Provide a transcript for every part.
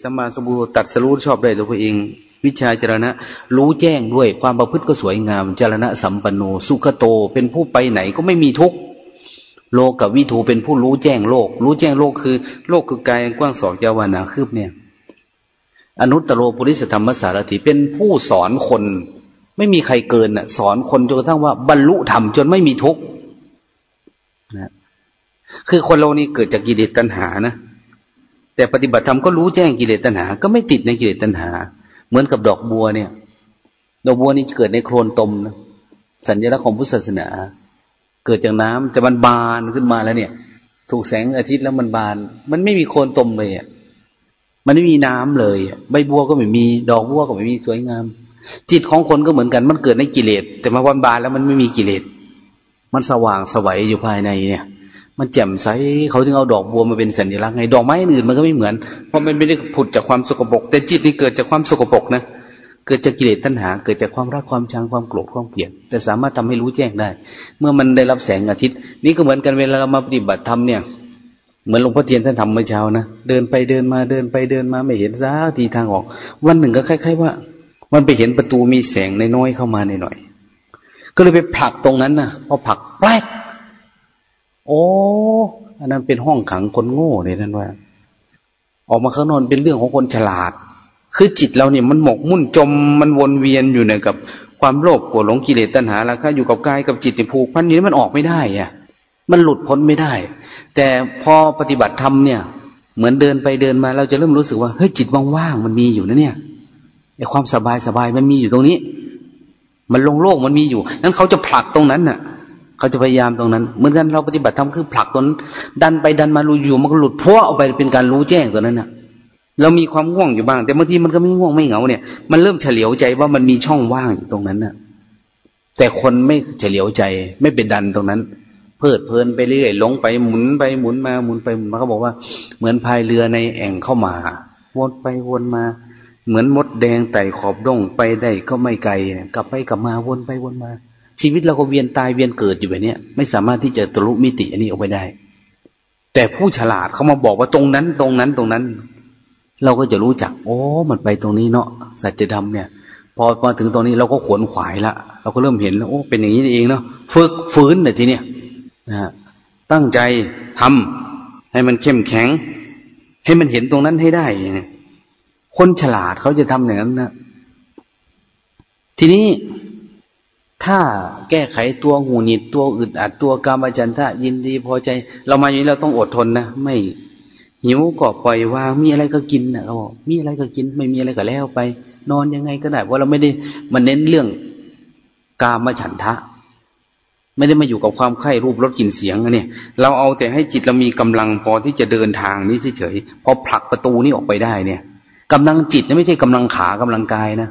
สมมาสมบูตัดสรู้ชอบได้ตัวเอง วิชาจรณะ รู้แจ้งด้วยความประพฤติก็สวยงาม จรณะสัมปันโนสุขโต เป็นผู้ไปไหนก็ไม่มีทุกข์โลกกับวิถูเป็นผู้รู้แจ้งโลก รู้แจ้งโลกคือ โลกคือกายกว้างสองยาวานาคืบเนี่ย อนุตตโรปุริสธรรมสารถิเป็นผู้สอนคน ไม่มีใครเกินน่ะ สอนคนจนกระทั่งว่าบรรลุธรรมจนไม่มีทุกข์นะคือคนเรานี่เกิดจากกิเลสตัณหานะ แต่ปฏิบัติธรรมก็รู้แจ้งกิเลสตัณหา ก็ไม่ติดในกิเลสตัณหา เหมือนกับดอกบัวเนี่ย ดอกบัวนี่เกิดในโคลนตมนะสัญลักษณ์ของพุทธศาสนา เกิดจากน้ำแต่มันบานขึ้นมาแล้วเนี่ย ถูกแสงอาทิตย์แล้วมันบาน มันไม่มีโคลนตมเลยอะมันไม่มีน้ำเลยใบบัวก็ไม่มีดอกบัวก็ไม่มีสวยงาม จิตของคนก็เหมือนกัน มันเกิดในกิเลสแต่มาวันบานแล้วมันไม่มีกิเลสมันสว่างสวัยอยู่ภายในเนี่ย มันแจ่มใสเขาถึงเอาดอกบัวมาเป็นสัญลักษณ์ไงดอกไม้อื่นมันก็ไม่เหมือนเพราะมันไม่ได้ผุดจากความสกปรกแต่จิตนี่เกิดจากความสกปรกนะเกิดจากกิเลสตัณหา เกิดจากความรักความชังความโกรธความเกลียดแต่สามารถทำให้รู้แจ้งได้ เมื่อมันได้รับแสงอาทิตย์ นี่ก็เหมือนกันเวลาเรามาปฏิบัติธรรมเนี่ยเหมือนหลวงพ่อเทียนท่านทำเมื่อเช้านะเดินไปเดินมาเดินไปเดินมาไม่เห็นสักทีทางออก วันหนึ่งก็คล้าย ๆ ว่า มันไปเห็นประตูมีแสงน้อยๆเข้ามาหน่อยๆก็เลยไปผลักตรงนั้นนะพอผลักแป๊ก โอ้อันนั้นเป็นห้องขังคนโง่เลยนั่นว่า ออกมาข้างนอกเป็นเรื่องของคนฉลาด คือจิตเราเนี่ยมันหมกมุ่นจมมันวนเวียนอยู่เนี่ยกับความโลภโกรธหลงกิเลสตัณหาแล้วก็อยู่กับกายกับจิตในผูกพันนี้มันออกไม่ได้อะมันหลุดพ้นไม่ได้ แต่พอปฏิบัติธรรมเนี่ย เหมือนเดินไปเดินมาเราจะเริ่มรู้สึกว่าเฮ้ยจิตว่างๆมันมีอยู่นะเนี่ยไอ้ความสบายสบายมันมีอยู่ตรงนี้ มันโล่งๆมันมีอยู่นั้นเขาจะผลักตรงนั้นน่ะ เขาจะพยายามตรงนั้น เหมือนกันเราปฏิบัติทำคือผลักตนดันไปดันมารู้อยู่มันก็หลุดพัวออกไปเป็นการรู้แจ้งตัวนั้นน่ะเรามีความง่วงอยู่บ้าง แต่บางทีมันก็ไม่ง่วงไม่เหงาเนี่ยมันเริ่มเฉลียวใจว่ามันมีช่องว่างอยู่ตรงนั้นน่ะ แต่คนไม่เฉลียวใจไม่เป็นดันตรงนั้น เพลิดเพลินไปเรื่อยหลงไปหมุนไปหมุนมาหมุนไปหมุนมาเขาบอกว่า เหมือนพายเรือในแอ่งเข้ามาวนไปวนมา เหมือนมดแดงไต่ขอบดงไปได้ก็ไม่ไกลกลับไปกลับมาวนไปวนมา ชีวิตเราก็เวียนตายเวียนเกิดอยู่แบบนี้ไม่สามารถที่จะตรุมิติอันนี้ออกไปได้ แต่ผู้ฉลาดเขามาบอกว่าตรงนั้น ตรงนั้นตรงนั้น เราก็จะรู้จัก โอ้ มันไปตรงนี้เนาะสัจธรรมเนี่ย พอมาถึงตรงนี้เราก็ขวนขวายละเราก็เริ่มเห็นแล้วโอ้เป็นอย่างนี้เองเนาะฝึกฟื้นเนี่ยทีเนี้ยนะฮะตั้งใจทำให้มันเข้มแข็ง ให้มันเห็นตรงนั้นให้ได้คนฉลาดเขาจะทำอย่างนั้นนะทีนี้ ถ้าแก้ไขตัวหูหนิดตัวอึดอัดตัวกรรมจันทะยินดีพอใจ เรามาอย่างนี้เราต้องอดทนนะไม่หิวก็ปล่อยวางมีอะไรก็กินนะเขาบอกมีอะไรก็กิน ไม่มีอะไรก็แล้วไป นอนยังไงก็ได้เพราะเราไม่ได้มันเน้นเรื่องกามฉันทะ ไม่ได้มาอยู่กับความไข้รูปรสกลิ่นเสียงเนี่ย เราเอาแต่ให้จิตเรามีกำลังพอที่จะเดินทางนี้เฉยๆพอผลักประตูนี้ออกไปได้เนี่ยกำลังจิตไม่ใช่กำลังขากำลังกายนะ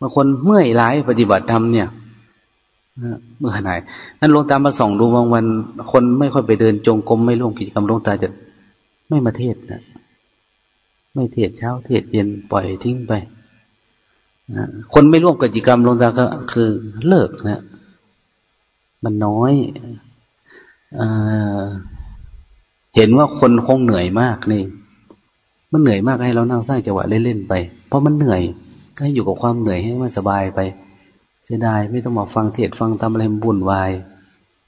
บางคนเมื่อยล้าปฏิบัติธรรมเนี่ยเมื่อไหร่นั้นลงตามมาส่องดูบางวัน คนไม่ค่อยไปเดินจงกรมไม่ร่วมกิจกรรมลงตาจะไม่มาเทศนะไม่เทศเช้าเทศเย็นปล่อยทิ้งไปนะคนไม่ร่วมกิจกรรมลงตาก็คือเลิกนะมันน้อยอเห็นว่าคนคงเหนื่อยมากนี่ มันเหนื่อยมากให้เรานั่งสร้างจังหวะเล่นๆไป เพราะมันเหนื่อย ก็ให้อยู่กับความเหนื่อยให้มันสบายไป เสียดายไม่ต้องมาฟังเทศฟังทำอะไรบุญวาย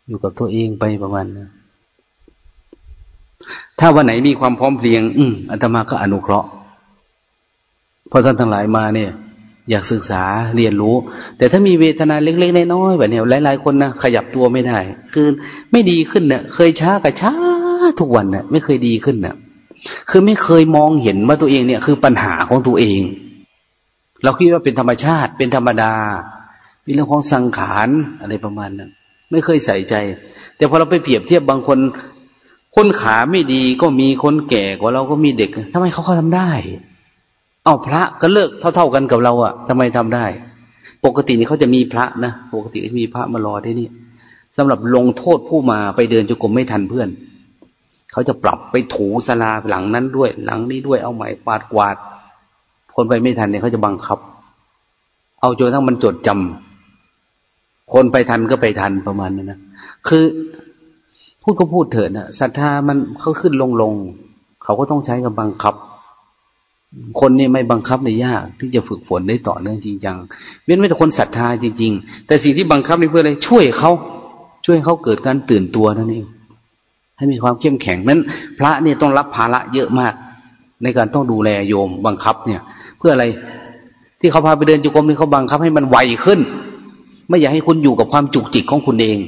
อยู่กับตัวเองไปประมาณนะถ้าวันไหนมีความพร้อมเพรียง อืมอาตมาก็อนุเคราะห์เพอท่านทั้งหลายมาเนี่ย อยากศึกษาเรียนรู้ แต่ถ้ามีเวทนาเล็กๆน้อยๆแบบนี้หลายๆคนนะขยับตัวไม่ได้ คือไม่ดีขึ้นเนะ่ยเคยช้ากับช้าทุกวันเนะ่ยไม่เคยดีขึ้นเนะ่ยคือไม่เคยมองเห็นว่าตัวเองเนี่ย คือปัญหาของตัวเอง เราคิดว่าเป็นธรรมชาติ เป็นธรรมดาเป็นเรื่องของสังขารอะไรประมาณนั้น ไม่เคยใส่ใจ แต่พอเราไปเปรียบเทียบบางคน คนขาไม่ดีก็มีคนแก่กว่าเราก็มีเด็กทำไมเขาเขาทำได้ เอาพระก็เลิกเท่า ๆกันกับเราอะทำไมทำได้ ปกตินี่เขาจะมีพระนะปกติมีพระมารอที่นี่สำหรับลงโทษผู้มาไปเดินจุกรมไม่ทันเพื่อนเขาจะปรับไปถูสลาหลังนั้นด้วย หลังนี้ด้วยเอาใหม่ปาดกวาด คนไปไม่ทันเนี่ยเขาจะบังคับ เอาจนทั้งมันจดจำคนไปทันก็ไปทันประมาณนั้นนะคือพูดก็พูดเถิดนะศรัทธามันเขาขึ้นลงลงเขาก็ต้องใช้กับบังคับ คนนี่ไม่บังคับในยากที่จะฝึกฝนได้ต่อเนื่องจริงจังเว้นไว้แต่คนศรัทธาจริง ๆ แต่สิ่งที่บังคับนี่เพื่ออะไรช่วยเขาช่วยเขาเกิดการตื่นตัวนั่นเองให้มีความเข้มแข็งนั้น พระเนี่ยต้องรับภาระเยอะมาก ในการต้องดูแลโยมบังคับเนี่ย เพื่ออะไร ที่เขาพาไปเดินจุกรมนี่เขาบังคับให้มันไวขึ้น ไม่อยากให้คุณอยู่กับความจุกจิกของคุณเอง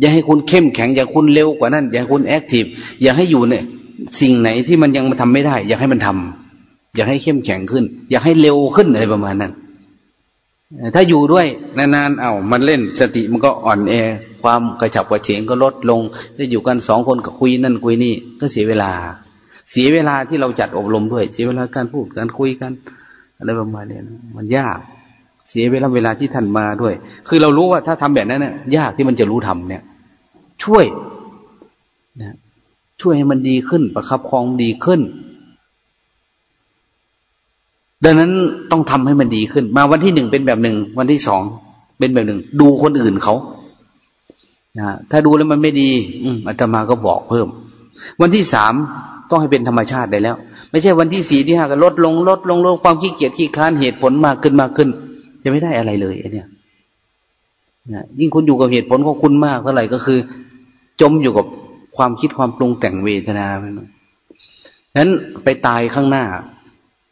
อยากให้คุณเข้มแข็ง อยากคุณเร็วกว่านั้น อยากคุณแอคทีฟอยากให้อยู่เนี่ย สิ่งไหนที่มันยังมาทำไม่ได้ อยากให้มันทำอยากให้เข้มแข็งขึ้น อยากให้เร็วขึ้นอะไรประมาณนั้นถ้าอยู่ด้วยนานๆ เอา้ามันเล่นสติมันก็อ่อนแอ ความกระฉับกระเฉงก็ลดลง ถ้าอยู่กันสองคนก็คุยนั่นคุยนี่ก็เสียเวลา เสียเวลาที่เราจัดอบรมด้วย เสียเวลาการพูดการคุยกันอะไรประมาณนี้มันยาก เสียเวลาเวลาที่ท่านมาด้วย คือเรารู้ว่าถ้าทำแบบนั้นเนี่ยยากที่มันจะรู้ทำเนี่ย ช่วยนะช่วยให้มันดีขึ้น ประคับคองดีขึ้น ดังนั้นต้องทำให้มันดีขึ้น มาวันที่หนึ่งเป็นแบบหนึ่ง วันที่สองเป็นแบบหนึ่ง ดูคนอื่นเขานะถ้าดูแล้วมันไม่ดี อืมอาตมาก็บอกเพิ่ม วันที่สาม ต้องให้เป็นธรรมชาติได้แล้ว ไม่ใช่วันที่สี่ที่ห้าก็ลดลงลดลงลงความขี้เกียจขี้ค้านเหตุผลมากขึ้นมากขึ้น จะไม่ได้อะไรเลยไอเนี่ยนะยิ่งคุณอยู่กับเหตุผลของคุณมากเท่าไหร่ก็คือ จมอยู่กับความคิดความปรุงแต่งเวทนาไปนั้นไปตายข้างหน้า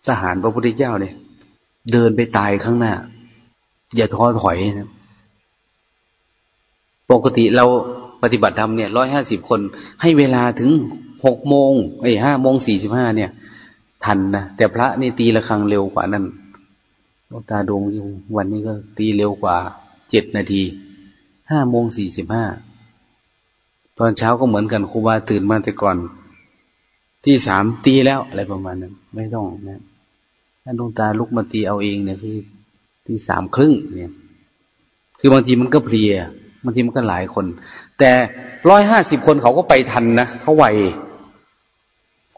ทหารพระพุทธเจ้าเนี่ยเดินไปตายข้างหน้า อย่าท้อถอยนะปกติเราปฏิบัติธรรมเนี่ยร้อยห้าสิบคนให้เวลาถึง หกโมงไอ้ห้าโมงสี่สิบห้าเนี่ย ทันนะแต่พระนี่ตีละครั้งเร็วกว่านั้นดวงตาดวงวันนี้ก็ตีเร็วกว่าเจ็ดนาทีห้าโมงสี่สิบห้าตอนเช้าก็เหมือนกันครูบาตื่นมาแต่ก่อน ที่สามตีแล้วอะไรประมาณนั้น ไม่ต้องนะถ้าดวงตาลุกมาตีเอาเองเนี่ยคือที่สามครึ่งเนี่ย คือบางทีมันก็เพลียบางทีมันก็หลายคน แต่ร้อยห้าสิบคนเขาก็ไปทันนะเขาไว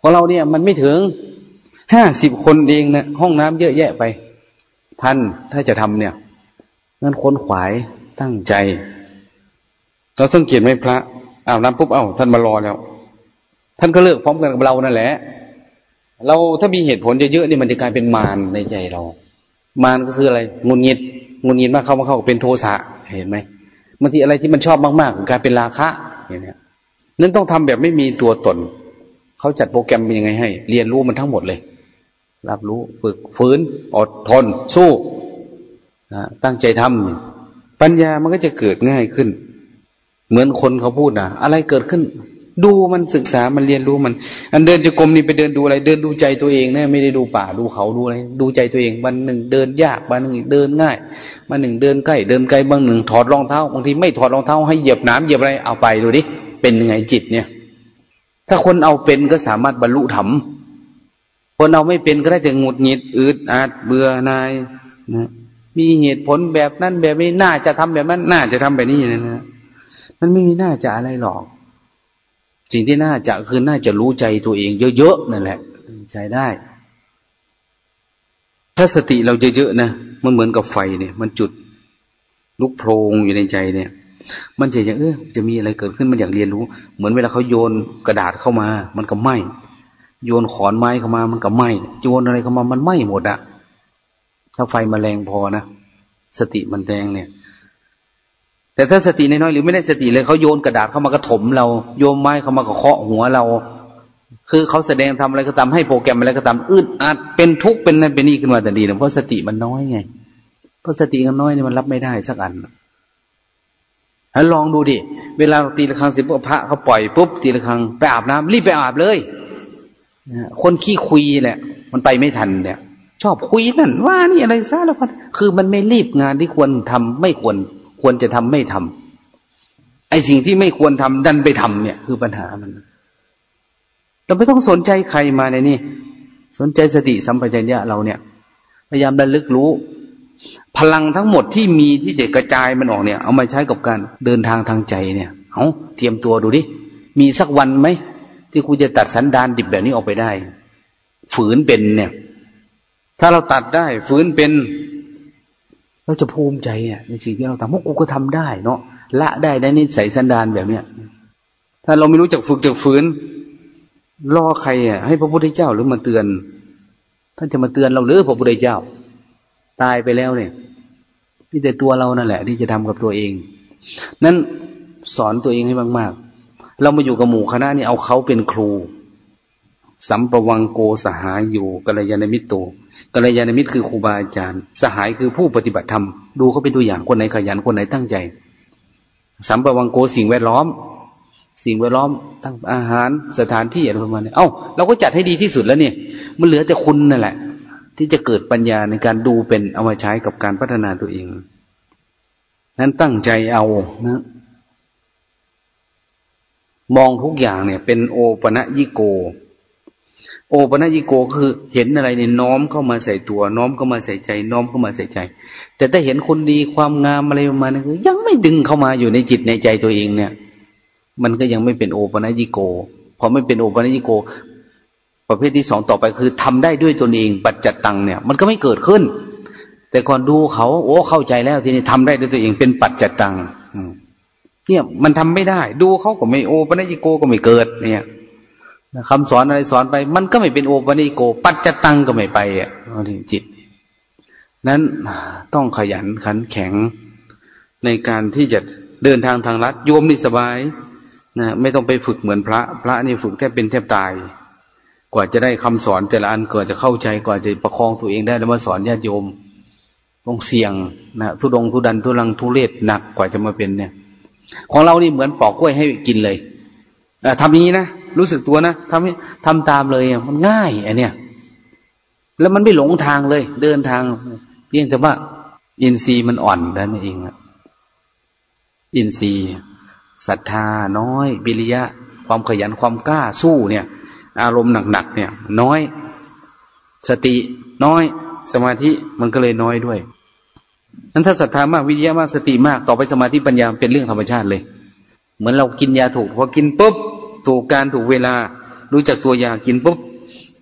ของเราเนี่ยมันไม่ถึงห้าสิบคนเองนะห้องน้ำเยอะแยะไปทันถ้าจะทำเนี่ย นั่นค้นขวายตั้งใจ เราสังเกตไหมพระอาบน้ำปุ๊บเอ้าท่านมารอแล้ว ท่านก็เลิกพร้อมกันกับเรานั่นแหละ เราถ้ามีเหตุผลเยอะๆนี่มันจะกลายเป็นมารในใจเรา มารก็คืออะไรงุนงิดงุนงิดมากเข้ามาเข้าเป็นโทสะเห็นไหมบางทีอะไรที่มันชอบมากๆกลายเป็นราคะอย่างนี้นั้นต้องทำแบบไม่มีตัวตน เขาจัดโปรแกรมเป็นยังไงให้ เรียนรู้มันทั้งหมดเลย รับรู้ฝึกฝืน อดทน สู้ตั้งใจทำปัญญามันก็จะเกิดง่ายขึ้น เหมือนคนเขาพูดนะอะไรเกิดขึ้น ดูมันศึกษามันเรียนรู้มัน อันเดินจะกรมนี่ไปเดินดูอะไร เดินดูใจตัวเองนะไม่ได้ดูป่าดูเขาดูอะไร ดูใจตัวเองวันหนึ่งเดินยากวันหนึ่งเดินง่ายวันหนึ่งเดินใกล้เดินไกลบางหนึ่งถอดรองเท้าบางทีไม่ถอดรองเท้าให้เหยียบน้ำเหยียบอะไรเอาไปดูดิเป็นยังไงจิตเนี่ย ถ้าคนเอาเป็นก็สามารถบรรลุธรรมคนเอาไม่เป็นก็ได้แต่หงุดหงิดอึดอัดเบื่อนายนะมีเหตุผลแบบนั้นแบบนี้น่าจะทำแบบนั้นน่าจะทำแบบนี้นะนะมันไม่มีน่าจะอะไรหรอก สิ่งที่น่าจะคือน่าจะรู้ใจตัวเองเยอะๆนั่นแหละใจได้ ถ้าสติเราเยอะๆนะมันเหมือนกับไฟเนี่ย มันจุดลุกโพรงอยู่ในใจเนี่ย มันจะอย่างเออจะมีอะไรเกิดขึ้นมันอยากเรียนรู้ เหมือนเวลาเขาโยนกระดาษเข้ามา มันก็ไหมโยนขอนไม้เข้ามา มันก็ไหมโยนอะไรเข้ามามันไหมหมดอะถ้าไฟมาแรงพอนะสติมันแรงเนี่ย แต่ถ้าสติน้อยๆหรือไม่ได้สติเลยเขาโยนกระดาษเข้ามากระถมเราโยมไม้เข้ามากระเคาะหัวเรา คือเขาแสดงทำอะไรก็ตามให้โปรแกรมอะไรก็ตามอึดอัดเป็นทุกข์เป็นนั่นเป็นนี่ขึ้นมาแต่ดีนะเพราะสติมันน้อยไง เพราะสติมันน้อยเนี่ยมันรับไม่ได้สักอัน แล้วลองดูดิ เวลาตีละครังเสร็จปุ๊บพระเขาปล่อยปุ๊บตีละครังไปอาบน้ำรีบไปอาบเลยคนขี้คุยแหละ มันไปไม่ทันเนี่ย ชอบคุยนั่นว่านี่อะไรซะแล้วคือมันไม่รีบงานที่ควรทำไม่ควร ควรจะทำไม่ทำไอสิ่งที่ไม่ควรทำดันไปทำเนี่ย คือปัญหามัน เราไม่ต้องสนใจใครมาในนี่สนใจสติสัมปชัญญะเราเนี่ย พยายามระลึกรู้ พลังทั้งหมดที่มีที่จะกระจายมันออกเนี่ย เอามาใช้กับการเดินทางทางใจเนี่ยเอาเตรียมตัวดูดิมีสักวันไหมที่กูจะตัดสันดานดิบแบบนี้ออกไปได้ ฝืนเป็นเนี่ย ถ้าเราตัดได้ ฝืนเป็น เราจะภูมิใจอะในสิ่งที่เราทำพวกกูก็ทำได้ เนาะละได้ได้นิสัยสันดานแบบเนี้ยถ้าเราไม่รู้จักฝึกจักฝืนรอใครอะให้พระพุทธเจ้าหรือมาเตือนท่านจะมาเตือนเราหรือพระพุทธเจ้า ตายไปแล้วเนี่ยนี่แต่ตัวเรานั่นแหละ ที่จะทำกับตัวเอง นั้นสอนตัวเองให้มากๆ เรามาอยู่กับหมู่คณะนี่เอาเขาเป็นครู สัมปวังโกสหายอยู่กัลยาณมิตรโตกัลยาณมิตรคือครูบาอาจารย์ สหายคือผู้ปฏิบัติธรรม ดูเขาเป็นตัวอย่างคนไหนขยันคนไหนตั้งใจ สัมปวังโกสิ่งแวดล้อม สิ่งแวดล้อมตั้งอาหารสถานที่อะไรประมาณนี้ เอ้าเราก็จัดให้ดีที่สุดแล้วเนี่ย มันเหลือแต่คุณนั่นแหละ ที่จะเกิดปัญญาในการดูเป็นเอามาใช้กับการพัฒนาตัวเอง นั้นตั้งใจเอานะมองทุกอย่างเนี่ย เป็นโอปะยิโก โอปะยิโกคือเห็นอะไรเนี่ยน้อมเข้ามาใส่ตัว น้อมเข้ามาใส่ใจ น้อมเข้ามาใส่ใจ แต่ถ้าเห็นคนดีความงามอะไรประมาณนี้คือยังไม่ดึงเข้ามาอยู่ในจิตในใจตัวเองเนี่ย มันก็ยังไม่เป็นโอปะยิโกพอไม่เป็นโอปะยิโก ประเภทที่สองต่อไปคือทำได้ด้วยตนเองปัจจัตตังเนี่ย มันก็ไม่เกิดขึ้น แต่ก่อนดูเขาโอ้เข้าใจแล้ว ทีนี้ทำได้ด้วยตัวเองเป็นปัจจัตตังเนี่ยมันทำไม่ได้ ดูเขาก็ไม่โอปัญญิโกก็ไม่เกิด เนี่ยคำสอนอะไรสอนไป มันก็ไม่เป็นโอปัญญิโก ปัจจตังก็ไม่ไปอะจิต นั้นต้องขยันขันแข็งในการที่จะเดินทางทางลัดโยมนี่สบายนะไม่ต้องไปฝึกเหมือนพระ พระนี่ฝึกแทบเป็นแทบตาย กว่าจะได้คำสอนแต่ละอันกว่าจะเข้าใจกว่าจะประคองตัวเองได้แล้วมาสอนญาติโยมต้องเสี่ยงนะทุดงทุดันทุลังทุเลศหนักกว่าจะมาเป็นเนี่ย ของเรานี่เหมือนปอกกล้วยให้กินเลยทำนี้นะรู้สึกตัวนะทำทำตามเลยมันง่ายไอันเนี้ยแล้วมันไม่หลงทางเลย เดินทางเพียงแต่ว่า อินทรีย์มันอ่อนนั่นเองอะอินทรีย์ศรัทธาน้อยบิริยะ ความขยันความกล้าสู้เนี่ย อารมณ์หนักๆเนี่ย น้อย สติน้อย สมาธิมันก็เลยน้อยด้วยนั้นถ้าศรัทธามากวิทยามากสติมากต่อไปสมาธิปัญญาเป็นเรื่องธรรมชาติเลย เหมือนเรากินยาถูกพอกินปุ๊บถูกการถูกเวลา รู้จักตัวยากินปุ๊บ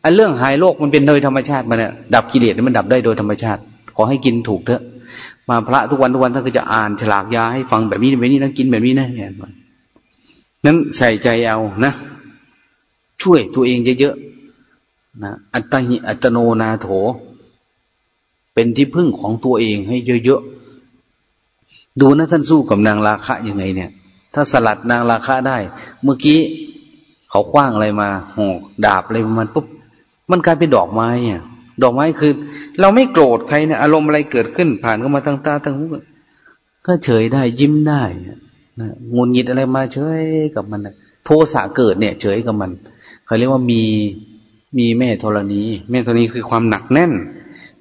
อันเรื่องหายโรคมันเป็นโดยธรรมชาติมันเนี่ยดับกิเลสมันดับได้โดยธรรมชาติ ขอให้กินถูกเถอะ มาพระทุกวันทุกวันท่านก็จะอ่านฉลากยาให้ฟังแบบนี้แบบนี้นะกินแบบนี้นะเนี่ยนั้นใส่ใจเอานะ ช่วยตัวเองเยอะๆนะอัตตหิอัตโนนาโถ เป็นที่พึ่งของตัวเองให้เยอะๆ ดูนะท่านสู้กับนางราคะยังไงเนี่ย ถ้าสลัดนางราคะได้ เมื่อกี้เขาคว้างอะไรมาหอกดาบอะไรมันปุ๊บ มันกลายเป็นดอกไม้อะดอกไม้คือ เราไม่โกรธใครเนี่ยอารมณ์อะไรเกิดขึ้นผ่านเข้ามาทางตาทางหูก็เฉยได้ยิ้มได้นะงุนงิดอะไรมาเฉยกับมันโทสะเกิดเนี่ย เฉยกับมัน เขาเรียกว่ามีมีแม่ธรณี แม่ธรณีคือความหนักแน่น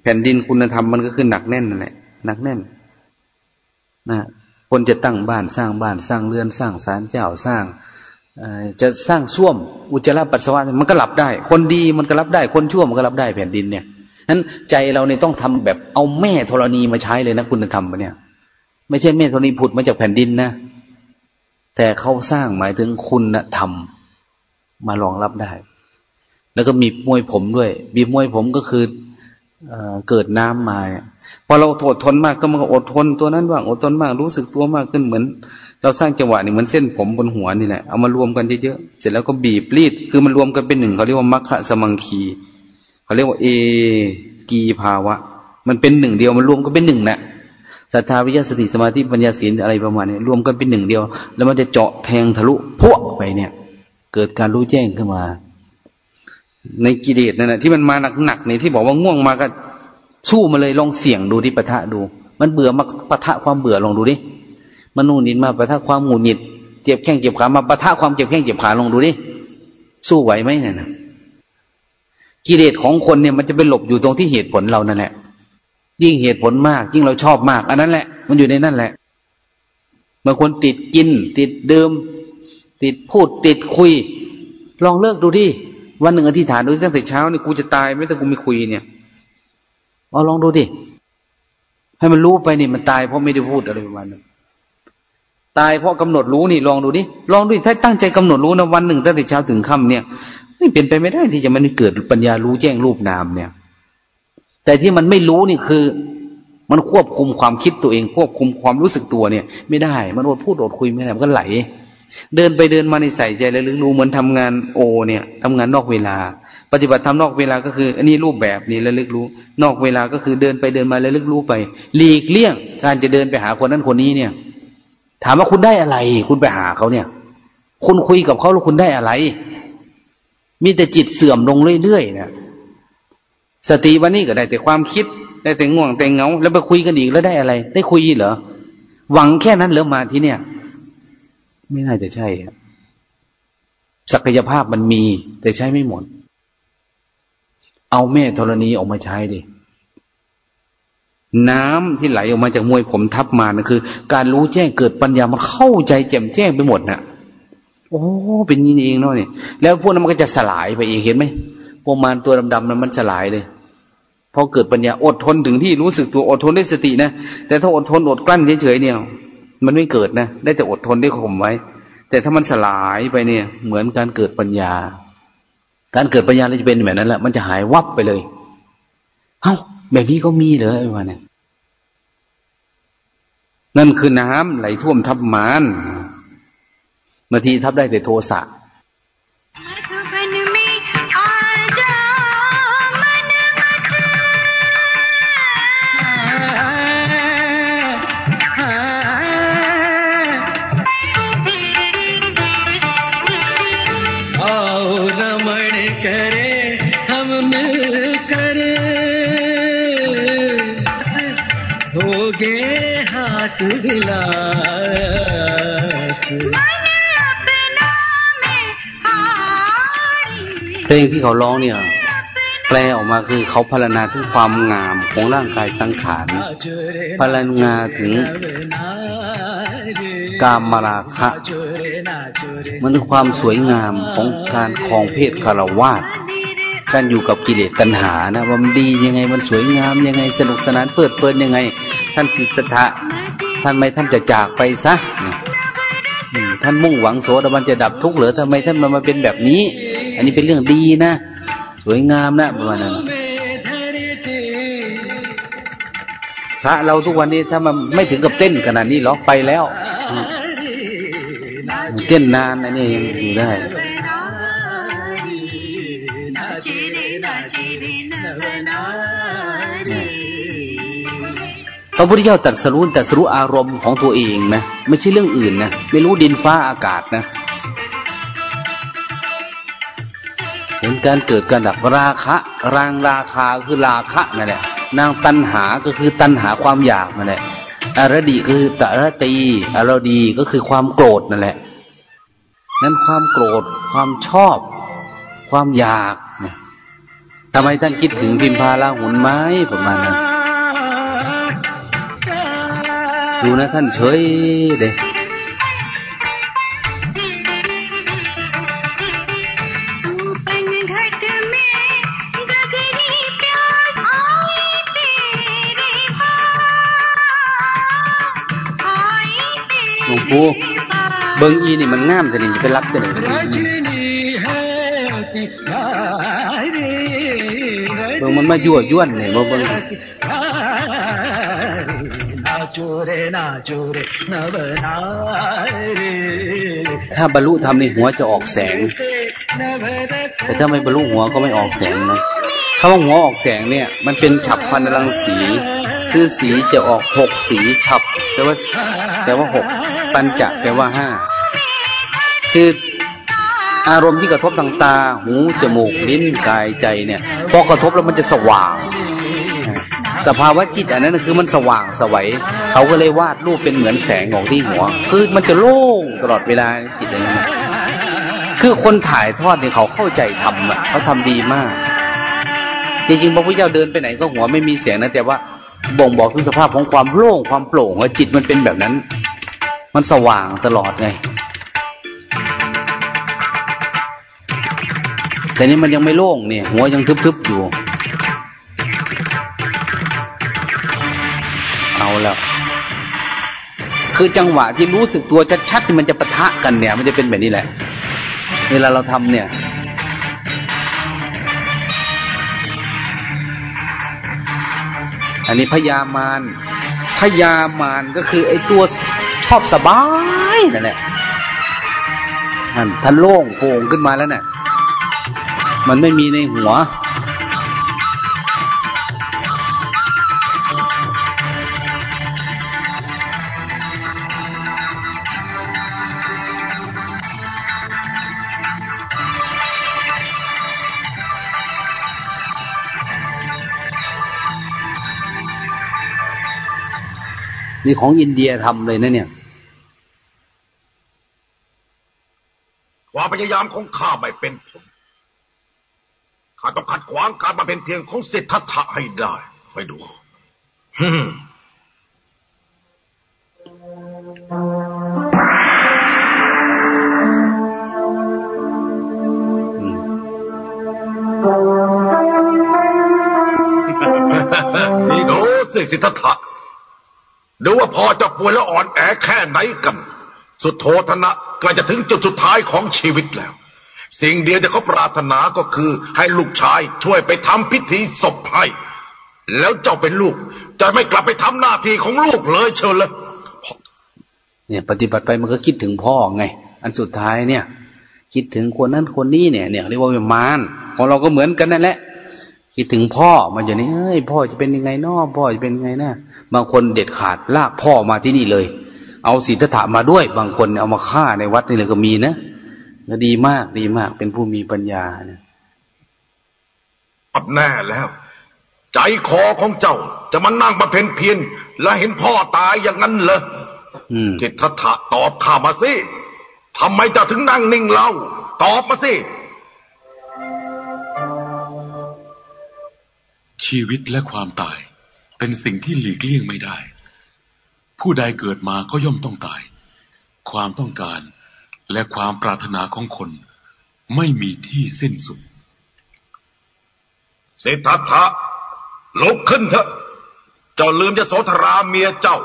แผ่นดินคุณธรรมมันก็คือหนักแน่นนั่นแหละหนักแน่นนะคนจะตั้งบ้านสร้างบ้านสร้างเรือนสร้างศาลเจ้าสร้างจะสร้างส้วม อุจจาระปัสสาวะมันก็รับได้ คนดีมันก็รับได้ คนชั่วมันก็รับได้แผ่นดินเนี่ยนั้นใจเราเนี่ยต้องทำแบบเอาแม่ธรณีมาใช้เลยนะคุณธรรมเนี่ย ไม่ใช่แม่ธรณีผุดมาจากแผ่นดินนะแต่เขาสร้างหมายถึงคุณธรรม มารองรับได้ แล้วก็มีมวยผมด้วยมีมวยผมก็คือเกิดน้ำมาพอเราอดทนมากก็มันก็อดทนตัวนั้นว่างอดทนมากรู้สึกตัวมากขึ้นเหมือน เราสร้างจังหวะนี่เหมือนเส้นผมบนหัวนี่แหละเอามารวมกันเยอะๆเสร็จแล้วก็บีบรีดคือมันรวมกันเป็นหนึ่งเขาเรียกว่ามัคคะสมังคีเขาเรียกว่าเอกีภาวะ มันเป็นหนึ่งเดียวมันรวมกันเป็นหนึ่งนะศรัทธาวิญาสติสมาธิปัญญาศีลอะไรประมาณนี้รวมกันเป็นหนึ่งเดียว แล้วมันจะเจาะแทงทะลุพวกไปเนี่ย เกิดการรู้แจ้งขึ้นมา ในกิเลสนั่นแหละที่มันมาหนักๆเนี่ยที่บอกว่าง่วงมาก็สู้มาเลยลองเสี่ยงดูที่ปะทะดู มันเบื่อมาปะทะความเบื่อลองดูดิมันนู่นนินมาปะทะความหงุดหงิดเจ็บแข้งเจ็บขามาปะทะความเจ็บแข้งเจ็บขาลองดูดิสู้ไหวไหมเนี่ยนะกิเลสของคนเนี่ยมันจะไปหลบอยู่ตรงที่เหตุผลเรานั่นแหละ ยิ่งเหตุผลมาก ยิ่งเราชอบมาก อันนั้นแหละ มันอยู่ในนั่นแหละบางคนติดกิน ติดเดิม ติดพูดติดคุย ลองเลิกดูดิวันหนึ่งอธิษฐานดูตั้งแต่เช้านี่กูจะตายไม่ต้องกูไม่คุยเนี่ยเอาลองดูดิให้มันรู้ไปนี่มันตายเพราะไม่ได้พูดอะไรประมาณนั้นตายเพราะกำหนดรู้นี่ลองดูดิลองดูถ้าตั้งใจกำหนดรู้นะวันหนึ่งตั้งแต่เช้าถึงค่ำเนี่ยไม่เป็นไปไม่ได้ที่จะมันเกิดปัญญารู้แจ้งรูปนามเนี่ย แต่ที่มันไม่รู้นี่คือ มันควบคุมความคิดตัวเอง ควบคุมความรู้สึกตัวเนี่ย ไม่ได้ มันอดพูดอดคุยไม่ได้มันก็ไหล เดินไปเดินมาในใส่ใจเลยหรือรู้เหมือนทำงานโอ เนี่ยทำงานนอกเวลา ปฏิบัติธรรมนอกเวลาก็คือ อันนี้รูปแบบนี้ระลึกรู้ นอกเวลาก็คือเดินไปเดินมาระลึกรู้ไปหลีกเลี่ยง การจะเดินไปหาคนนั้นคนนี้เนี่ย ถามว่าคุณได้อะไร คุณไปหาเขาเนี่ย คุณคุยกับเขาแล้วคุณได้อะไร มีแต่จิตเสื่อมลงเรื่อยๆเนี่ยสติวันนี้ก็ได้แต่ความคิดได้แต่ง่วงแต่เงา แล้วไปคุยกันอีกแล้วได้อะไร ได้คุยเหรอหวังแค่นั้นเหรอมาที่เนี่ย ไม่น่าจะใช่ศักยภาพมันมี แต่ใช้ไม่หมด เอาแม่ธรณีออกมาใช้ดิน้ำที่ไหลออกมาจากมวยผมทับมานะคือ การรู้แจ้งเกิดปัญญามันเข้าใจแจ่มแจ้งไปหมดนะ่ะ โอ้เป็นนี้เองเนาะเนี่ยแล้วพวกนั้นมันก็จะสลายไปเองเห็นไหมพวกมารตัวดำๆนั้นมันสลายเลยพอเกิดปัญญาอดทนถึงที่รู้สึกตัวอดทนด้วยสตินะแต่ถ้าอดทนอดกลั้นเฉยๆเนี่ย มันไม่เกิดนะ ได้แต่อดทนได้ข่มไว้ แต่ถ้ามันสลายไปเนี่ย เหมือนการเกิดปัญญา การเกิดปัญญาเราจะเป็นแบบนั้นแหละ มันจะหายวับไปเลย เอ้า แบบนี้ก็มีเหรอไอ้วะเนี่ยนั่นคือน้ำไหลท่วมทับมานบางทีทับได้แต่โทสะ เพลงที่เขาร้องเนี่ย แปลออกมาคือเขาพารณาถึงความงามของร่างกายสังขารพารณาถึงกามมาราคะ มันคือความสวยงามของการครองเพศคารวาสการอยู่กับกิเลสตัณหานะว่ามันดียังไงมันสวยงามยังไงสนุกสนานเปิดเปิดยังไง ท่านพิสทะ ท่านไม่ท่านจะจากไปซะท่านมุ่งหวังโสดาบันจะดับทุกข์เหรือทำไมท่านมามาเป็นแบบนี้ อันนี้เป็นเรื่องดีนะ สวยงามนะประมาณนั้นพระเราทุกวันนี้ถ้ามันไม่ถึงกับเต้นขนาดนี้หรอกไปแล้วเต้นนานอันนี้ยังอยู่ได้ พระพุทธเจ้าตัดสรุนตัดสรุอารมณ์ของตัวเองนะไม่ใช่เรื่องอื่นนะไม่รู้ดินฟ้าอากาศนะเห็นการเกิดการดับราคะรางราคาคือราคะนั่นแหละนางตัณหาก็คือตัณหาความอยากนั่นแหละอารดีคือตระตีอารดีก็คือความโกรธนั่นแหละ นั้นความโกรธ ความชอบ ความอยากทำไมท่านคิดถึงพิมพาลาหุนไม้ประมาณนั้น ดูนะท่านเฉยเด้หลวงปู่เบิงอีนี่มันงามจะนี่จะไปรับจะนี่เบิงมันมายั่วย้วนเนี่ยเบิง ถ้าบรรลุธรรมในหัวจะออกแสง แต่ถ้าไม่บรรลุหัวก็ไม่ออกแสงนะคำว่าหัวออกแสงเนี่ย มันเป็นฉับพันรังสี คือสีจะออกหกสีฉับแต่ว่าแต่ว่าหกปัญจะแต่ว่าห้าคืออารมณ์ที่กระทบทางตา หู จมูก ลิ้น กาย ใจเนี่ย พอกระทบแล้วมันจะสว่าง สภาวะจิตอันนั้นคือมันสว่างสวัยเขาก็เลยวาดรูปเป็นเหมือนแสงของที่หัว คือมันจะโล่งตลอดเวลาจิตอันนั้นคือคนถ่ายทอดเนี่ยเขาเข้าใจทำอะเขาทำดีมาก จริงๆพระพุทธเจ้าเดินไปไหนก็หัวไม่มีเสียงนะแต่ว่าบ่งบอกถึงสภาพของความโล่งความโปร่งว่าจิตมันเป็นแบบนั้น มันสว่างตลอดไงแต่นี้มันยังไม่โล่งเนี่ย หัวยังทึบๆอยู่ แล้ว คือจังหวะที่รู้สึกตัวชัดๆที่มันจะปะทะกันเนี่ย มันจะเป็นแบบนี้แหละ เวลาเราทำเนี่ยอันนี้พยามารพยามารก็คือไอ้ตัวชอบสบายนั่นแหละท่านท่านโล่งโป่งขึ้นมาแล้วเนี่ยมันไม่มีในหัว นี่ของอินเดียทำเลยนะเนี่ยความพยายามของข้าไม่เป็นผล ข้าต้องขัดขวางการมาเป็นเพียงของสิทธัตถะให้ได้คอยดูฮึมนี่ดูสิสิทธัตถะ ดูว่าพอจะป่วยแล้วอ่อนแอแค่ไหนกัน สุดโทธนะใกล้จะถึงจุดสุดท้ายของชีวิตแล้ว สิ่งเดียวที่เขาปรารถนาก็คือให้ลูกชายช่วยไปทำพิธีศพให้ แล้วเจ้าเป็นลูก จะไม่กลับไปทำหน้าที่ของลูกเลยเชิญเลยเนี่ยปฏิบัติไปมันก็คิดถึงพ่อไง อันสุดท้ายเนี่ย คิดถึงคนนั้นคนนี้เนี่ย เนี่ยเรียกว่ามานของเราก็เหมือนกันนั่นแหละคิดถึงพ่อมันอย่างนี้เฮ้ยพ่อจะเป็นยังไงน้อพ่อจะเป็นยังไงนะ บางคนเด็ดขาดลากพ่อมาที่นี่เลย เอาศีลธรรมมาด้วย บางคนเอามาฆ่าในวัดนี่เลยก็มีนะดีมากดีมาก เป็นผู้มีปัญญานะอับแน่แล้ว ใจคอของเจ้า จะมานั่งมาเพ็นเพียนและเห็นพ่อตายอย่างนั้นเหรอจิตทัตตอบข้ามาสิทำไมเจ้าถึงนั่งนิ่งเล่าตอบมาสิชีวิตและความตาย เป็นสิ่งที่หลีกเลี่ยงไม่ได้ ผู้ใดเกิดมาก็ย่อมต้องตาย ความต้องการและความปรารถนาของคน ไม่มีที่สิ้นสุดเศรษฐะลุกขึ้นเถอะ เจ้าลืมจะโสธราเมียเจ้า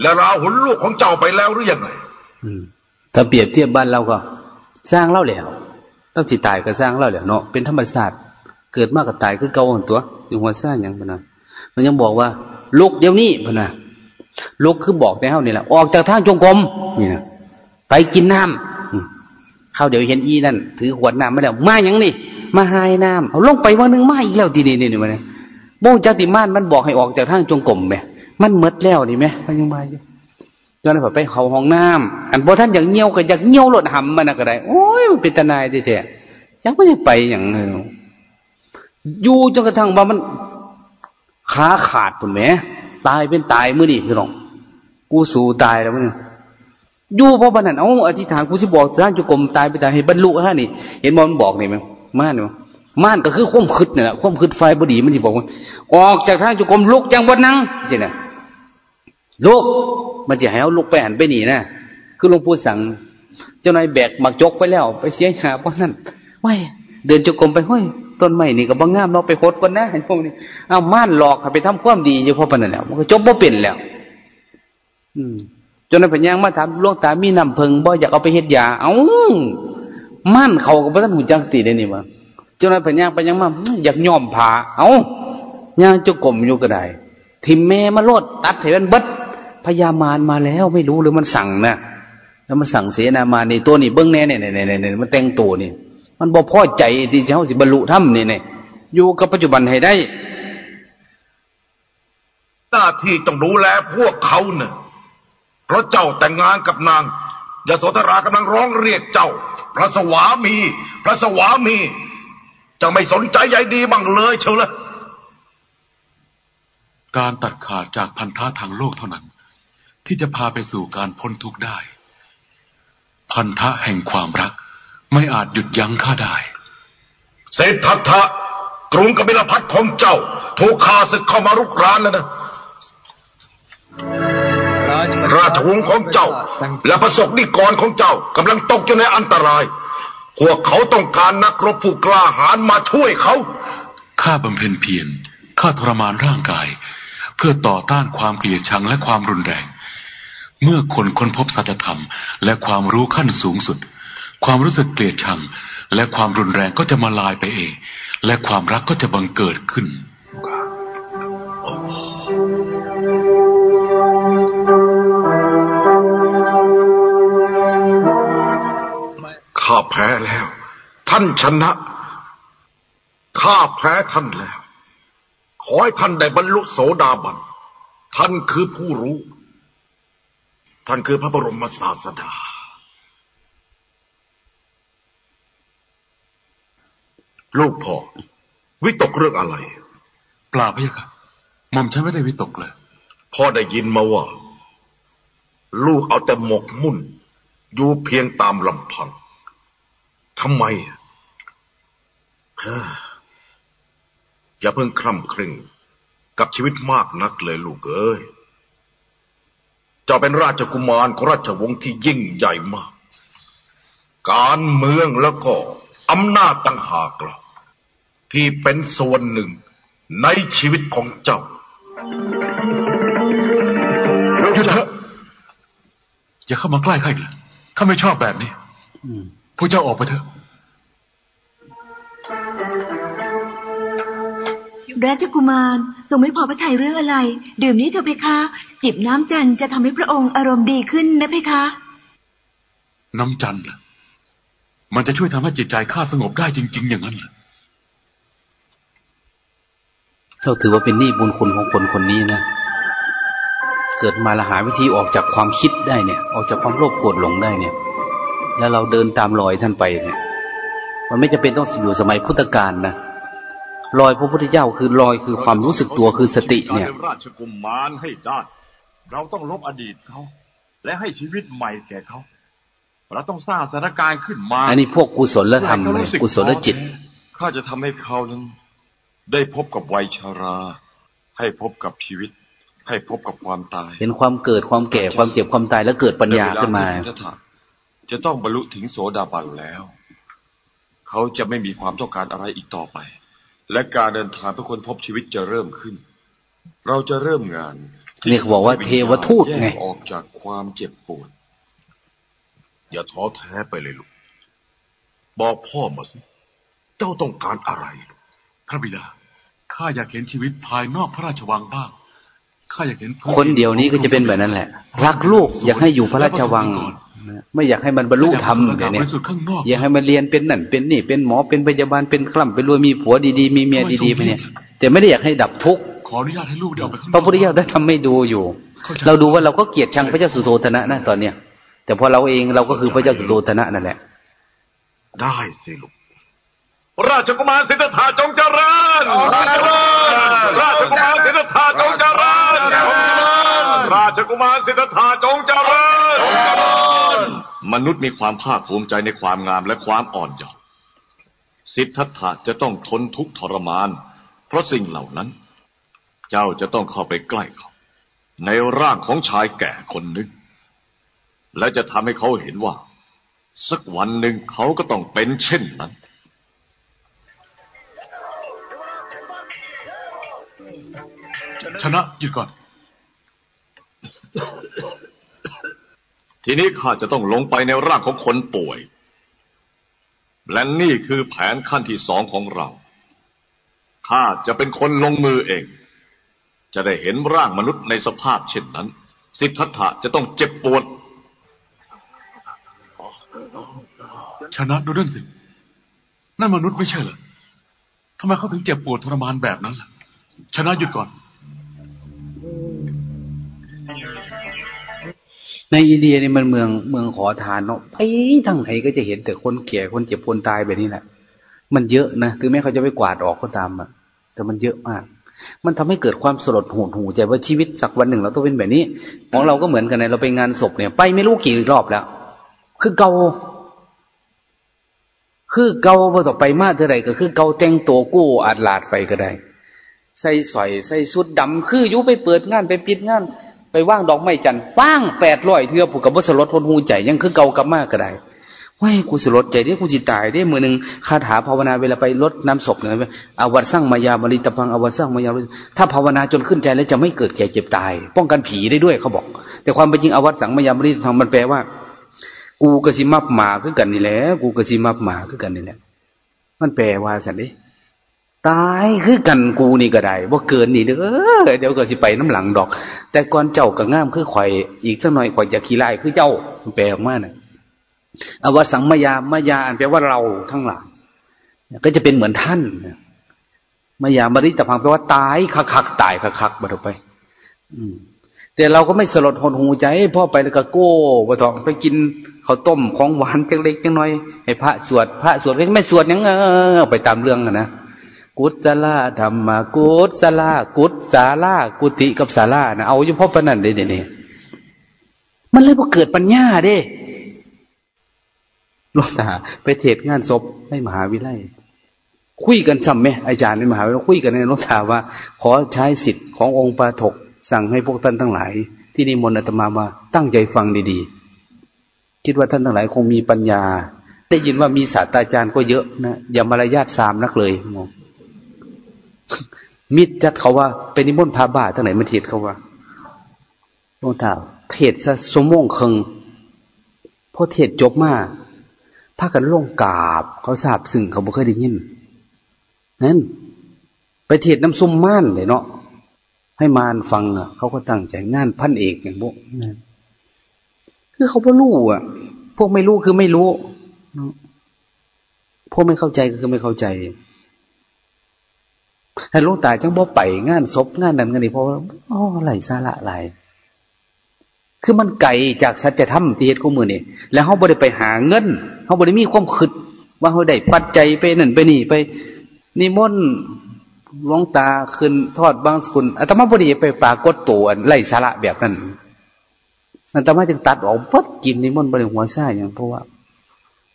และราหุลลูกของเจ้าไปแล้วหรือยังไงถ้าเปรียบเทียบบ้านเราก็ สร้างเล่าแล้วต้องสิตายก็สร้างเล่าแล้วเนาะเป็นธรรมศาสตร์เกิดมากกับตายคือเก่าตัวอยู่หัวสร้างอย่างนั้น มันยังบอกว่า ลุกเดี๋ยวนี้พนะลุกคือบอกแต่เฮานี่แหละออกจากทางจงกรมนี่นะไปกินน้ำเขาเดี๋ยวเห็นอีนั่นถือขวดน้ำมาแล้วมาอย่างนี่มาหายน้ำเอาลงไปวันหนึ่งมาอีกแล้วทีนี้นี่มันโมจัติมานมันบอกให้ออกจากทางจงกรมไหมมันเมดแล้วนี่ไหมมันยังมาอยู่ตอนไปเขาห้องน้ำอันพอท่านอยากเงี้ยวก็อยากเงี้ยวรถหำมันก็ได้โอ้ยมันเป็นตนายที่แท้ยังไม่ได้ไปอย่างเงี้ยอยู่จนกระทั่งว่ามัน ขาขาดปุ่นแหมตายเป็นตายเมื่อนี่คือหรอกกูสู่ตายแล้วมึงอยู่เพราะบันนั้นเอาอธิษฐานกูจะบอกร่างจุกรมตายไปตายให้บรรลุฮะนี่ เห็นมันบอกนี่มั้ยม่านเนาะม่านก็คือควมคืดเนี่แหละควมคืดไฟบดีมันที่บอกว่าออกจากทางจุกรมลุกจังบนนั่งใช่ไหมลุกมันจะให้เอาลุกไปหันไปหนีนะคือหลวงปู่สั่ง เจ้านายแบกหมักจกไปแล้ว ไปเสียหาเพราะนั่นไม่เดินจุกรมไปห้อย ต้นไม้นี่ก็บางงามเราไปโคดกันนะเห็นพวกนี้เอาม่านหลอกไปทำความดีอยู่พอปนันแล้วมันก็จบบ่เป็นแล้ว อืม จนในปัญญามาถามลวงตามีน้ำเพิงบ่อยากเอาไปเฮ็ดยา เอ้าม่านเขาก็บ่ทันหูจักตีได้นี่ว่าจนในปัญญาปัญญามาอยากย่อมผาเอ้าย่างจะกลมอยู่ก็ได้ทิมแม่มาโลดตัดให้มันบัดพญามารมาแล้วไม่รู้หรือมันสั่งนะแล้วมันสั่งเสนามาในตัวนี้เบื้องแน่เนี่ยเนี่ยเนี่ยมันแต่งตัวนี่ มันบ่พอใจที่จะเอาสิบรรลุธรรมนี่เนี่ยอยู่กับปัจจุบันให้ได้ หน้าที่ต้องดูแลพวกเขาเนี่ยเพราะเจ้าแต่งงานกับนางยาโสธรากำลังร้องเรียกเจ้า พระสวามี พระสวามีจะไม่สนใจใยดีบ้างเลยเชียวเลยการตัดขาดจากพันธะทางโลกเท่านั้น ที่จะพาไปสู่การพ้นทุกข์ได้ พันธะแห่งความรัก ไม่อาจหยุดยั้งข้าได้ เศรษฐะกรุงกบิลพัทของเจ้า ถูกข้าศึกเข้ามารุกรานแล้วนะ ราชวงศ์ของเจ้า และประสบนิกรของเจ้ากำลังตกอยู่ในอันตราย พวกเขาต้องการนักรบผู้กล้าหาญมาช่วยเขา ข้าบำเพ็ญเพียร ข้าทรมานร่างกาย เพื่อต่อต้านความเกลียดชังและความรุนแรง เมื่อคนค้นพบสัจธรรมและความรู้ขั้นสูงสุด ความรู้สึกเกลียดชัง และความรุนแรงก็จะมาลายไปเอง และความรักก็จะบังเกิดขึ้น ข้าแพ้แล้ว ท่านชนะ ข้าแพ้ท่านแล้ว ขอให้ท่านได้บรรลุโสดาบัน ท่านคือผู้รู้ ท่านคือพระบรมศาสดา ลูกพ่อ วิตกเรื่องอะไร เปล่าพะยะค่ะหม่อมฉันไม่ได้วิตกเลย พ่อได้ยินมาว่า ลูกเอาแต่หมกมุ่น อยู่เพียงตามลำพังทำไมเฮ้ออย่าเพิ่งคร่ำครึ่งกับชีวิตมากนักเลยลูกเอ้ยเจ้าเป็นราชกุมารของราชวงศ์ที่ยิ่งใหญ่มาก การเมืองแล้วก็อำนาจต่างหากล่ะ ที่เป็นส่วนหนึ่งในชีวิตของเจ้าหยุดเถอะอย่าเข้ามาใกล้ข้าอีกเลยข้าไม่ชอบแบบนี้อืมพวกเจ้าออกไปเถอะราชกุมารทรงไม่พอพระทัยเรื่องอะไร ดื่มนี้เถอะเพคะจิบน้ำจันทร์จะทำให้พระองค์อารมณ์ดีขึ้นนะเพคะ น้ำจันทร์ล่ะมันจะช่วยทำให้จิตใจข้าสงบได้จริง ๆ อย่างนั้นเหรอ เท่าถือว่าเป็นหนี้บุญคุณของคนคนนี้นะเกิดมาและหาวิธีออกจากความคิดได้เนี่ย ออกจากความโลภโกรธหลงได้เนี่ย แล้วเราเดินตามรอยท่านไปเนี่ย มันไม่จำเป็นต้องอยู่สมัยพุทธกาลนะรอยพระพุทธเจ้าคือรอยคือความรู้สึกตัวคือสติเนี่ยราชราชกุมมารให้ได้เราต้องลบอดีตเขา และให้ชีวิตใหม่แก่เขาเราต้องสร้างสถานการณ์ขึ้นมา อันนี้พวกกุศลธรรมเลยกุศลจิตข้าจะทำให้เขานั้น ได้พบกับวัยชรา ให้พบกับชีวิต ให้พบกับความตาย เห็นความเกิดความแก่ความเจ็บความตายแล้วเกิดปัญญาขึ้นมาในเวลที่สิทธัตถะจะต้องบรรลุถึงโสดาบันแล้ว เขาจะไม่มีความต้องการอะไรอีกต่อไป และการเดินทางเพื่อคนพบชีวิตจะเริ่มขึ้น เราจะเริ่มงานนี่เขาบอกว่าเทวทูตไงแยกออกจากความเจ็บปวดอย่าท้อแท้ไปเลยลูกบอกพ่อมาสิเจ้าต้องการอะไรลูกพระบิดา ข้าอยากเห็นชีวิตภายนอกพระราชวังบ้างข้าอยากเห็นพื้คนเดียวนี้ก็จะเป็นแบบนั้นแหละ รักลูกอยากให้อยู่พระราชวังนะไม่อยากให้มันบรรลุธรรมอเดี๋ยวนี้บริสุทธิ์ข้างนอกอยากให้มันเรียนเป็นนั่นเป็นนี่ เป็นหมอเป็นพยาบาลเป็นคล่ำเป็นรวยมีผัวดีๆมีเมียดีๆไปเนี่ย แต่ไม่ได้อยากให้ดับทุกข์ขออนุญาตให้ลูกเดี๋ยวออกไปข้างนอกพระพุทธเจ้าได้ทำให้ดูอยู่เข้าใจเราดูว่าเราก็เกลียดชังพระเจ้าสุโธธนะนะตอนเนี้ยแต่พอเราเองเราก็คือพระเจ้าสุโธธนะนั่นแหละ ได้สิลูก ราชกุมารสิทธัตถะจงเจริญจงเจริญราชกุมารสิทธัตถะจงเจริญจงเจริญราชกุมารสิทธัตถะจงเจริญจงเจริญมนุษย์มีความภาคภูมิใจในความงามและความอ่อนหยอดสิทธัตถะจะต้องทนทุกข์ทรมาน เพราะสิ่งเหล่านั้น เจ้าจะต้องเข้าไปใกล้เขา ในร่างของชายแก่คนหนึ่ง และจะทำให้เขาเห็นว่า สักวันหนึ่งเขาก็ต้องเป็นเช่นนั้น ชนะหยุดก่อน ทีนี้ข้าจะต้องลงไปในร่างของคนป่วย และนี่คือแผนขั้นที่สองของเรา ข้าจะเป็นคนลงมือเอง จะได้เห็นร่างมนุษย์ในสภาพเช่นนั้น สิทธัตถะจะต้องเจ็บปวด ชนะดูนั่นสิ นั่นมนุษย์ไม่ใช่เหรอทำไมเขาถึงเจ็บปวดทรมานแบบนั้นล่ะ ชนะหยุดก่อน ในอินเดียนี่มันเมืองเมืองขอทานเนาะไปทางไหนก็จะเห็นแต่คนแก่คนเจ็บคนตายแบบนี้แหละมันเยอะนะถึงแม้เขาจะไปกวาดออกก็ตามอะแต่มันเยอะมาก มันทำให้เกิดความสลดหูหูใจว่าชีวิตสักวันหนึ่งเราต้องเป็นแบบนี้ ของเราก็เหมือนกันนะเราไปงานศพเนี่ย ไปไม่รู้กี่รอบแล้ว คือเกาคือเกาพอต่อไปมากเท่าไหร่ก็คือเกาแต่งตัวกู้อาดลาดไปก็ได้ ใส่สอย ใส่สุดดำคืออยู่ไปเปิดงานไปปิดงาน ไปว่างดอกไม้จันทร์ว่างแปดร้อยเทือผูกกับบสลดทนหูใจ ยังคือเก่ากับมากก็ได้ว้ายกูสลดใจเด้กูสิตายเด้มือหนึ่งคาถาภาวนาเวลาไปลดน้ำศพเนี่ยอาวัตสร้างมายาบริตพังอาวัตสร้างมายาถ้าภาวนาจนขึ้นใจแล้วจะไม่เกิดแก่เจ็บตาย ป้องกันผีได้ด้วยเขาบอก แต่ความเป็นจริงอาวัตสังมายาบริตพังมันแปลว่า กูกระสิมับหมาคือกันนี่แหละกูกระสิมับหมาคือกันนี่แหละมันแปลว่าสันดิ ตายคือกันกูนี่ก็ได้ว่าเกินนี่เด้อเดี๋ยวก็สิไปน้ำหลังดอก แต่ก่อนเจ้าก็ง่ามคือข่อย อีกสักหน่อยข่อยจะขี้ไล่คือเจ้าแปลออกมาน่ะอวสังมายามายาอันแปลว่าเราทั้งหลายก็จะเป็นเหมือนท่านมายามริตพังแปลว่าตายคักๆตายคักๆบัดไป อืมแต่เราก็ไม่สลดหดหูใจพ่อไปแล้วก็โก้ไปถองไปกินข้าวต้มของหวานเล็กจังน้อยให้พระสวด พระสวดก็กไม่สวดยังเออไปตามเรื่องนะ กุศลาธรรมกุศลากุศาลากุติกับศาลานะเอาอยู่พ่อปนันเด้เนี่ยมันเลยพอเกิดปัญญาเด้หลวงตาไปเทศงานศพให้มหาวิทยาลัยคุยกันซ้ำไหมอาจารย์ในมหาวิทยาลัยคุยกันในหลวงตาว่า ขอใช้สิทธิ์ขององค์ปาถกสั่งให้พวกท่านทั้งหลาย ที่นิมนต์อาตมามาตั้งใจฟังดีๆ คิดว่าท่านทั้งหลายคงมีปัญญา ได้ยินว่ามีศาสตราจารย์ก็เยอะนะอย่ามารยาทสามนักเลยมอง มิดจัดเขาว่าเป็นนิมนต์พาบาทั้งไหนมาเทศเขาว่าหลวงตาเทศซะสมงคงพอเทศจบมาพากันลงกาบ เขาทราบซึ่งเขาบ่เคยได้ยินนั้นไปเทศน้ำซุ่มม่านเลยเนาะให้มารฟังอะเขาก็ตั้งใจงานพันเอกอย่างพวกนั้นคือเขาไม่รู้อะ พวกไม่รู้คือไม่รู้ พวกไม่เข้าใจคือไม่เข้าใจ ถ้ลูกตายจังบ่ไปงานศพงานนั้นกันนี่เพราะว่าอ๋อไหลสาระไหลคือมันไกลจากสัจธรรมที่เฮ็ดข้อมือนี่แล้วเขาบ่ได้ไปหาเงินเขาบ่ได้มีความคิด ว่าเขาได้ปัจจัยไปนั่นไปนี่ไปนิมนต์หลวงตาขึ้นทอดบางสกุลอาตมาบดีไปปรากฏตัวไล่สาระแบบนั้นอาตมาจึงตัดออกพดกินนิมนต์บริหัวซ่าอย่างเพราะว่า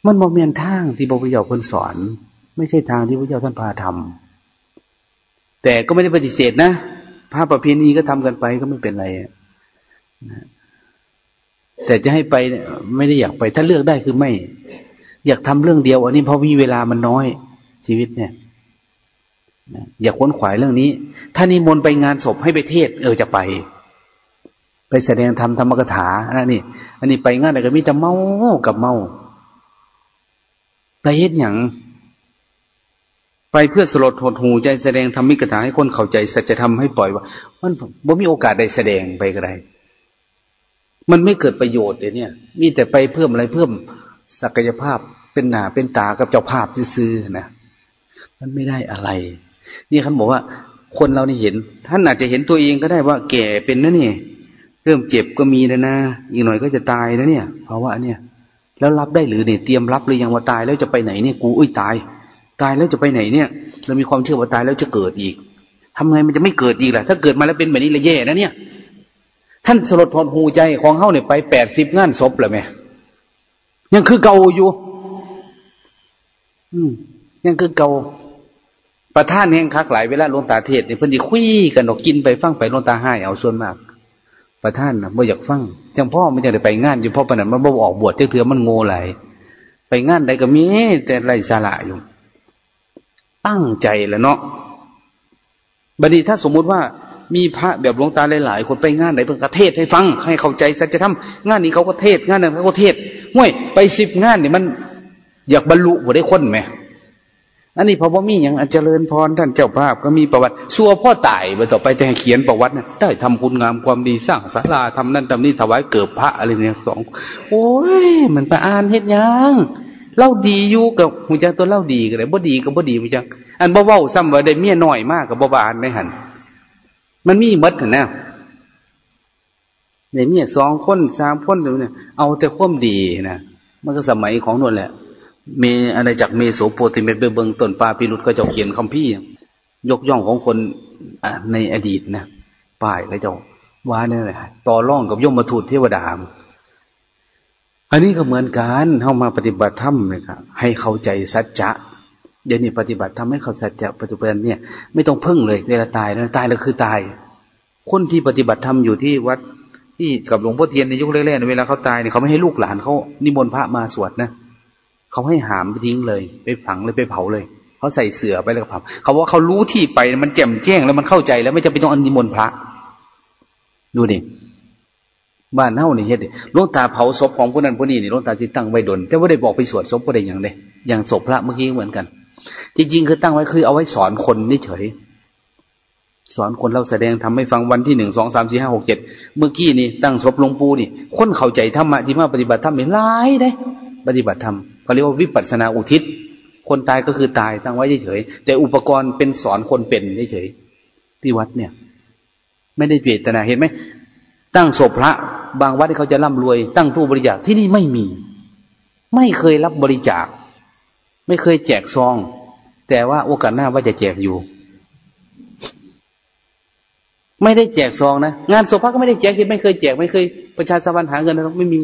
มันโมเมนทางที่พระพุทธเจ้าคนสอน ไม่ใช่ทางที่พระเจ้าท่านพาทำ แต่ก็ไม่ได้ปฏิเสธนะพระประเพณีก็ทำกันไปก็ไม่เป็นไรนะแต่จะให้ไปไม่ได้อยากไป ถ้าเลือกได้คือไม่ อยากทำเรื่องเดียว อันนี้เพราะมีเวลามันน้อย ชีวิตเนี่ยอย่าค้นขวายเรื่องนี้ ถ้านิมนต์ไปงานศพให้ไปเทศ เออจะไป ไปแสดงธรรมธรรมกถาอันนี้ อันนี้ไปงานอะไรก็มีแต่เมากับเมาไปเฮ็ดอย่าง ไปเพื่อสลดหดหูใจแสดงธรรมิกถาให้คนเข้าใจสัจธรรมให้ปล่อยว่า มันบ่มีโอกาสได้แสดงไปก็ได้มันไม่เกิดประโยชน์เลยเนี่ย มีแต่ไปเพิ่มอะไรเพิ่มศักยภาพเป็นหนาเป็นตากับเจ้าภาพซื้อนะมันไม่ได้อะไร นี่เขาบอกว่า คนเรานี่เห็น ท่านอาจจะเห็นตัวเองก็ได้ว่า แก่เป็นนะเนี่ยเริ่มเจ็บก็มีแล้วนะอีกหน่อยก็จะตายแล้วเนี่ย เพราะว่าเนี่ย แล้วรับได้หรือเนี่ยเตรียมรับหรือยังว่าตายแล้วจะไปไหนเนี่ยกูอุ้ยตาย ตายแล้วจะไปไหนเนี่ย เรามีความเชื่อว่าตายแล้วจะเกิดอีกทำไงมันจะไม่เกิดอีกล่ะ ถ้าเกิดมาแล้วเป็นแบบนี้ละแย่นะเนี่ย ท่านสลดทนหูใจของเฮาเนี่ยไปแปดสิบงานศพเลยไหมยังคือเก่าอยู่ อืมยังคือเก่าประท่านแห่งคักหลายเวลาลงตาเทศเนี่ยเพิ่นจะคุยกันออกกินไปฟังไปลงตาให้เอาส่วนมาก ประท่านนะไม่อยากฟังจังพ่อมันจะได้ไปงานอยู่พ่อปนันมันบ่ออกบวชเถื่อมันโง่ไหลไปงานใดก็มีแต่ไรสาระอยู่ ตั้งใจแหละเนาะบัดนี้ถ้าสมมุติว่ามีพระแบบหลวงตาหลายๆคนไปงานไหนเพิ่งกระเทศให้ฟัง ให้เข้าใจสัจธรรมงานนี้เขาก็เทศงานนั้นเขาก็เทศห้วยไปสิบงานเนี่ยมัน อยากบรรลุหัวได้คนไหมอันนี้พอบ่มีอย่างอเจริญพรท่านเจ้าภาพก็มีประวัติสัวพ่อตายไปต่อไปแต่เขียนประวัตินะได้ทำคุณงามความดีสร้างศาลาทำนั่นทำนี่ถวายเกิดพระอะไรเนี่ยสองโอ้ยมันไปอ่านเฮ็ดยัง เล่าดีอยู่กับหูจักตัวเล่าดีกันเลยบ่ดีกับบ่ดีหูจัก อันบ่เว้าซ้ำว่าได้เมียน้อยมากกับบ่บานไม่หันมันมีมดเห็นนะเนี่ยเมียสองคนสามคนเนี่ยเอาแต่ความดีนะมันก็สมัยของนวลแหละมีอะไรจากเมโสโปติเมเบเบิงต้นปลาพิรุตก็จะเขียนคำพี่ยกย่องของคนในอดีตนะป้ายแล้วเจ้าว่าเนี่ยต่อร่องกับยมมาทูตเทวดาม อันนี้ก็เหมือนกันเข้ามาปฏิบัติธรรมเลยครับให้เข้าใจสัจจะเดี๋ยวนี้ปฏิบัติทำให้เขาสัจจะปัจจุบันเนี่ย ไม่ต้องพึ่งเลย เวลาตายแล้วตายแล้วคือตาย คนที่ปฏิบัติธรรมอยู่ที่วัดที่กับหลวงพ่อเทียนในยุคแรกๆเวลาเขาตายเนี่ยเขาไม่ให้ลูกหลานเขานิมนต์พระมาสวดนะเขาให้หามไปทิ้งเลย ไปฝังเลยไปเผาเลยเขาใส่เสือไปแล้วก็เผาเขาว่าเขารู้ที่ไปมันแจ่มแจ้งแล้วมันเข้าใจแล้วไม่จำเป็นต้องอนนิมนต์พระ ดูดิ บ้านเน่านี่เฮ็ดหลวงตาเผาศพของผู้นั้นผู้นี้นี่หลวงตาจิตั้งไว้ดน แต่ว่าได้บอกไปสวดศพก็ได้อย่างใดอย่างศพพระเมื่อกี้เหมือนกัน จริงๆคือตั้งไว้คือเอาไว้สอนคนนี่เฉย สอนคนเราแสดงทำให้ฟังวันที่หนึ่งสองสามสี่ห้าหกเจ็ดเมื่อกี้นี่ตั้งศพหลวงปู่นี่ คนเข้าใจธรรมะที่มาปฏิบัติธรรมเห็นหลายได้ ปฏิบัติธรรมเขาเรียกว่าวิปัสสนาอุทิศ คนตายก็คือตายตั้งไว้เฉยแต่อุปกรณ์เป็นสอนคนเป็นเฉยที่วัดเนี่ย ไม่ได้เจตนาเห็นไหม ตั้งศพพระ บางวัดที่เขาจะร่ำรวย ตั้งตู้บริจาคที่นี่ไม่มี ไม่เคยรับบริจาค ไม่เคยแจกซอง แต่ว่าโอกาสหน้าว่าจะแจกอยู่ ไม่ได้แจกซองนะงานศพพระก็ไม่ได้แจกที่ไม่เคยแจกไม่เคยประชาสัมพันธ์หาเงินเราไม่มี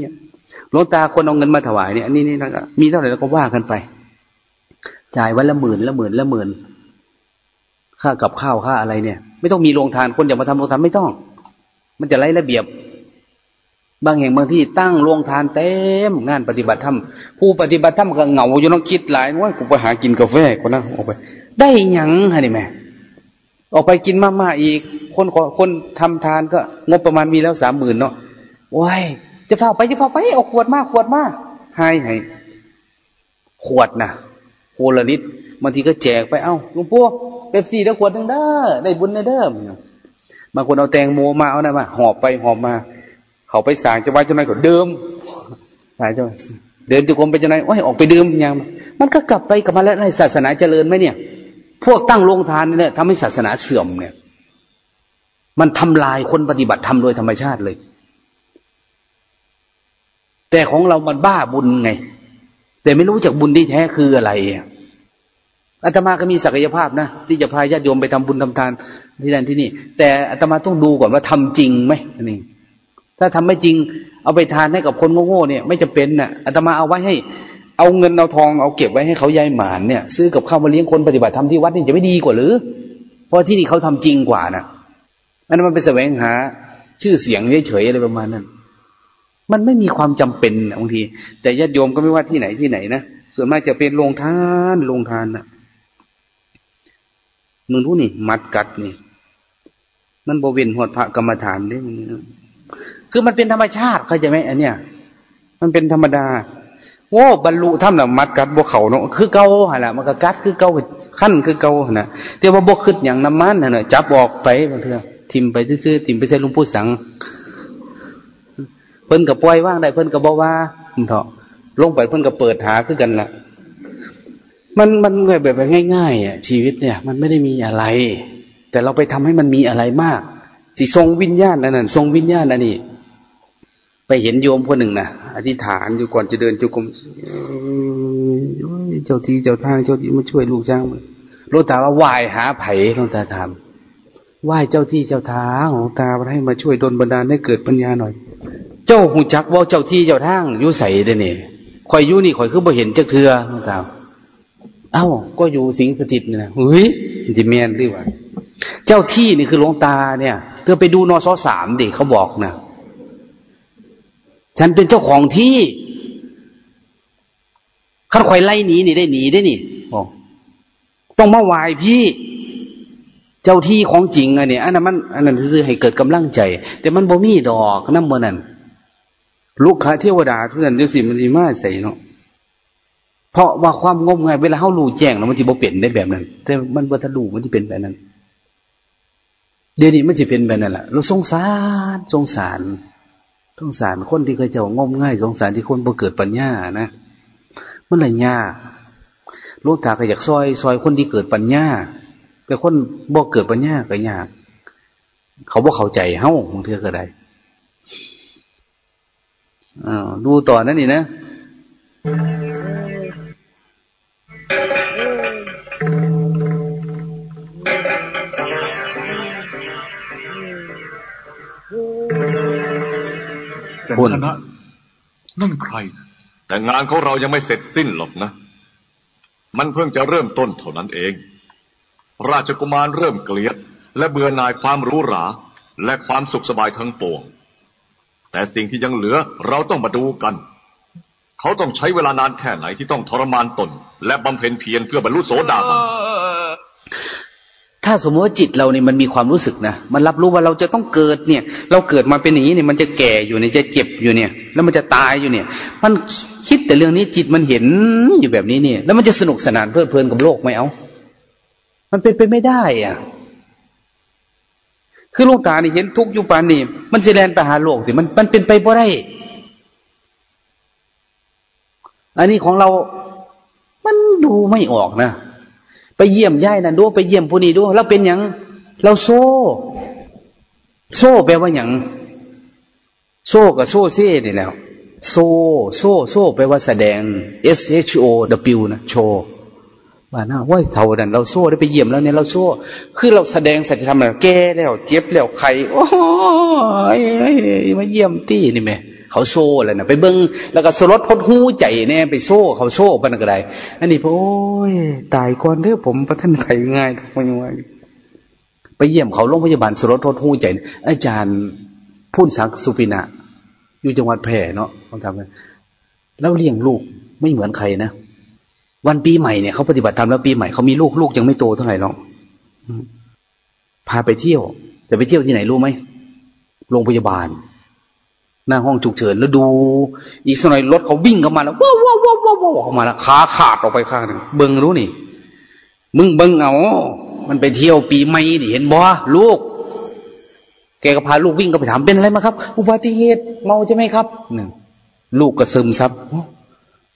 หลวงตาคนเอาเงินมาถวายเนี่ยนนี้นี่นะมีเท่าไหร่เราก็ว่ากันไปจ่ายวันละหมื่นละหมื่นละหมื่นค่ากับข้าวค่าอะไรเนี่ย ไม่ต้องมีโรงทานคนอยากมาทำโรงทานไม่ต้อง มันจะไร้ระเบียบ บางแห่งบางที่ตั้งโรงทานเต็มงานปฏิบัติธรรมผู้ปฏิบัติธรรมก็เหงาอยู่น้องคิดหลายว่ากูไปหากินกาแฟคนนะออกไป ได้ยังฮะนี่แม่ออกไปกินมาม่าอีก คนคนทำทานก็งบประมาณมีแล้วสามหมื่นเนาะว้ายจะเฝ้าไปจะเฝ้าไปเอาขวดมากขวดมากให้ให้ขวดนะโคละนิดบางทีก็แจกไปเอ้าลุงปู่เป๊ปซี่ได้ขวดหนึ่งเด้อได้บุญในเด้อ บางคนเอาแตงโมมาเอานะมาหอบไปหอบมา เขาไปสางจะไว้จะไหนก็เดิมสายจะเดินจุกรมไปจะไหนโอ้ยออกไปดื่มยังมันก็กลับไปกลับมาแล้วในศาสนาเจริญไหมเนี่ย พวกตั้งโรงทานเนี่ยทำให้ศาสนาเสื่อมเนี่ย มันทำลายคนปฏิบัติธรรมโดยธรรมชาติเลย แต่ของเรามันบ้าบุญไง แต่ไม่รู้จักบุญที่แท้คืออะไรอาตมาก็มีศักยภาพนะที่จะพาญาติโยมไปทำบุญทำทาน ที่นั่นที่นี่ แต่อาตมาต้องดูก่อนว่าทำจริงไหมนี่ถ้าทำไม่จริง เอาไปทานให้กับคนโง่ๆเนี่ย ไม่จะเป็นน่ะอาตมาเอาไว้ให้ เอาเงินเอาทองเอาเก็บไว้ให้เขายายหมานเนี่ย ซื้อกับข้าวมาเลี้ยงคนปฏิบัติธรรมที่วัดนี่จะไม่ดีกว่าหรือ เพราะที่นี่เขาทำจริงกว่าน่ะอันนั้นมันไปแสวงหา ชื่อเสียงเฉยๆอะไรประมาณนั้น มันไม่มีความจำเป็นบางที แต่ญาติโยมก็ไม่ว่าที่ไหนที่ไหนนะส่วนมากจะเป็นโรงทานโรงทานน่ะมึงรู้นี่ มัดกัดนี่ มันโบเวนหัวพระกรรมฐานเด้คือมันเป็นธรรมชาติเข้าใจไหมอันเนี้ยมันเป็นธรรมดาโอ้บรรลุถ้ำน่ะมัดกัดบวเขาเนาะคือเก่าหะละมันก็กัดคือเก่าขั้นคือเก่านะแต่ว่าบกขึ้นอย่างน้ำมันน่ะจับออกไปบางทีทิมไปซื้อทิมไปใส่ลุงปู่สัง เพิ่นกับปล่อยว่างได้เพิ่นกับบอกว่าเถาะลงไปเพิ่นกับเปิดหาคือกันละมันมันแบบง่ายๆอะชีวิตเนี่ย มันไม่ได้มีอะไร แต่เราไปทำให้มันมีอะไรมาก สิทรงวิญญาณนั่นน่ะทรงวิญญาณนั่นนี่ไปเห็นโยมคนหนึ่งนะอธิษฐานอยู่ก่อนจะเดินจุกรมเจ้าทีเจ้าทางเจ้าที่มาช่วยลูกจ้างหลวงตาว่าไหว้หาไผ่หลวงตาทำไหว้เจ้าที่เจ้าทางหลวงตาให้มาช่วยดลบันดาลให้เกิดปัญญาหน่อย เจ้าหูจักว่าเจ้าที่เจ้าทางอยู่ใส่เด้เนี่ยคอยอยู่นี่คอยคือบ่เห็นเจ้าเถือหลวงตาเอ้าก็อยู่สิงสถิตเนี่ยเฮ้ยจิเมียนดีกว่า เจ้าที่นี่คือหลวงตาเนี่ย เธอไปดูนอสสามดิเขาบอกนะฉันเป็นเจ้าของที่ข้าคอยไล่หนีนี่ได้หนีได้นี่บอกต้องมาไหวพี่ เจ้าที่ของจริงอะเนี่ยอันนั้นมันอันนั้นคือให้เกิดกำลังใจ แต่มันบ่มีดอกน้ำมันนั่นลูกค้าเทวดาทุกนั้นเดี๋ยวสิมันสิมาใส่เนาะเพราะว่าความงมงายเวลาเขาลู่แจ้งแล้วมันจะบ่เปลี่ยนได้แบบนั้น แต่มันบ่ทะลุมันจะเป็นแบบนั้น เดี๋ยวนี้มันจะเป็นแบบนั้นแหละเราสงสารสงสารสงสารคนที่เคยเจ้างมง่ายสงสารที่คนบ่เกิดปัญญานะมันอะไรยากลูกตาก็อยากซอย ซอยคนที่เกิดปัญญาแต่คนบ่เกิดปัญญาก็ยาก เขาบ่เข้าใจเฮ้าบางทีก็ได้อ่าดูต่อนั่นนี่นะ คุณนะนั่นใคร แต่งานของเรายังไม่เสร็จสิ้นหรอกนะ มันเพิ่งจะเริ่มต้นเท่านั้นเอง ราชกุมารเริ่มเกลียด และเบื่อหน่ายความรู้หรา และความสุขสบายทั้งปวง แต่สิ่งที่ยังเหลือเราต้องมาดูกัน เขาต้องใช้เวลานานแค่ไหนที่ต้องทรมานตน และบำเพ็ญเพียรเพื่อบรรลุโสดาบัน ถ้าสมมติว่าจิตเราเนี่ยมันมีความรู้สึกนะมันรับรู้ว่าเราจะต้องเกิดเนี่ย เราเกิดมาเป็นอย่างนี้เนี่ยมันจะแก่อยู่เนี่ยจะเจ็บอยู่เนี่ย แล้วมันจะตายอยู่เนี่ย มันคิดแต่เรื่องนี้จิตมันเห็นอยู่แบบนี้เนี่ย แล้วมันจะสนุกสนานเพลิดเพลินกับโลกไหมเอา มันเป็นไปไม่ได้อะคือโลกตาเนี่เห็นทุกยุปานนี่มันแสดงไปหาโลกสิมันมันเป็นไปบ่ได้ อันนี้ของเรา มันดูไม่ออกนะ ไปเยี่ยมย่ายนั่นดูไปเยี่ยมผู้นี้ดูแล้วเป็นอย่างเราโซ่ โซ่แปลว่าอย่างโซ่กับโซ่เซ่นี่แล้ว โซ่โซ่โซ่แปลว่าแสดง S H O W นะโชว์ว่าหน้าว่าเท่านั้นเราโซ่ได้ไปเยี่ยมแล้วเนี่ยเราโซ่ คือเราแสดงสัจธรรมแล้วแก่แล้ว เจ็บแล้วใครโอ้ยมาเยี่ยมตี้นี่แม่ เขาโซ่แล้วนะไปเบิ้งแล้วก็สลดพดหูใจเนี่ยไปโซ่เขาโซ่ปนักไรอันนี้พโอ้ยตายก่อนเด้อผมประท่านไขง่ายทุกวันไปเยี่ยมเขาโรงพยาบาลสลดพดหูใจ อาจารย์พูดสักสุปินะอยู่จังหวัดแพร่เนาะเขาทำแล้วเลี้ยงลูกไม่เหมือนใครนะวันปีใหม่เนี่ยเขาปฏิบัติธรรมแล้วปีใหม่เขามีลูกลูกยังไม่โตเท่าไหร่หรอกพาไปเที่ยวจะไปเที่ยวที่ไหนรู้ไหมโรงพยาบาล หน้าห้องฉุกเฉินแล้วดู อีกสักหน่อยรถเขาวิ่งเข้ามาแล้วว้าวว้าวว้าวว้าวเข้ามาแล้วขาขาดออกไปข้างหนึ่งเบิ้งรู้นี่ มึงเบิ้งเอา มันไปเที่ยวปีใหม่ดิเห็นบ่ลูก แกก็พาลูกวิ่งก็ไปถามเป็นอะไรมาครับ อุบัติเหตุเมาใช่ไหมครับหนึ่งลูกก็ซึมซับ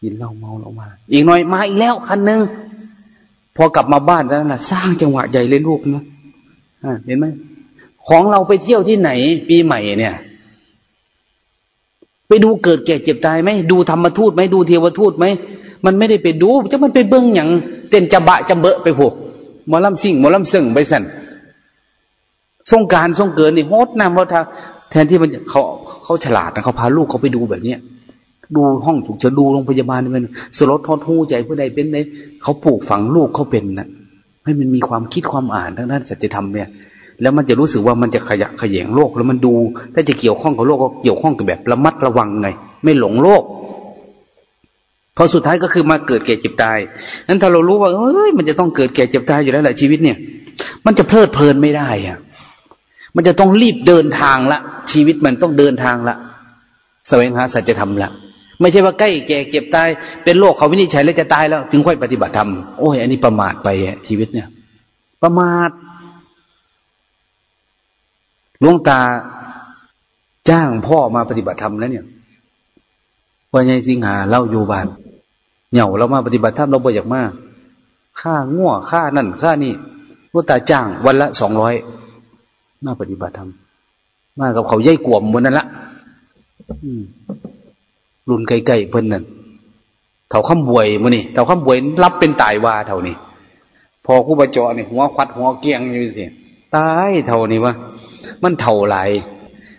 กินเหล้าเมาเรามา อีกหน่อยมาอีกแล้วคันหนึ่งพอกลับมาบ้านแล้วนะสร้างจังหวะใหญ่เลยลูกนะเห็นไหมของเราไปเที่ยวที่ไหน ปีใหม่เนี่ย ไปดูเกิดแก่เจ็บตายไหมดูธรรมทูตไหมดูเทวทูตไหมมันไม่ได้ไปดูจะมันไปเบิ้งอย่างเต้นจะบะจะเบะไปพวกหมอลำสิ่งหมอลำซึ่งไปสั่นสงการสงเกินนี่โฮดนำเราทาแทนที่มันเขาเขาฉลาดนะเขาพาลูกเขาไปดูแบบเนี้ยดูห้องถูกจะดูโรงพยาบาลมันสลดทอดหูใจผู้ใดเป็นไดเขาปลูกฝังลูกเขาเป็นนะให้มันมีความคิดความอ่านทางด้านสัจธรรมเนี่ย แล้วมันจะรู้สึกว่ามันจะขยะขยงโลกแล้วมันดู ถ้าจะเกี่ยวข้องกับโลกก็เกี่ยวข้องกับแบบระมัดระวังไง ไม่หลงโลกพอสุดท้ายก็คือมาเกิดแก่เจ็บตายนั้นถ้าเรารู้ว่าเฮ้ยมันจะต้องเกิดแก่เจ็บตายอยู่แล้วแหละชีวิตเนี่ย มันจะเพลิดเพลินไม่ได้อะมันจะต้องรีบเดินทางละ ชีวิตมันต้องเดินทางละแสวงหาสัจธรรมละไม่ใช่ว่าใกล้แก่เจ็บตาย เป็นโรคเขาวินิจฉัยแล้วจะตายแล้ว ถึงค่อยปฏิบัติธรรมโอ้ยอันนี้ประมาทไปชีวิตเนี่ย ประมาท หลวงตาจ้างพ่อมาปฏิบัติธรรมแล้วเนี่ยว่าไงสิงหาเล่าอยู่บ้านเหนี่ยวเรามาปฏิบัติธรรมเราบ่อยากมากค่าง่วค่านั่นค่านี่หลวงตาจ้างวันละสองร้อยมาปฏิบัติธรรมมากับเขาย่ายกวมบนนั้นละรุ่นไกลๆเพิ่นนั่นเท่าข้ามบวยมือนี่เท่าข้ามบวยรับเป็นตายวาเท่านี้พอคู่บาจอนี่หัวควัดหัวเกียงอยู่สิตายเท่านี้วะ มันเท่าไหล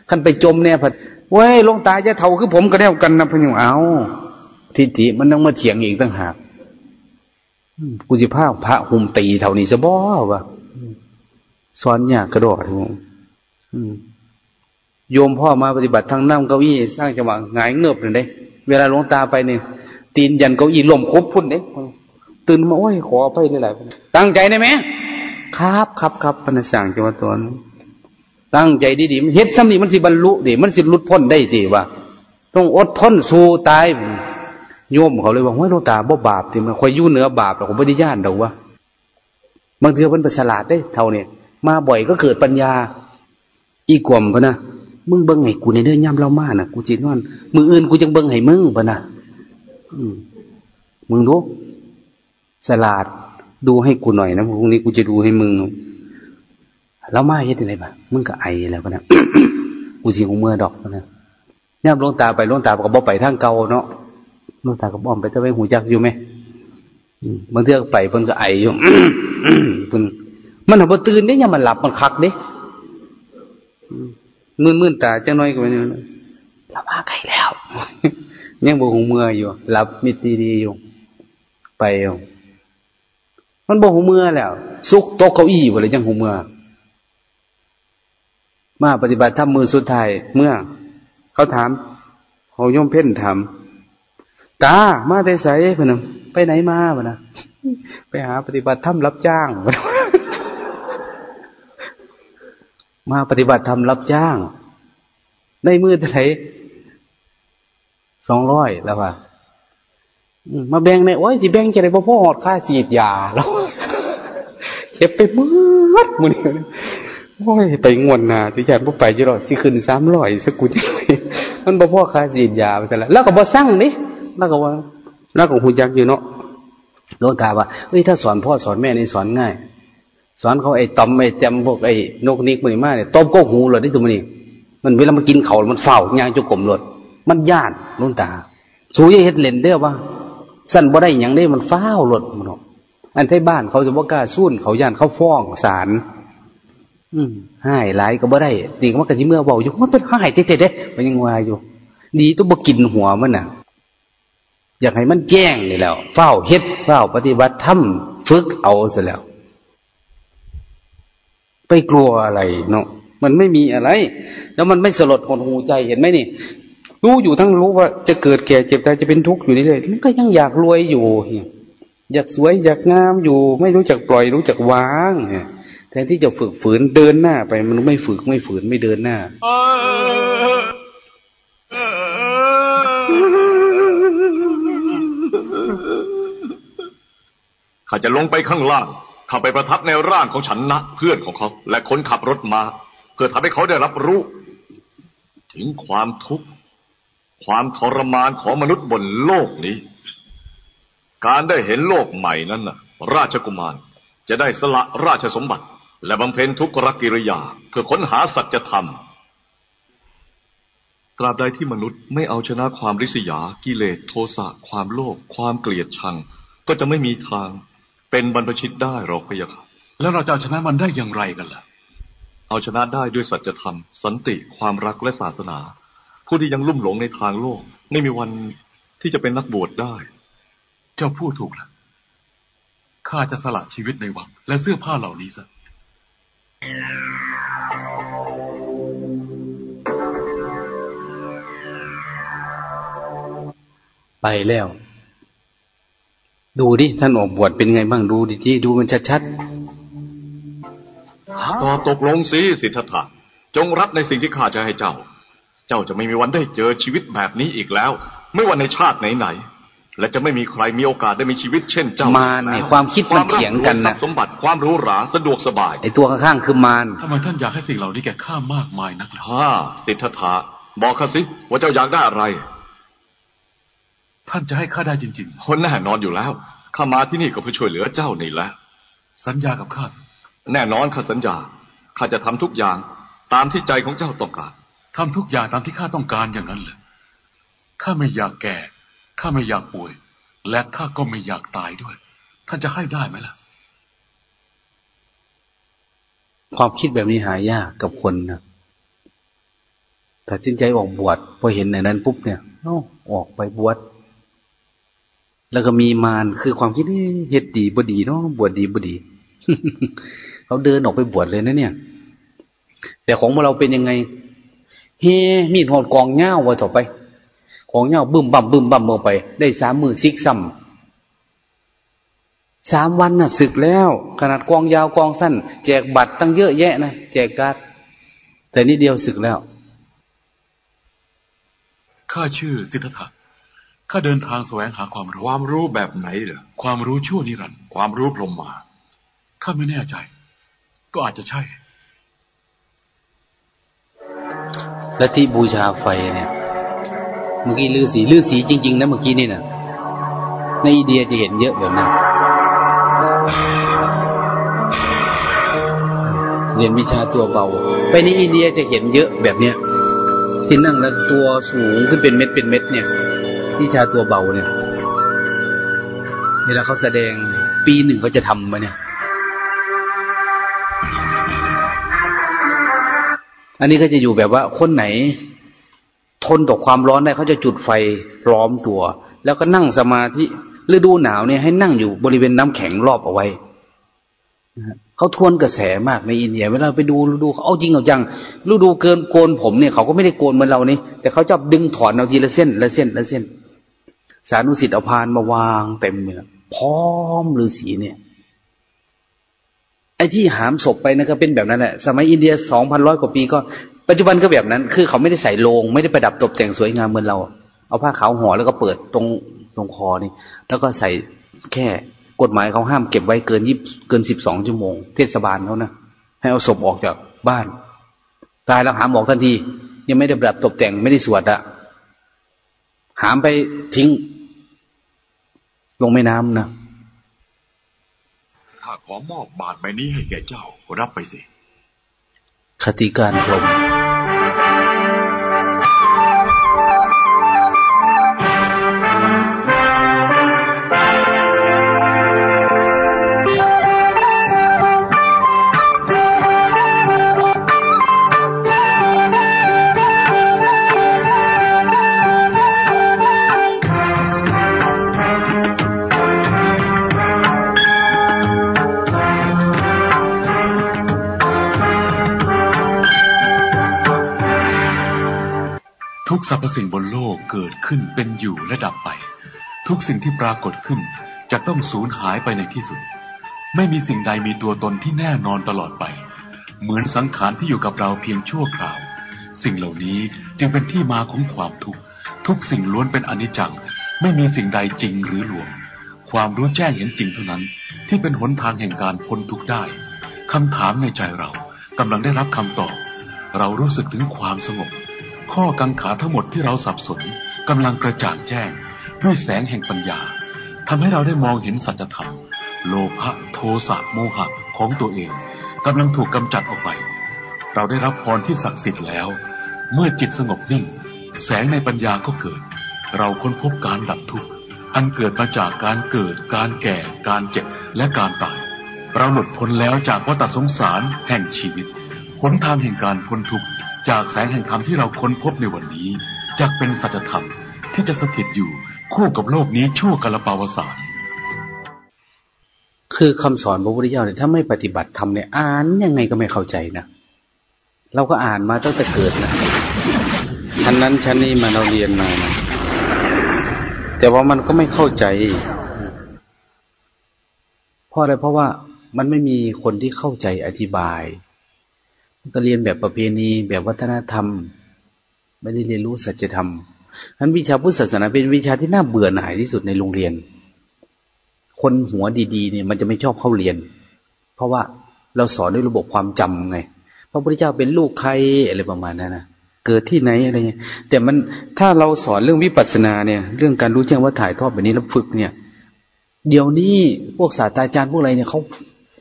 ขันไปจมเนี่ยพัดเว้ยลงตาจะเท่าคือผมก็แล้วกันนะพยุงเอาทิฏฐิมันต้องมาเถียงอีกตั้งหากกูจะพาพระหุมตีเท่านี้จะบ่วะสอนยากกระโดดโยมพ่อมาปฏิบัติทางนั่งเก้าอี้สร้างจังหวะหงายเงือบเลยเด้เวลาลงตาไปเนี่ยตีนยันเก้าอี้ลมคบพุ่นเด้ตื่นมาโอ้ยขอไปเลยหลายตั้งใจได้ไหมครับครับครับปนสั่งจังหวะตัวนั้น ตั้งใจดีๆเฮ็ดซ้ำนี่มันสิบรรลุดิมันสิหลุดพ้นได้ดิว่าต้องอดทนสู้ตายโยมเขาเลยว่าห้ยโลตาบ่บาปที่มันคอยยู่เหนือบาปหรอกผมไม่ได้ย่านดอกว่าบางทีมันเป็นฉลาดได้เท่าเนี่ยมาบ่อยก็เกิดปัญญา อีกวมพนะมึงเบิ้งให้กูในเนื้อย่ำเล่ามานะกูจีนอนมืออื่นกูจังเบิ้งให้มึงพะนะอืมมึงรู้ฉลาดดูให้กูหน่อยนะพรุ่งนี้กูจะดูให้มึง แล้วมาเฮ็ดยังไงบ้างมึงก็ไอแล้วนะกูสิหูเมื่อดอกนะย่ำลงตาไปลงตาก็บ่ไปทางเก่าเนาะลงตาก็บ่อมไปจะไปหูจักอยู่ไหมบางเทื่อไปเพิ่นก็ไออยู่เพิ่นมันหัวตื่นเนี่ยยังมันหลับมันคักเด้มื่นมื่นตาจังน้อยก็ไม่เนี่ยเรามาไกลแล้วยังบ่หูเมื่ออยู่หลับมิตรดีอยู่ ไปอยู่มันบ่หูเมื่อแล้วซุกโต๊ะเก้าอี้บ่เลยจังหูเมื่อ มาปฏิบัติธรรมมือสุดท้ายเมื่อ เขาถามเขาย่อมเพ่นถามตามาได้ใสพนมไปไหนมาพนะไปหาปฏิบัติธรรมรับจ้างมาปฏิบัติธรรมรับจ้างในมือเท่าไหร่สองร้อยแล้วว่ามาแบ่งในโอ้ยที่แบ่งจะได้พ่อหอดค่าฉีดยาแล้วเก็บไปมืดมือ โอ้ยไปงวนนาสิจารย์ผู้ไปยี่หรอสิขึ้นสามร้อยสกุลมันบ่พ่อคาสีดยาไปซะแล้วแล้วก็บ่สั่งนี่แล้วก็ว่า แล้วก็หูจักอยู่เนาะหลวงตาว่าเฮ้ยถ้าสอนพ่อสอนแม่นี่สอนง่าย สอนเขาไอ้ตอมไอ้แจมพวกไอ้นกนิกมันมาเนี่ยต้มก็หูเลยที่ตัวมันนี่มันเวลามันกินเขามันเฝ้ายางจุกกลมหลด มันญาติลวงตา สูยเฮ็ดเล่นเด้อว่าสั้นบ่ได้อย่างได้มันเฝ้าหลดมันอันที่บ้านเขาจะบ่กล้าสู้นเขาย่านเขาฟ้องศาล อืมห้หลายก็บ่ได้ตีก็มันกันที่เมื่อบอกอยู่มันเป็นห้เต็ดๆเด้มันยังวายอยู่ ดีต้องบ่กินหัวมันน่ะ อยากให้มันแจ้งนี่แล้วเฝ้าเฮ็ดเฝ้าปฏิบัติทำฝึกเอาซะแล้ว ไปกลัวอะไรเนาะมันไม่มีอะไร แล้วมันไม่สลดหดหูใจเห็นไหมนี่ รู้อยู่ทั้งรู้ว่าจะเกิดแก่เจ็บตายจะเป็นทุกข์อยู่นี่เลยมันก็ยังอยากรวยอยู่ อยากสวยอยากงามอยู่ ไม่รู้จักปล่อยรู้จักวาง แทนที่จะฝึกฝืนเดินหน้าไปมันไม่ฝึกไม่ฝืนไม่เดินหน้า ข้าจะลงไปข้างล่างข้าไปประทับในร่างของฉันนะเพื่อนของเขา และคนขับรถมา เพื่อทำให้เขาได้รับรู้ ถึงความทุกข์ ความทรมานของมนุษย์บนโลกนี้ การได้เห็นโลกใหม่นั้นน่ะ ราชกุมารจะได้สละราชสมบัติ และบำเพ็ญทุกรกิริยาเพื่อค้นหาสัจธรรม ตราบใดที่มนุษย์ไม่เอาชนะความริษยา กิเลสโทสะ ความโลภความเกลียดชัง ก็จะไม่มีทางเป็นบรรพชิตได้หรอกพะยะค่ะแล้วเราจะเอาชนะมันได้อย่างไรกันล่ะ เอาชนะได้ด้วยสัจธรรม สันติความรักและศาสนา ผู้ที่ยังลุ่มหลงในทางโลก ไม่มีวันที่จะเป็นนักบวชได้ เจ้าพูดถูกแล้วข้าจะสละชีวิตในวังและเสื้อผ้าเหล่านี้ซะ ไปแล้ว ดูดิ ท่านออกบวชเป็นไงบ้างดูดิที่ดูมันชัดๆก็ตกลงสิสิทธัตถะจงรับในสิ่งที่ข้าจะให้เจ้า เจ้าจะไม่มีวันได้เจอชีวิตแบบนี้อีกแล้ว ไม่ว่าในชาติไหนๆ และจะไม่มีใครมีโอกาสได้มีชีวิตเช่นเจ้ามารในความคิดมันเถียงกันนะสมบัติความรู้หราสะดวกสบายไอตัวข้างๆคือมารทำไมท่านอยากให้สิ่งเหล่านี้แก่ข้ามากมายนักล่ะฮ่าสิทธัตถะบอกข้าสิว่าเจ้าอยากได้อะไร ท่านจะให้ข้าได้จริงๆคนแน่นอนอยู่แล้วข้ามาที่นี่ก็เพื่อช่วยเหลือเจ้านี่แหละสัญญากับข้าแน่นอนข้าสัญญาข้าจะทำทุกอย่างตามที่ใจของเจ้าต้องการทำทุกอย่างตามที่ข้าต้องการอย่างนั้นเลยข้าไม่อยากแก่ ข้าไม่อยากป่วย และข้าก็ไม่อยากตายด้วย ท่านจะให้ได้ไหมล่ะ ความคิดแบบนี้หายากกับคนนะแต่จินใจออกบวชพอเห็นในนั้นปุ๊บเนี่ยออกไปบวชแล้วก็มีมารคือความคิดเฮ็ดดีบดีเนาะบวชดีบดีเขาเดินออกไปบวชเลยนะเนี่ย แต่ของเราเป็นยังไงเฮมีดหอดกองเง่าไว้ต่อไป ของเง่าบึ้มบั่มบึ้มบั่มลงไป ได้สามมือซิกซ้ำสามวันน่ะศึกแล้ว ขนาดกองยาวกองสั้น แจกบัตรตั้งเยอะแยะนะแจกการ์ดแต่นี่เดียวศึกแล้ว ข้าชื่อสิทธัตถะข้าเดินทางแสวงหาความรู้ความรู้แบบไหนเหรอความรู้ชั่วนิรันดร์ความรู้พรหมมาข้าไม่แน่ใจ ก็อาจจะใช่และที่บูชาไฟเนี่ย เมื่อกี้ลือสีลือสีจริง ๆ นะเมื่อกี้นี่นะในอินเดียจะเห็นเยอะแบบนั้นเรียนวิชาตัวเบา ไปในอินเดียจะเห็นเยอะแบบเนี้ยที่นั่งแล้วตัวสูงขึ้นเป็นเม็ดเป็นเม็ดเนี่ยวิชาตัวเบาเนี่ยเวลาเขาแสดงปีหนึ่งเขาจะทำมาเนี่ย อันนี้ก็จะอยู่แบบว่าคนไหน ทนต่อความร้อนได้เขาจะจุดไฟล้อมตัว แล้วก็นั่งสมาธิฤดูหนาวเนี่ยให้นั่งอยู่บริเวณน้ำแข็งรอบเอาไว้เขาทวนกระแสมากในอินเดียเวลาไปดูฤดูเขาเอาจริงเอาจังฤดูเกินโกนผมเนี่ยเขาก็ไม่ได้โกนเหมือนเรานี่แต่เขาจะดึงถอนเอาทีละเส้นละเส้นละเส้น สานุสิทธิ์เอาพานมาวางเต็มเลยพร้อมฤาษีเนี่ยไอ้ที่หามศพไปนะก็เป็นแบบนั้นแหละสมัยอินเดียสองพันร้อยกว่าปีก็ ปัจจุบันก็แบบนั้น คือเขาไม่ได้ใส่โลง ไม่ได้ประดับตกแต่งสวยงามเหมือนเรา เอาผ้าขาวห่อแล้วก็เปิดตรงตรงคอนี่ แล้วก็ใส่แค่กฎหมายเขาห้ามเก็บไว้เกินยี่เกินสิบสองชั่วโมง เทศบาลเขานะให้เอาศพออกจากบ้าน ตายแล้วหามออกทันที ยังไม่ได้ประดับตกแต่งไม่ได้สวดอะหามไปทิ้ง ลงแม่น้ำนะข้าขอมอบบาทใบนี้ให้แก่เจ้ารับไปสิ คติการพรม ทุกสรรพสิ่งบนโลกเกิดขึ้นเป็นอยู่และดับไป ทุกสิ่งที่ปรากฏขึ้นจะต้องสูญหายไปในที่สุด ไม่มีสิ่งใดมีตัวตนที่แน่นอนตลอดไป เหมือนสังขารที่อยู่กับเราเพียงชั่วคราว สิ่งเหล่านี้จึงเป็นที่มาของความทุกข์ทุกสิ่งล้วนเป็นอนิจจัง ไม่มีสิ่งใดจริงหรือลวง ความรู้แจ้งเห็นจริงเท่านั้น ที่เป็นหนทางแห่งการพ้นทุกข์ได้คำถามในใจเรากำลังได้รับคำตอบ เรารู้สึกถึงความสงบ ข้อกังขาทั้งหมดที่เราสับสนกำลังกระจ่างแจ้ง ด้วยแสงแห่งปัญญาทำให้เราได้มองเห็นสัจธรรม โลภะโทสะโมหะของตัวเองกำลังถูกกำจัดออกไป เราได้รับพรที่ศักดิ์สิทธิ์แล้ว เมื่อจิตสงบนิ่ง แสงในปัญญาก็เกิด เราค้นพบการดับทุกข์อันเกิดมาจากการเกิด การแก่ การเจ็บ และการตาย เราหลุดพ้นแล้วจากวัฏสงสารแห่งชีวิตหนทางแห่งการพ้นทุกข์ จากแสงแห่งธรรมที่เราค้นพบในวันนี้จะเป็นสัจธรรมที่จะสถิตอยู่คู่กับโลกนี้ชั่วกาลปาวสานคือคำสอนพระพุทธเจ้าเนี่ยถ้าไม่ปฏิบัติทำเนี่ยอ่านยังไงก็ไม่เข้าใจนะเราก็อ่านมาตั้งแต่เกิดนะชั้นนั้นชั้นนี้มาเราเรียนมานะแต่ว่ามันก็ไม่เข้าใจเพราะอะไรเพราะว่ามันไม่มีคนที่เข้าใจอธิบาย ก็เรียนแบบประเพณีแบบวัฒนธรรม ไม่ได้เรียนรู้สัจธรรมนั้นวิชาพุทธศาสนาเป็นวิชาที่น่าเบื่อหน่ายที่สุดในโรงเรียน คนหัวดีๆเนี่ยมันจะไม่ชอบเข้าเรียน เพราะว่าเราสอนด้วยระบบความจำไง พระพุทธเจ้าเป็นลูกใครอะไรประมาณนั้นนะเกิดที่ไหนอะไรเงี้ยแต่มันถ้าเราสอนเรื่องวิปัสสนาเนี่ย เรื่องการรู้แจ้งว่าถ่ายทอดแบบนี้แล้วฝึกเนี่ย เดี๋ยวนี้พวกศาสตราจารย์พวกอะไรเนี่ยเขา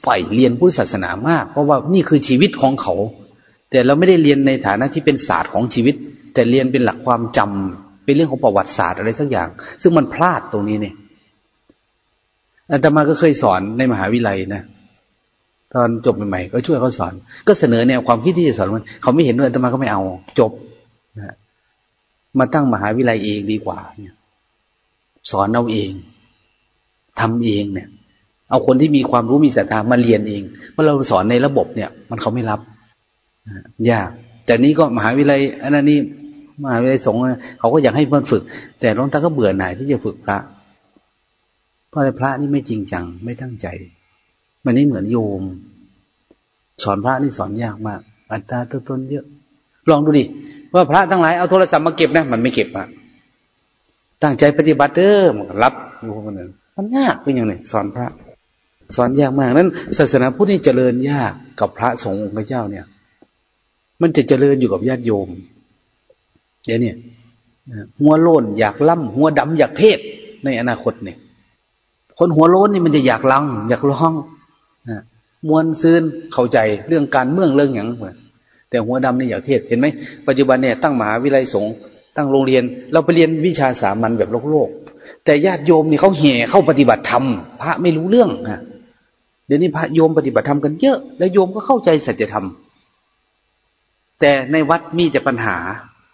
ใฝ่เรียนพุทธศาสนามาก เพราะว่านี่คือชีวิตของเขา แต่เราไม่ได้เรียนในฐานะที่เป็นศาสตร์ของชีวิต แต่เรียนเป็นหลักความจำเป็นเรื่องของประวัติศาสตร์อะไรสักอย่าง ซึ่งมันพลาดตรงนี้เนี่ยอาตมาก็เคยสอนในมหาวิทยาลัยนะตอนจบใหม่ๆก็ช่วยเขาสอน ก็เสนอแนวความคิดที่จะสอนมันเขาไม่เห็นด้วยอาตมาก็ไม่เอาจบนะมาตั้งมหาวิทยาลัยเองดีกว่าเนี่ย สอนเอาเองทำเองเนี่ย เอาคนที่มีความรู้มีศรัทธามาเรียนเองเมื่อเราสอนในระบบเนี่ย มันเขาไม่รับยาก แต่นี้ก็มหาวิทยาลัยอันนั้นนี่มหาวิทยาลัยสงฆ์เขาก็อยากให้เพื่อนฝึก แต่หลวงตาก็เบื่อหน่ายที่จะฝึกพระ เพราะพระนี่ไม่จริงจัง ไม่ตั้งใจ มันนี่เหมือนโยม สอนพระนี่สอนยากมาก อัตราตัวตนเยอะ ลองดูดิว่าพระทั้งหลายเอาโทรศัพท์มาเก็บนะมันไม่เก็บอะตั้งใจปฏิบัติเด้อมันรับอยู่คนนั้นมันยากเป็นอย่างไรสอนพระ สอนยากมากนั้น ศาสนาพุทธนี่เจริญยากกับพระสงฆ์องค์พระเจ้าเนี่ย มันจะเจริญอยู่กับญาติโยม เดี๋ยวนี้หัวโลนอยากล่ำหัวดำอยากเทศในอนาคตเนี่ย คนหัวโล้นนี่มันจะอยากลัง อยากร้องมวนซื่นเข้าใจเรื่องการเมืองเรื่องอย่างเหมือนแต่หัวดำนี่อยากเทศเห็นไหมปัจจุบันเนี่ยตั้งมหาวิทยาลัยสงฆ์ตั้งโรงเรียน เราไปเรียนวิชาสามัญแบบโลกโลกแต่ญาติโยมนี่เขาแห่เข้าปฏิบัติธรรมพระไม่รู้เรื่องฮะ ดี๋ยวนี้พระโยมปฏิบัติธรรมกันเยอะ แล้วโยมก็เข้าใจสัจธรรม แต่ในวัดมีแต่ปัญหา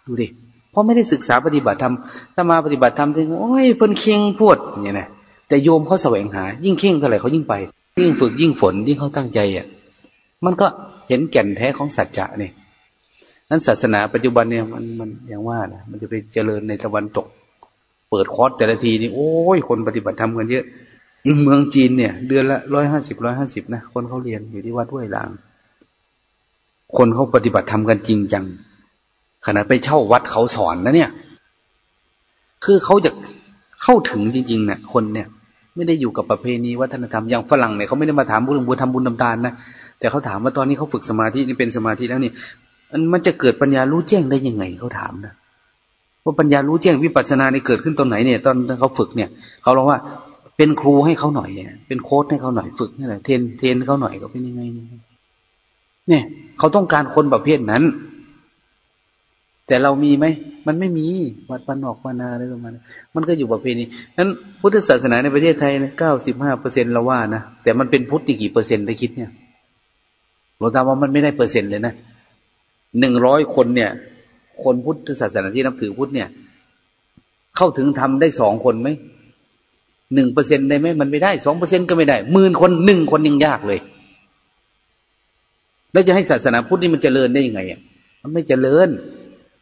ดูดิ เพราะไม่ได้ศึกษาปฏิบัติธรรม ถ้ามาปฏิบัติธรรมถึงโอ้ยเพิ่นเคียงพูดอย่างนี้นะแต่โยมเขาแสวงหา ยิ่งเคียงเท่าไหร่เขายิ่งไป ยิ่งฝึกยิ่งฝนยิ่งเขาตั้งใจอะ มันก็เห็นแก่นแท้ของสัจจะนี่นั้นศาสนาปัจจุบันเนี่ยมันมันอย่างว่านะมันจะไปเจริญในตะวันตก เปิดคอร์สแต่ละทีนี่โอ้ยคนปฏิบัติธรรมกันเยอะ เมืองจีนเนี่ย เดือนละร้อยห้าสิบร้อยห้าสิบนะคนเขาเรียนอยู่ที่วัดห้วยหลาง คนเขาปฏิบัติธรรมกันจริงจังขณะไปเช่าวัดเขาสอนนะเนี่ย คือเขาจะเข้าถึงจริงๆเนี่ยคนเนี่ย ไม่ได้อยู่กับประเพณีวัฒนธรรมอย่างฝรั่งเนี่ยเขาไม่ได้มาถามบุญบุญทำบุญทำทานนะแต่เขาถามว่าตอนนี้เขาฝึกสมาธินี่เป็นสมาธิแล้วนี่มันจะเกิดปัญญารู้แจ้งได้ยังไงเขาถามนะว่าปัญญารู้แจ้งวิปัสสนาในเกิดขึ้นตอนไหนเนี่ย ตอนเขาฝึกเนี่ยเขาบอกว่า เป็นครูให้เขาหน่อยเป็นโค้ชให้เขาหน่อยฝึกนี่แหละ train train เขาหน่อยก็เป็นยังไง เนี่ย เขาต้องการคนประเภทนั้น แต่เรามีไหมมันไม่มีวัดปันออกปานาอะไรประมาณนั้มันก็อยู่ประเภทนี้นั้นพุทธศาสนาในประเทศไทยนะเก้าสิบห้าเปอร์เซ็นเราว่านะแต่มันเป็นพุทธกี่เปอร์เซ็นต์ได้คิดเนี่ยเราตาว่ามันไม่ได้เปอร์เซ็นต์เลยนะหนึ่งร้อยคนเนี่ย คนพุทธศาสนาที่นับถือพุทธเนี่ย เข้าถึงทำได้สองคนไหม หนึ่งเปอร์เซ็นได้ไหมมันไม่ได้สองเปอร์เซ็นก็ไม่ได้หมื่นคนหนึ่งคนยังยากเลย แล้วจะให้ศาสนาพุทธนี่มันเจริญได้ยังไงอะมันไม่เจริญ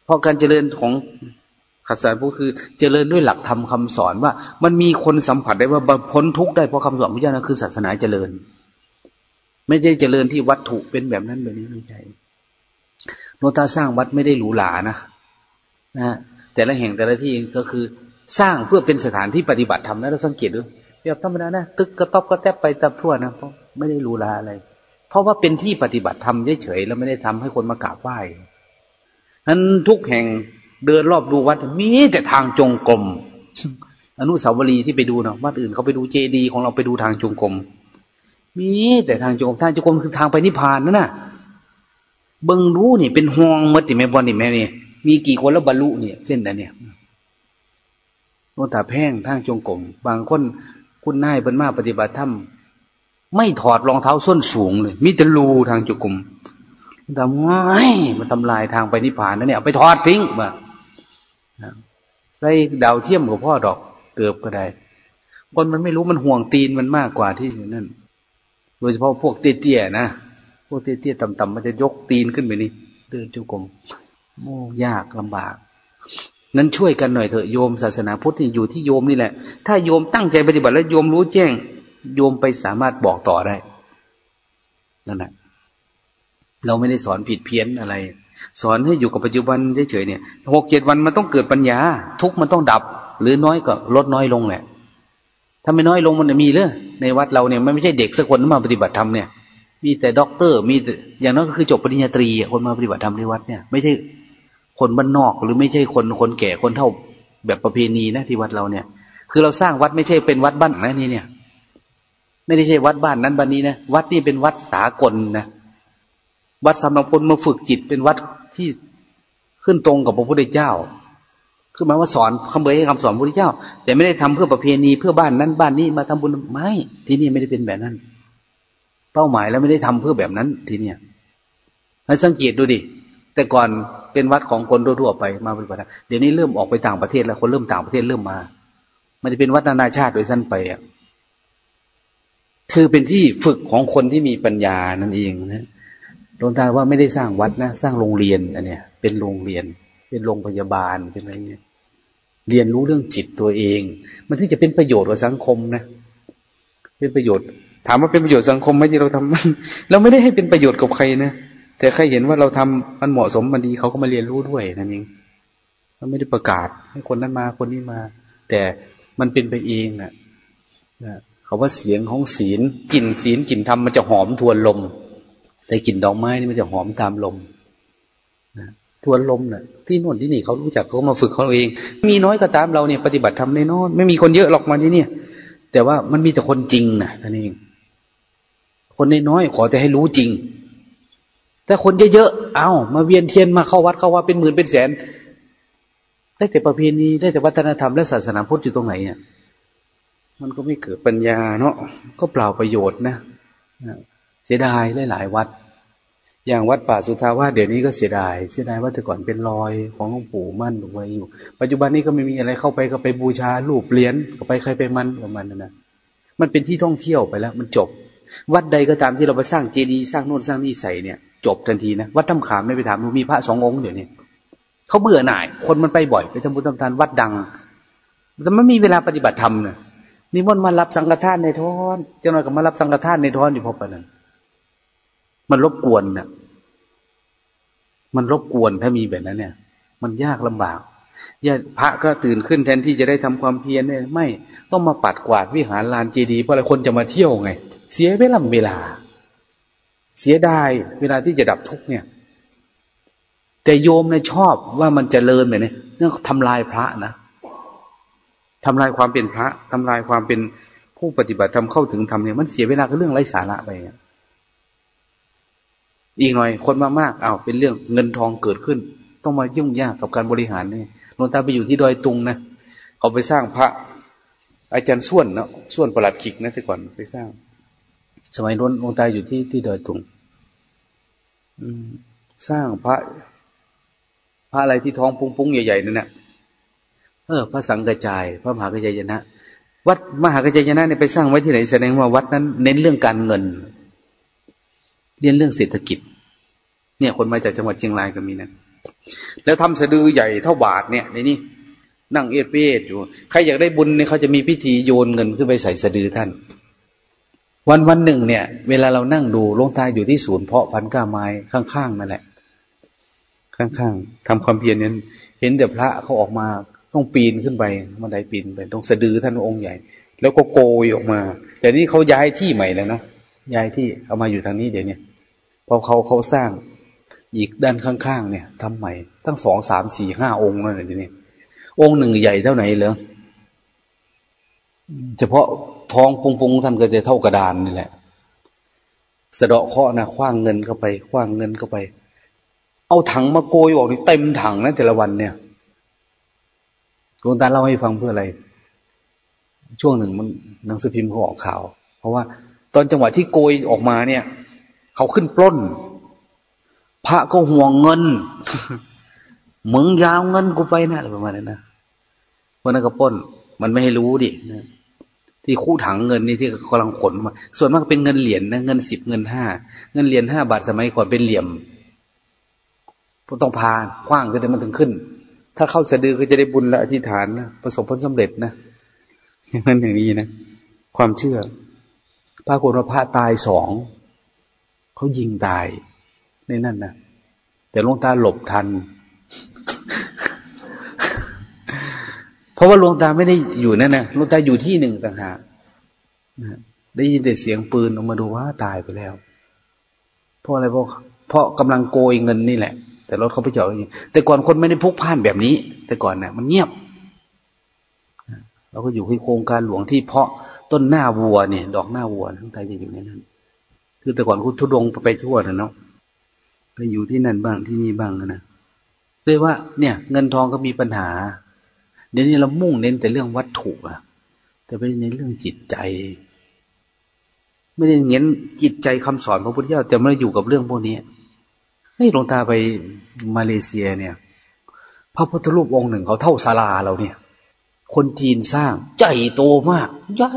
เพราะการเจริญของศาสนาพุทธคือเจริญด้วยหลักธรรมคาสอนว่า มันมีคนสัมผัสได้ว่าพ้นทุกข์ได้เพราะคำสอนพระเจ้านะคือศาสนาเจริญ ไม่ใช่เจริญที่วัตถุเป็นแบบนั้นแบบนี้ไม่ใช่โนตาสร้างวัดไม่ได้หรูหรานะนะแต่ละแห่งแต่ละที่ก็คือ สร้างเพื่อเป็นสถานที่ปฏิบัติธรรมนะเราสังเกตดูแบบธรรมดานะตึกกระต๊อบกระแทบไปตับทั่วนะเพราะไม่ได้รูลาอะไร เพราะว่าเป็นที่ปฏิบัติธรรมเฉยๆแล้วไม่ได้ทำให้คนมากราบไหว้นั้นทุกแห่งเดินรอบดูวัด มีแต่ทางจงกรมอนุสาวรีย์ที่ไปดูเนาะวัดอื่นเขาไปดูเจดีย์ของเราไปดูทางจงกรมมีแต่ทางจงกรมทางจงกรมคือทางไปนิพพานนั่นน่ะเบิ้งรู้นี่เป็นห่วงมดติแม่บอลนี่แม่นี่มีกี่คนแล้วบรรลุเนี่ยเส้นนั้นเนี่ย โนตาแพงทางจงกรมบางคนคุณนายเป็นมาปฏิบัติธรรมไม่ถอดรองเท้าส้นสูงเลยมิตรลูทางจงกรมทำไมมันทำลายทางไปนิพพานนะเนี่ยไปถอดทิ้งมาใส่ดาวเทียมกับพ่อดอกเกือบก็ได้ คนมันไม่รู้มันห่วงตีนมันมากกว่าที่นั่นโดยเฉพาะพวกเตี้ยๆนะพวกเตี้ยๆต่ำๆมันจะยกตีนขึ้นไปนี่เดินจงกรมโอ้ยากลำบาก นั้นช่วยกันหน่อยเถอะโยมศาสนาพุทธอยู่ที่โยมนี่แหละ ถ้าโยมตั้งใจปฏิบัติแล้วโยมรู้แจ้ง โยมไปสามารถบอกต่อได้นั่นแหละเราไม่ได้สอนผิดเพี้ยนอะไร สอนให้อยู่กับปัจจุบันเฉยๆเนี่ยหกเจ็ดวันมันต้องเกิดปัญญา ทุกข์มันต้องดับ หรือน้อยก็ลดน้อยลงแหละ ถ้าไม่น้อยลงมันจะมีเลยในวัดเราเนี่ยมันไม่ใช่เด็กสักคนมาปฏิบัติธรรมเนี่ยมีแต่ด็อกเตอร์ มีอย่างนั้นก็คือจบปริญญาตรีคนมาปฏิบัติธรรมในวัดเนี่ยไม่ใช่ คนบ้านนอกหรือไม่ใช่คนคนแก่คนเท่าแบบประเพณีนะที่วัดเราเนี่ย คือเราสร้างวัดไม่ใช่เป็นวัดบ้านนะนี่เนี่ย ไม่ได้ใช่วัดบ้านนั้นบ้านนี้นะวัดนี่เป็นวัดสากลนะวัดสำหรับคนมาฝึกจิตเป็นวัดที่ขึ้นตรงกับพระพุทธเจ้า คือหมายว่าสอนคำเบยให้คำสอนพระพุทธเจ้า แต่ไม่ได้ทำเพื่อประเพณีเพื่อบ้านนั้นบ้านนี้มาทำบุญไม่ที่นี่ไม่ได้เป็นแบบนั้น เป้าหมายแล้วไม่ได้ทำเพื่อแบบนั้นทีเนี่ยให้สังเกตดูดิ แต่ก่อนเป็นวัดของคนทั่วไปมาปฏิบัติเดี๋ยวนี้เริ่มออกไปต่างประเทศแล้วคนเริ่มต่างประเทศเริ่มมา มันจะเป็นวัดนานาชาติโดยสั้นไปอะคือเป็นที่ฝึกของคนที่มีปัญญานั่นเองนะหลวงตาว่าไม่ได้สร้างวัดนะสร้างโรงเรียนอันเนี้ยเป็นโรงเรียน เป็นโรงพยาบาลเป็นอะไรเงี้ยเรียนรู้เรื่องจิตตัวเอง มันที่จะเป็นประโยชน์กับสังคมนะเป็นประโยชน์ ถามว่าเป็นประโยชน์สังคมไหมที่เราทำเราไม่ได้ให้เป็นประโยชน์กับใครนะ แต่ใครเห็นว่าเราทำมันเหมาะสมมันดีเขาก็มาเรียนรู้ด้วยนั่นเองมันไม่ได้ประกาศให้คนนั้นมาคนนี้มา แต่มันเป็นไปเองนะเขาว่าเสียงของศีลกลิ่นศีลกลิ่นธรรมมันจะหอมทวนลม แต่กลิ่นดอกไม้นี่มันจะหอมตามลมนะทวนลมนะ่ะ ที่นู่นที่นี่เขารู้จักเขามาฝึกเขาเอง มีน้อยก็ตามเราเนี่ยปฏิบัติธรรมในน้อยไม่มีคนเยอะหรอกมาที่นี่แต่ว่ามันมีแต่คนจริงนะนั่นเองคนน้อยขอแต่ให้รู้จริง แต่คนเยอะๆ เอามาเวียนเทียนมาเข้าวัดเข้าวัดเป็นหมื่นเป็นแสน ได้แต่ประเพณีได้แต่วัฒนธรรมและศาสนาพุทธอยู่ตรงไหนเนี่ยมันก็ไม่เกิดปัญญาเนาะก็เปล่าประโยชน์นะเสียดายหลายๆวัด อย่างวัดป่าสุทาวาสเดี๋ยวนี้ก็เสียดาย เสียดายว่าแต่ก่อนเป็นรอยของหลวงปู่มั่นไว้อยู่ ปัจจุบันนี้ก็ไม่มีอะไรเข้าไปก็ไปบูชารูปเหรียญก็ไปใครไปมันประมาณนั้นนะมันเป็นที่ท่องเที่ยวไปแล้ว มันจบ วัดใดก็ตามที่เราไปสร้างเจดีย์สร้างโน่นสร้างนี่ใส่เนี่ย จบทันทีนะวัดถ้ำขามไม่ไปถามมีพระสององค์เดี๋ยวนี้เขาเบื่อหน่าย คนมันไปบ่อยไปทำบุญทำทานวัดดังแต่ไม่มีเวลาปฏิบัติธรรมเนี่ยนิมนต์มารับสังฆทานในท้อนเจ้าหน่อยก็มารับสังฆทานในท้อนอยู่พอปนั้นมันรบกวนเนะ่ยมันรบกวนถ้ามีแบบนั้น เนี่ย มันยากลำบากญาพระก็ตื่นขึ้นแทนที่จะได้ทำความเพียรเนี่ยไม่ต้องมาปัดกวาดวิหารลานเจดีย์เพราะอะไรคนจะมาเที่ยวไง เสียเวลาเวลา เสียดายเวลาที่จะดับทุกเนี่ย แต่โยมเนี่ยชอบว่ามันจเจริญแบบนี้เรื่องทำลายพระนะทำลายความเป็นพระทำลายความเป็นผู้ปฏิบัติทำเข้าถึงทำเนี่ยมันเสียเวลากับเรื่องไร้สาระไปอีกหน่อยคนมามากอ้าวเป็นเรื่องเงินทองเกิดขึ้น ต้องมายุ่งยากกับการบริหารเนี่หลวงตาไปอยู่ที่ดอยตุงนะเขาไปสร้างพระ อาจารย์ส่วนเนาะส่วนประหลัดขิกนะแต่ก่อนไปสร้าง สมัยน้นหลวงตายอยู่ที่ที่ดอยตุงสร้างพระพระอะไรที่ท้องปุ้งๆใหญ่ๆนั่นนะเออพระสังกระจาย พระมหากระจายนะ วัดมหากระจายนะเนี่ยไปสร้างไว้ที่ไหนแสดงว่าวัดนั้น เน้นเรื่องการเงินเรียนเรื่องเศรษฐกิจ เนี่ย คนมาจากจังหวัดเชียงรายก็มีนะแล้วทำสะดือใหญ่เท่าบาทเนี่ยในนี้นั่งเอดเอดอยู่ ใครอยากได้บุญเนี่ยเขาจะมีพิธีโยนเงินขึ้นไปใส่สะดือท่าน วันวันหนึ่งเนี่ย เวลาเรานั่งดูลงตาอยู่ที่ศูนย์เพาะพันก้าไม้ข้างๆนั่นแหละ ข้างๆทำความเพียรนั้นเห็นแต่พระเขาออกมาต้องปีนขึ้นไปมันไดปีนไปตรงสะดือท่านองค์ใหญ่ แล้วก็โกยออกมาแต่นี้เขาย้ายที่ใหม่แล้วนะย้ายที่เอามาอยู่ทางนี้เดี๋ยวนี้พอเขาเขาสร้างอีกด้านข้างๆเนี่ยทำใหม่ตั้งสองสามสี่ห้าองค์นั่นแหละทีนี้องค์หนึ่งใหญ่เท่าไหนเหรอ เฉพาะท้องปุงปุงท่านก็จะเท่ากระดานนี่แหละ สะเดาะเคาะนะคว้างเงินเข้าไปคว้างเงินเข้าไป เอาถังมาโกยออกนี่เต็มถังนะแต่ละวันเนี่ยหลวงตาเล่าให้ฟังเพื่ออะไร ช่วงหนึ่งมันหนังสือพิมพ์เขาออกข่าว เพราะว่า ตอนจังหวะที่โกยออกมาเนี่ย เขาขึ้นปล้น พระก็ห่วงเงินมึงยาวเงินกูไปนะประมาณนั้นนะวันนั้นก็ป้น มันไม่ให้รู้ดินะ ที่คู่ถังเงินนี่ที่กำลังขนมา ส่วนมากเป็นเงินเหรียญนะเงินสิบเงินห้าเงินเหรียญห้าบาทสมัยก่อนเป็นเหลี่ยมต้องพาคว้างขึ้นมันถึงขึ้น ถ้าเข้าสะดือก็จะได้บุญและอธิษฐานนะประสบผลสำเร็จนะอย่างนั้นอย่างนี้นะความเชื่อพระโกรพระตายสองเขายิงตายในนั่นนะแต่หลวงตาหลบทัน เพราะว่าหลวงตาไม่ได้อยู่นั่นนะหลวงตาอยู่ที่หนึ่งต่างหากได้ยินแต่เสียงปืนออกมาดูว่าตายไปแล้ว เพราะอะไรเพราะเพราะกำลังโกยเงินนี่แหละ แต่รถเขาไปจอดอย่างนี้แต่ก่อนคนไม่ได้พุกพ่านแบบนี้ แต่ก่อนเนี่ยมันเงียบเราก็อยู่ที่โครงการหลวงที่เพาะต้นหน้าวัวเนี่ย ดอกหน้าวัวทั้งไทยจะอยู่ในนั้น คือแต่ก่อนคุณทุดงไปทั่วนะเนาะไปอยู่ที่นั่นบ้างที่นี่บ้างนะเลยว่าเนี่ย เงินทองก็มีปัญหา เดี๋ยวนี้เรามุ่งเน้นแต่เรื่องวัตถุอะแต่ไม่ได้เน้นเรื่องจิตใจ ไม่ได้เน้นจิตใจคำสอนพระพุทธเจ้าแต่ไม่ได้อยู่กับเรื่องพวกนี้ให้หลวงตาไปมาเลเซียเนี่ย พระพุทธรูปองค์หนึ่งเขาเท่าศาลาเราเนี่ย คนจีนสร้างใหญ่โตมากใหญ่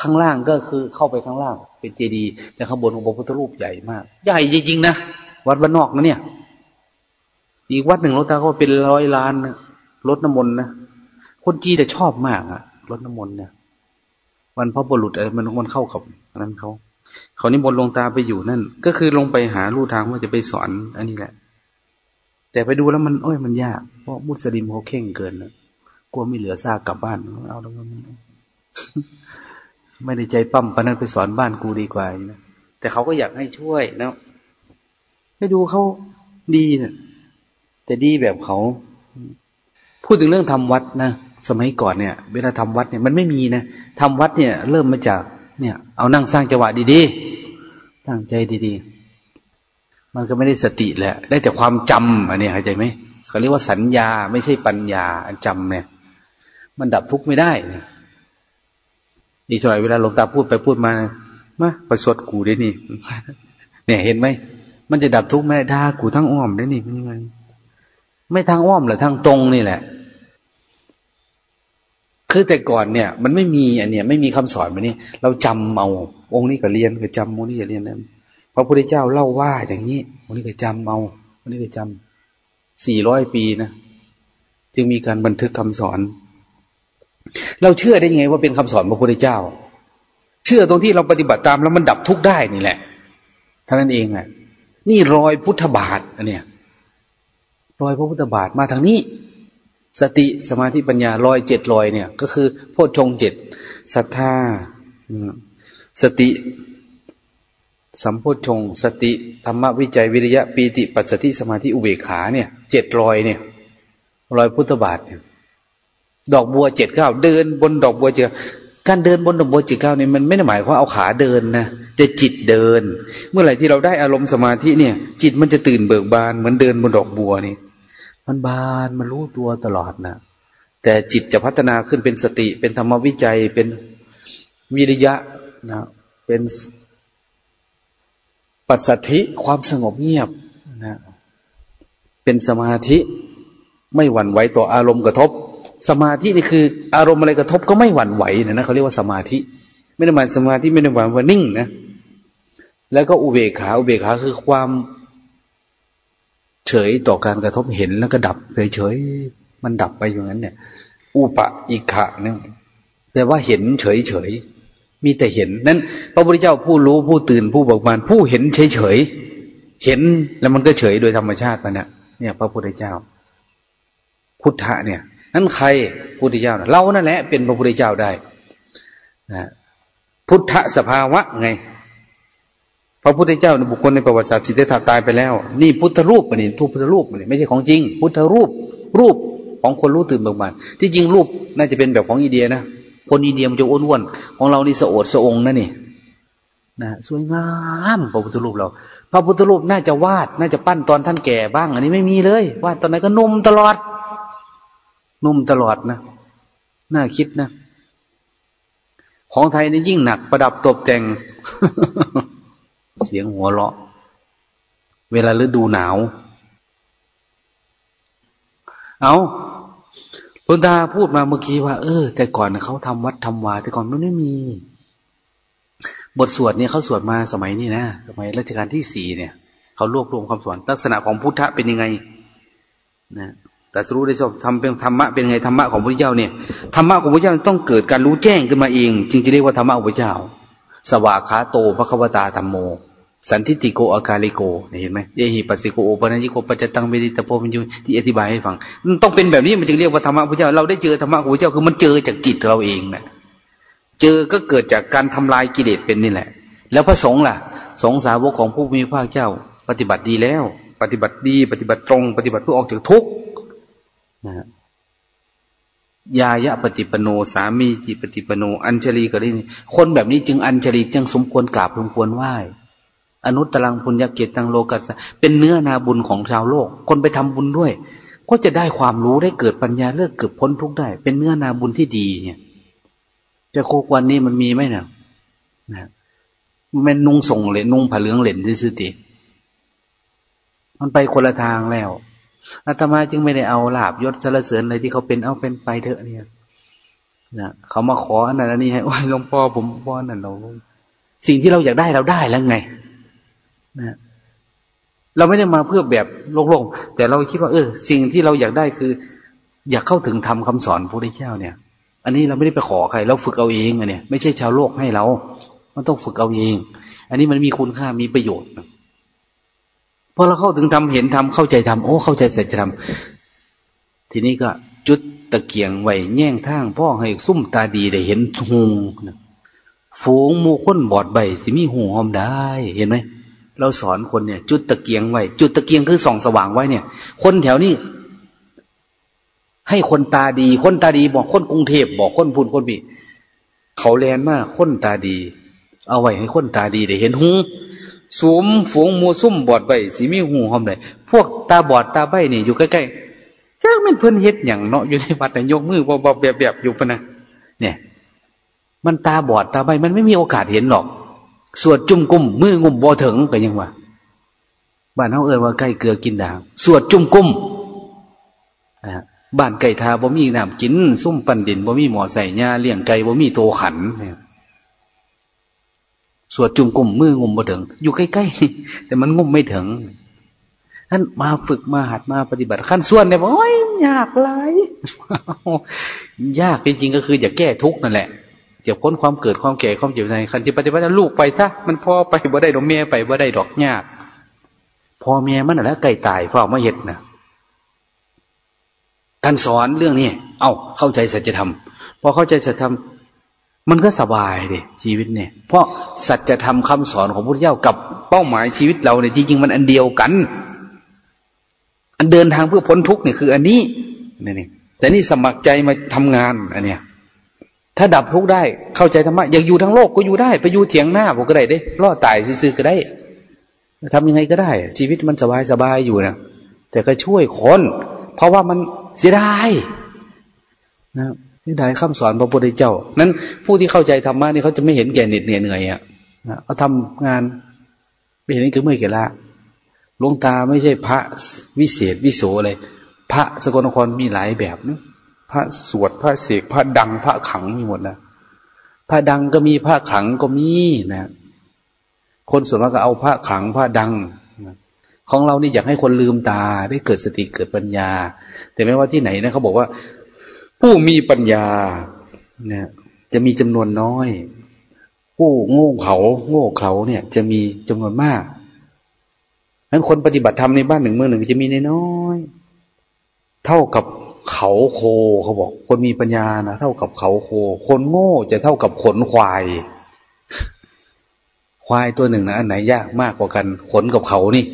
ข้างล่างก็คือเข้าไปข้างล่าง เป็นเจดีย์แต่ข้างบนองค์พระพุทธรูปใหญ่มาก ใหญ่จริงๆนะวัดบ้านนอกนะเนี่ย อีกวัดหนึ่งหลวงตาก็เป็นร้อยล้านนะ รถน้ำมนต์นะคนจีนจะชอบมากอะรถน้ำมนต์เนี่ยวันพระบุรุษอะไรมันมันเข้ากับนั้นเขาเขานิมนต์ลงตาไปอยู่นั่น ก็คือลงไปหาลู่ทางว่าจะไปสอนอันนี้แหละ แต่ไปดูแล้วมันโอ้ยมันยาก เพราะมุสลิมเขาเข่งเกินนะกลัวไม่เหลือซากกลับบ้านเอาแล้วมันไม่ได้ใจปั้มปนั้นไปสอนบ้านกูดีกว่านะแต่เขาก็อยากให้ช่วยนะให้ดูเขาดีนะแต่ดีแบบเขา พูดถึงเรื่องทำวัดนะสมัยก่อนเนี่ยเวลาทำวัดเนี่ยมันไม่มีนะทำวัดเนี่ย เริ่มมาจากเนี่ย เอานั่งสร้างจังหวะดีๆตั้งใจดีๆ มันก็ไม่ได้สติแหละ ได้แต่ความจำอันนี้เข้าใจไหมเขาเรียกว่าสัญญาไม่ใช่ปัญญาอันจำเนี่ย มันดับทุกข์ไม่ได้นี่สมัยเวลาหลวงตาพูดไปพูดมามาประสวดกูได้นี่เนี่ยเห็นไหมมันจะดับทุกข์ไม่ได้ด่ากูทั้งอ้อมได้นี่เป็นยังไง ไม่ทางอ้อมหรือทางตรงนี่แหละ คือแต่ก่อนเนี่ย มันไม่มีอันเนี้ยไม่มีคำสอนแบบนี้ เราจำเอาองค์นี้ก็เรียนก็จำองค์นี้ก็เรียนนั้นพระพุทธเจ้าเล่าว่าอย่างนี้องค์นี้ก็จำเอาองค์นี้ก็จำสี่ร้อยปีนะจึงมีการบันทึกคำสอน เราเชื่อได้ยังไงว่าเป็นคำสอนพระพุทธเจ้า เชื่อตรงที่เราปฏิบัติตามแล้วมันดับทุกข์ได้นี่แหละท่านั้นเองอะ นี่รอยพุทธบาทอันเนี้ย รอยพระพุทธบาทมาทางนี้ สติสมาธิปัญญารอยเจ็ดรอยเนี่ย ก็คือโพชฌงเจ็ดศรัทธาสติ สัมโพชฌงสติธรรมวิจัยวิริยะปีติ ปัสสติสมาธิอุเบกขาเนี่ยเจ็ดรอยเนี่ยรอยพุทธบาทเนี่ยดอกบัวเจ็ดเก้าเดินบนดอกบัวเจอการเดินบนดอกบัวเจิตเก้านี่มันไม่ได้หมายความเอาขาเดินนะแต่จิตเดิน เมื่อไหร่ที่เราได้อารมณ์สมาธิเนี่ย จิตมันจะตื่นเบิกบานเหมือนเดินบนดอกบัวนี่ มันบานมันรู้ตัวตลอดนะแต่จิตจะพัฒนาขึ้นเป็นสติ เป็นธรรมวิจัยเป็นวิริยะนะเป็นปัสสัทธิความสงบเงียบนะเป็นสมาธิไม่หวั่นไหวต่ออารมณ์กระทบ สมาธินี่คือ อารมณ์อะไรกระทบก็ไม่หวั่นไหวนะนะเขาเรียกว่าสมาธิ ไม่ได้หมายสมาธิไม่ได้หมายว่านิ่งนะแล้วก็อุเบกขาอุเบกขาคือความ เฉยต่อการกระทบเห็นแล้วก็ดับเฉยๆมันดับไปอย่างนั้น เนี่ย อุปะอิขะเนี่ยแปลว่าเห็นเฉยๆมีแต่เห็นนั้น พระพุทธเจ้าผู้รู้ผู้ตื่นผู้เบิกบานผู้เห็นเฉยๆเห็นแล้วมันก็เฉยโดยธรรมชาติมันเนี่ยเนี่ย พระพุทธเจ้า พุทธะเนี่ยนั่นใครพุทธเจ้าเรานั่นแหละเป็นพระพุทธเจ้าได้นะพุทธสภาวะไง พระพุทธเจ้าในบุคคลในประวัติศาสตร์สิทธัตถะตายไปแล้ว นี่พุทธรูปมันนี่ทุพุทธรูปมันนี่ไม่ใช่ของจริง พุทธรูปรูปของคนรู้ตื่นเบิกบานที่จริงรูปน่าจะเป็นแบบของอินเดียนะคนอินเดียมันจะอ้วนๆของเรานี่สะโอดสะองนะนี่นะสวยงามพระพุทธรูปเรา พระพุทธรูปน่าจะวาด น่าจะปั้นตอนท่านแก่บ้าง อันนี้ไม่มีเลยวาดตอนไหนก็นุ่มตลอด นุ่มตลอดนะน่าคิดนะ ของไทยนี่ยิ่งหนักประดับตกแต่ง เสียงหัวเราะ เวลาฤดูหนาว เอาหลวงตาพูดมาเมื่อกี้ว่า เออ แต่ก่อนเขาทำวัดทำวา แต่ก่อนมันไม่มี บทสวดเนี่ยเขาสวดมาสมัยนี้นะสมัยรัชกาลที่สี่เนี่ยเขารวบรวมคำสอนลักษณะของพุทธะเป็นยังไง นะแต่สรู้ได้ชอบทำเป็นธรรมะเป็นไงธรรมะของพระเจ้าเนี่ยธรรมะของพระเจ้าต้องเกิดการรู้แจ้งขึ้นมาเอง จึงจะเรียกว่าธรรมะของพระเจ้า สวากขาโตพระควตาธรรมโม สันทิติโกอากาลิโกเห็นไหมเยหิปัสสิโกโอปัญญิโกปัจจตังเวดิตโพมิยุที่อธิบายให้ฟังมันต้องเป็นแบบนี้มันจึงเรียกว่าธรรมะพระเจ้าเราได้เจอธรรมะของพระเจ้าคือมันเจอจากจิตเราเองนะเจอก็เกิดจากการทำลายกิเลสเป็นนี่แหละ แล้วพระสงฆ์ล่ะ สงสาวกของผู้มีพระเจ้า ปฏิบัติดีแล้ว ปฏิบัติดี ปฏิบัติตรง ปฏิบัติเพื่อออกจากทุกข์นะ ยายะปฏิปโนสามีจิปฏิปโน อัญชลีกรินคนแบบนี้จึงอัญชลีจึงสมควรกราบสมควรไหว้อนุตตรังพุญญเกตตังโลกัสเป็นเนื้อนาบุญของชาวโลก คนไปทำบุญด้วย ก็จะได้ความรู้ได้เกิดปัญญาเลิกเกิดพ้นทุกข์ได้ เป็นเนื้อนาบุญที่ดีเนี่ยจะโคกวันนี้มันมีไหมเนี่ยนะมันนุ่งส่งเหรนนุ่งผ้าเหลืองเหรนที่สุติมันไปคนละทางแล้ว อาตมาจึงไม่ได้เอาลาบยศสารเสริญอะไรที่เขาเป็นเอาเป็นไปเถอะเนี่ยนะเขามาขออันนั้นอันนี้ให้โอ้ยหลวงพ่อผมพ่อนั่นเราสิ่งที่เราอยากได้เราได้แล้วไงนะเราไม่ได้มาเพื่อแบบโลกๆแต่เราคิดว่า เออ สิ่งที่เราอยากได้คือ อยากเข้าถึงธรรมคาสอนพระพุทธเจ้าเนี่ย อันนี้เราไม่ได้ไปขอใคร เราฝึกเอาเองอันเนี่ย ไม่ใช่ชาวโลกให้เรา มันต้องฝึกเอาเอง อันนี้มันมีคุณค่ามีประโยชน์ พอเราเข้าถึงทำเห็นทำเข้าใจทำโอ้ เข้าใจสัจธรรมทีนี้ก็จุดตะเกียงไหวแย่งทางพ่อให้ซุ่มตาดีได้เห็นหูฝูงมูค้นบอดใบสิมีหูหอมได้เห็นไหมเราสอนคนเนี่ย จุดตะเกียงไว้ จุดตะเกียงคือส่องสว่างไว้เนี่ย คนแถวนี้ ให้คนตาดี คนตาดีบอกคนกรุงเทพบอกคนพูนคนบีเขาแลนมากคนตาดี เอาไว้ให้คนตาดีได้เห็นหู สูมฝูงมูซุ่มบอดใบสีมีหูหอมเลยพวกตาบอดตาใบนี่อยู่ใกล้ๆจ้ามันเพิ่นเฮ็ดอย่างเนาะอยู่ในวัดแต่ยกมือบอบแบบแบบอยู่ปะนะเนี่ย มันตาบอดตาใบมันไม่มีโอกาสเห็นหรอกสวดจุ่มกุ้มมืองุ่มบ่ถึงก็ยังว่าบ้านเขาเอ่ยว่าใกล้เกลือกินด่างสวดจุ่มกุ้มบ้านไก่ทาบ่มีน้ำกิน ซุ่มปันดินบ่มีหมอใส่หญ้าเลี้ยงไก่บ่มีโตขันเนี่ย สวดจุ่มกลุ่มมืองุมบ่ถึง อยู่ใกล้ๆแต่มันงุมไม่ถึงท่านมาฝึกมาหัดมาปฏิบัติขั้นส่วนเนี่ยบอกโอ้ยยากไรยากจริงๆก็คืออย่าแก้ทุกนั่นแหละอย่าพ้นความเกิดความแก่ความเจ็บในคันจิปฏิบัติลูกไปซะมันพอไปบ่ได้ดอกเมียไปบ่ได้ดอกยากพอเมียมันแล้วไก่ตายเฝ้ามาเห็ดนะท่านสอนเรื่องนี้ เอา้าเข้าใจสัจธรรม พอเข้าใจสัจธรรม มันก็สบายเลยชีวิตเนี่ย เพราะสัจธรรมคาสอนของพระพุทธเจ้ากับเป้าหมายชีวิตเราเนี่ยจริงๆมันอันเดียวกัน อันเดินทางเพื่อพ้นทุกข์เนี่ยคือ อันนี้นี่นี่แต่นี่สมัครใจมาทำงานอันเนี้ยถ้าดับทุกข์ได้เข้าใจธรรมะอยากอยู่ทั้งโลกก็อยู่ได้ ไปอยู่เถียงหน้าผมก็ได้ได้รอดตายซื่อๆก็ได้ทำยังไงก็ได้ ชีวิตมันสบายสบายอยู่นะแต่ก็ช่วยคน เพราะว่ามันเสียดายนะ เสียดายคำสอนพระพุทธเจ้า นั้นผู้ที่เข้าใจธรรมะนี่เขาจะไม่เห็นแก่เหน็ดเหนื่อยอะนะเขาทำงานไม่เห็นนี่คือเมื่อยแก่ละหลวงตาไม่ใช่พระวิเศษวิโสอะไรพระสกลนครมีหลายแบบนะพระสวดพระเสกพระดังพระขังมีหมดนะพระดังก็มีพระขังก็มีนะ คนส่วนมากก็เอาพระขังพระดังของเรานี่อยากให้คนลืมตาได้เกิดสติเกิดปัญญา แต่ไม่ว่าที่ไหนนะเขาบอกว่า ผู้มีปัญญาเนี่ยจะมีจำนวนน้อย ผู้โง่เขา โง่เขาเนี่ย จะมีจำนวนมากนั้นคนปฏิบัติธรรมในบ้านหนึ่งเมืองหนึ่งจะมีน้อย เท่ากับเขาโคเขาบอก คนมีปัญญานะเท่ากับเขาโค คนโง่จะเท่ากับขนควาย ควายตัวหนึ่งนะอันไหนยากมากกว่ากัน ขนกับเขานี่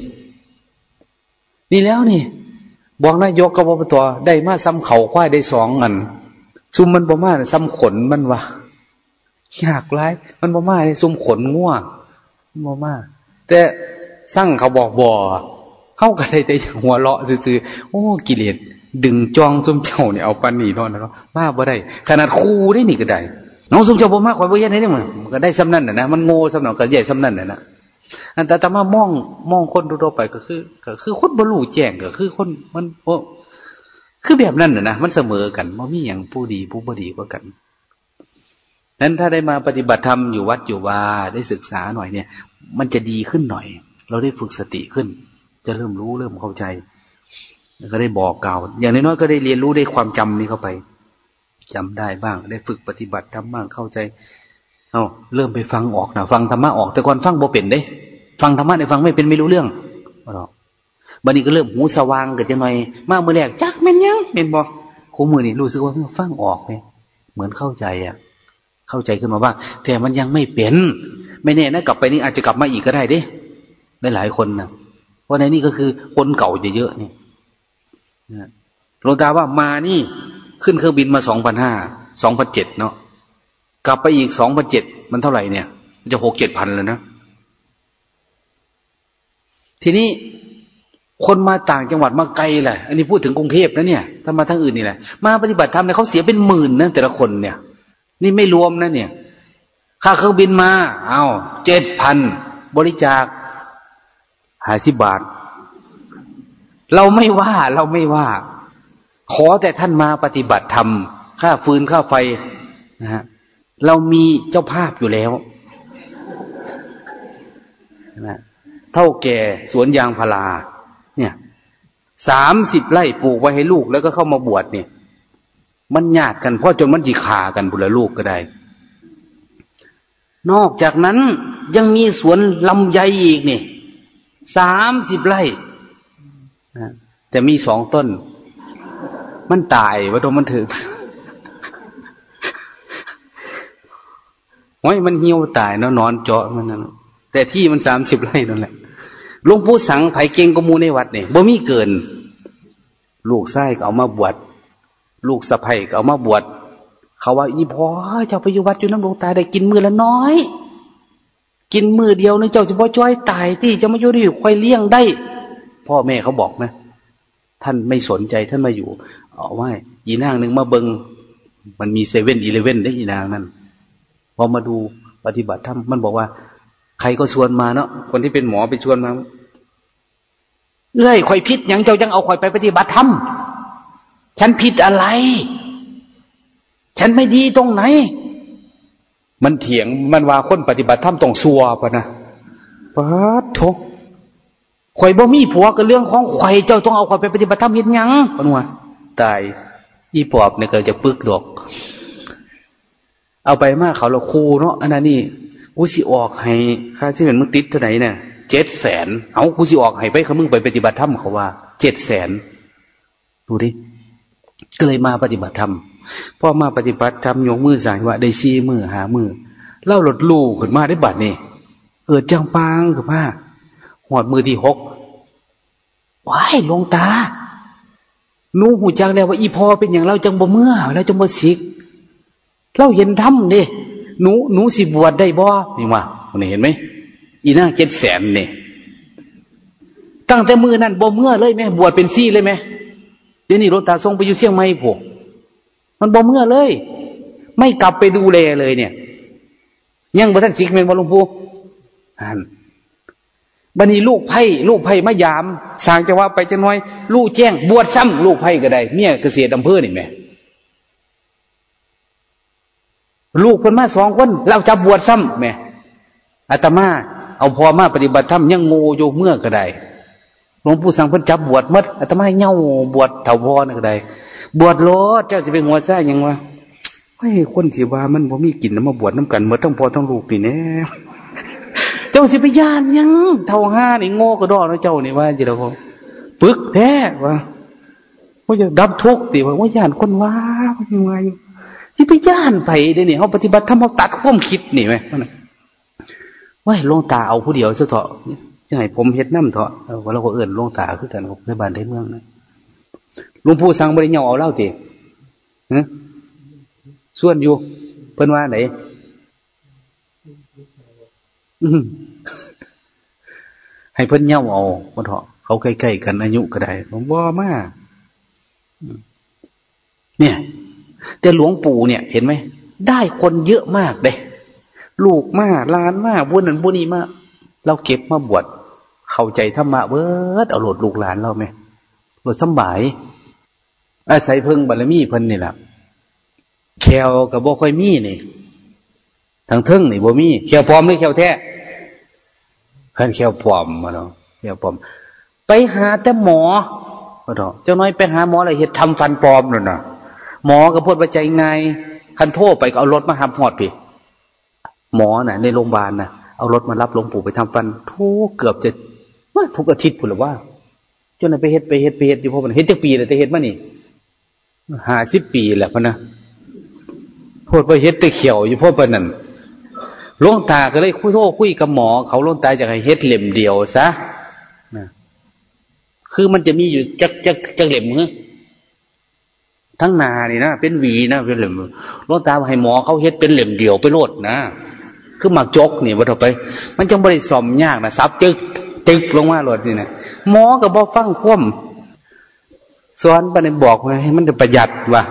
นี่แล้วนี่ บอกนายกกับอบตได้มาซ้ำเขาควายได้สองอัน ซุมมันบ่มาซ้ำขนมันวะยากไรมันบ่มาเลยซุมขนง่วบ่มาแต่สร้างเขาบอกบ่เข้ากันได้แต่หัวเลาะซื่อๆโอ้กิเลสดึงจองซุมเจ้าเนี่ยเอาปันนี่นอนแล้วมาบ่ได้ ขนาดครูได้นี่ก็ได้น้องสมเจ้าบ่มากกว่าบ่ยันได้มันก็ได้ซ้ำนั่นน่ะนะมันโง่ซ้ำนั่นก็ใหญ่ซ้ำนั่นน่ะนะ อันแต่ต่มามองมองคนทั่วไปก็คือ ก็คือคนบรรลุแจ้งก็คือคนมันโอ้คือแบบนั้นน่ะนะมันเสมอกันมันมีอย่างผู้ดีผู้บ่ดีกว่ากันนั้นถ้าได้มาปฏิบัติธรรมอยู่วัดอยู่วาได้ศึกษาหน่อยเนี่ย มันจะดีขึ้นหน่อย เราได้ฝึกสติขึ้น จะเริ่มรู้เริ่มเข้าใจก็ได้บอกกล่าวอย่างน้อยๆก็ได้เรียนรู้ได้ความจำนี้เข้าไปจำได้บ้าง ได้ฝึกปฏิบัติทำบ้างเข้าใจ เอาเริ่มไปฟังออกนะฟังธรรมะออก แต่ก่อนฟังบ่เป็นเด้ ฟังธรรมะในฟังไม่เป็นไม่รู้เรื่องหรอกบันนี้ก็เริ่มหูสว่างเกันยังไงมากมือแรกจักแม่นยังเป็นบอกคู่มือนี่รู้สึกว่าฟังออกไหมเหมือนเข้าใจอะ เข้าใจขึ้นมาบ้างแต่มันยังไม่เป็น ไม่แน่นะกลับไปนี่อาจจะกลับมาอีกก็ได้ด้ได้หลายคนนะเพราะในนี่ก็คือคนเก่าเยอะๆนี่หลวงตาว่ามานี่ขึ้นเครื่องบินมาสองพันห้าสองพันเจ็ดเนาะกลับไปอีกสองพันเจ็ดมันเท่าไหร่เนี่ย จะหกเจ็ดพันเลยนะ ทีนี้คนมาต่างจังหวัดมาไกลแหละ อันนี้พูดถึงกรุงเทพนะเนี่ยถ้ามาทั้งอื่นนี่แหละ มาปฏิบัติธรรมเนี่ยเขาเสียเป็นหมื่นนะแต่ละคนเนี่ย นี่ไม่รวมนะเนี่ย ค่าเครื่องบินมา เอาเจ็ดพันบริจาคหาสิบบาท เราไม่ว่าเราไม่ว่า ขอแต่ท่านมาปฏิบัติธรรม ค่าฟืนค่าไฟนะฮะ เรามีเจ้าภาพอยู่แล้วนะ เท่าแก่สวนยางพารา เนี่ยสามสิบไร่ปลูกไว้ให้ลูกแล้วก็เข้ามาบวชเนี่ย มันญาติกันพราะจนมันจีขากันบุรลูกก็ได้ นอกจากนั้นยังมีสวนลำไยอีกนี่สามสิบไร่แต่มีสองต้น มันตายว่าตรงมันถึงโอ้ยมันเหี่ยวตายเนาะนอนเจาะมันนั่นแต่ที่มันสามสิบไร่นั่นแหละ หลวงปู่สังไผ่เก่งกมูในวัดเนี่ยบ่มีเกิน ลูกไส้ก็เอามาบวชลูกสะใภ้ก็เอามาบวชเขาว่าอีพ่อเจ้าไปอยู่วัดอยู่น้ำหลวงตาได้กินมือละน้อย กินมือเดียวนึงเจ้าจะบ่จ้อยตายที่จะมาอยู่ดีค่อยเลี้ยงได้ พ่อแม่เขาบอกนะท่านไม่สนใจท่านมาอยู่เอาไว้ยีนางหนึ่งมาเบิงมันมีเซเว่นอีเลเว่นได้ยีนางนั่นพอมาดูปฏิบัติธรรมมันบอกว่า ใครก็ชวนมาเนาะคนที่เป็นหมอไปชวนมาเอ้ยคอยพิษยังเจ้ายังเอาคอยไปปฏิบัติธรรมฉันผิดอะไร ฉันไม่ดีตรงไหน มันเถียงมันว่าคนปฏิบัติธรรมต้องซัวปะนะปัดทกข่อยบ่มีผัวก็เรื่องของข่อยเจ้าต้องเอาข่อยไปปฏิบัติธรรมเห็นยังปะนัวตายอีปอบเนี่ยก็จะปึกดอก เอาไปมากเขาเราคูเนาะอันนั้นนี่ กูสิออกให้ค่าที่เป็นมึงติดเท่าไหร่เนี่ยเจ็ดแสนเอากูสิออกให้ไปเขามึงไปปฏิบัติธรรมเขาว่าเจ็ดแสนดูดิก็เลยมาปฏิบัติธรรมพ่อมาปฏิบัติธรรมยกมือสายว่า ได้ซีมือหามือเล่าหลดลูกขึ้นมาได้บัดนี่เกิดจังปังขึ้นมาหอดมือที่หกว้ายลงตานูหูจังแล้วว่าอีพอเป็นอย่างเราจังบ่เมื่อแล้วจังบ่สิกเราเห็นทำนี่ หนูหนูสิบวชได้บ่นี่ว่านี่เห็นไหมอีนางเจ็ดแสนเนี่ยตั้งแต่มือนั่นบ่เมื่อเลยไหมบวชเป็นซี่เลยไหมเดี๋ยวนี้หลวงตาทรงไปอยู่เชียงใหม่พวกมันบ่เมื่อเลย ไม่กลับไปดูแลเลยเนี่ย ยังบ่ท่านสิกเมนบ่หลวงปู่อันบันนี้ลูกไผ่ลูกไผ่มายามสางจะว่าไปจะน้อย ลูกแจ้ง บวชซ้ำลูกไผ่ก็ได้เมียเกษตรอำเภอนี่แม่ ลูกคนมาสองคน เราจะบวชซ้ำแม่อาตมา เอาพอมาปฏิบัติธรรมยังงูอยู่เมื่อก็ได้หลวงปู่สั่งเพิ่นจับบวชมัดอาตมาเง่าบวชเถาพอนก็ได้บวชโลเจ้าจะเป็นหัวซ่ยังวะเฮ้ยคนสิว่ามันบ่มีกินน้ำมาบวชน้ำกันเมื่อต้องพอต้องลูกนี่แน่เจ้าสิไปยานยังเท่าห้านี่โง่ก็ดอแล้วเจ้านี่ว่าจีเราปึกแท้ว่าว่าจะดับทุกข์ติว่าว่าย่านคนว่าว่ายังไง สิไปย่านไปเดี๋ยวนี้เขาปฏิบัติธรรมเขาตัดความคิดนี่ไหมว่าลงตาเอาผู้เดียวซะเถอะจะให้ผมเฮ็ดน้ำเถอะว่าเราก็เอื่นลงตาคือกันในบ้านในเมืองนะหลวงปู่สั่งบริญญาเอาเล่าติฮะส่วนอยู่ เพิ่นว่าไหนให้เพิ่นเย่าเอาบ่เถาะเขาใกล้ๆกันอายุก็ได้ผมบ่มาเนี่ย แต่หลวงปู่เนี่ย เห็นไหมได้คนเยอะมากเลยลูกมากล้านมาบุญนั้นบุญนี้มาเราเก็บมาบวชเข้าใจธรรมะเบิดเอาโหลดลูกหลานเราไหมโหลดสบายอาศัยเพิ่งบารมีเพิ่นนี่แหละแควกับบ่ค่อยมีนี่ทางเทิงนี่บ่มีแควพร้อมหรือแควแท้เพิ่นแควพร้อมมาเนาะแควพร้อม ไปหาแต่หมอมาเนาะเจ้าน้อยไปหาหมออะไรเฮ็ดทำฟันปลอมเลยนะ หมอก็พูดว่าใจไงคันโทษไปก็เอารถมาหับหอดพี่หมอน่ะ ในโรงพยาบาลน่ะเอารถมารับหลวงปู่ไปทำฟันทุกเกือบจะว่าทุกอาทิตย์พูดหรือว่าจนไปเฮ็ดไปเฮ็ดไปเฮ็ดอยู่พวกมันเฮ็ดจะปีเลยแต่เฮ็ดมานี่ห้าสิบปีแหละพะนะพูดว่าเฮ็ดแต่เขียวอยู่พวกปนั่นลวงตาก็เลยคุยโทษคุยกับหมอ เขาลวงตาจะให้เฮ็ดเล่มเดียวซะนะคือมันจะมีอยู่จักจักจักเล่มเฮ้ ทั้งนานี่นะเป็นหวีนะเป็นเหล่มหลวงตาให้หมอเขาเฮ็ดเป็นเหล่มเดียวไปโลดนะคือหมักจกนี่ว่าต่อไป มันจังบริสอมยากนะซับจึกจึกลงมาโลดนี่นะหมอกับบอฟังคว่ำสอนปนบอกไงให้มันประหยัดว่ะ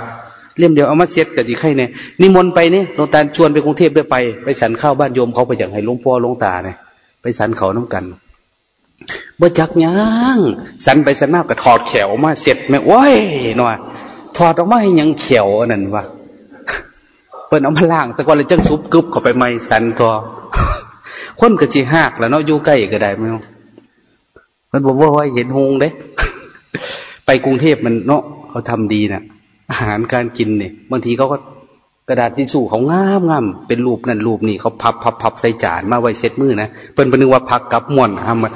เล่มเดียวเอามาเซ็ตกับที่ใครเนี่ยนิมนต์ไปนี่หลวงตาชวนไปกรุงเทพด้วยไปไปสันข้าวบ้านโยมเขาไปอย่างให้หลวงพ่อหลวงตาเนี่ยไปสันเขาน้ากันบ่จักย่างสันไปสันมากก็ถอดแขวมาเสร็จแม่โอ้ยหน่อย ถอดออกมาให้ยังเขียวนั่นวะเปิดเอามาล่างแต่ก่อนเลยจังซุบกึบเข้าไปไม่สันทอคนกะจีหักแล้วเนาะอยู่ใกล้ก็ได้ไม่รู้มันบอกว่าเห็นหงเด้ไปกรุงเทพมันเนาะเขาทำดีนะ่ะ อาหารการกินเนี่ยบางทีเขาก็กระดาษทิชชู่เขางามงามเป็นรูปนั่นรูปนี่เขาพับพับพับใส่จานมาไว้เซ็ตมือนะเปิ้นเป็นนึกว่าพักกับม่วนทำมา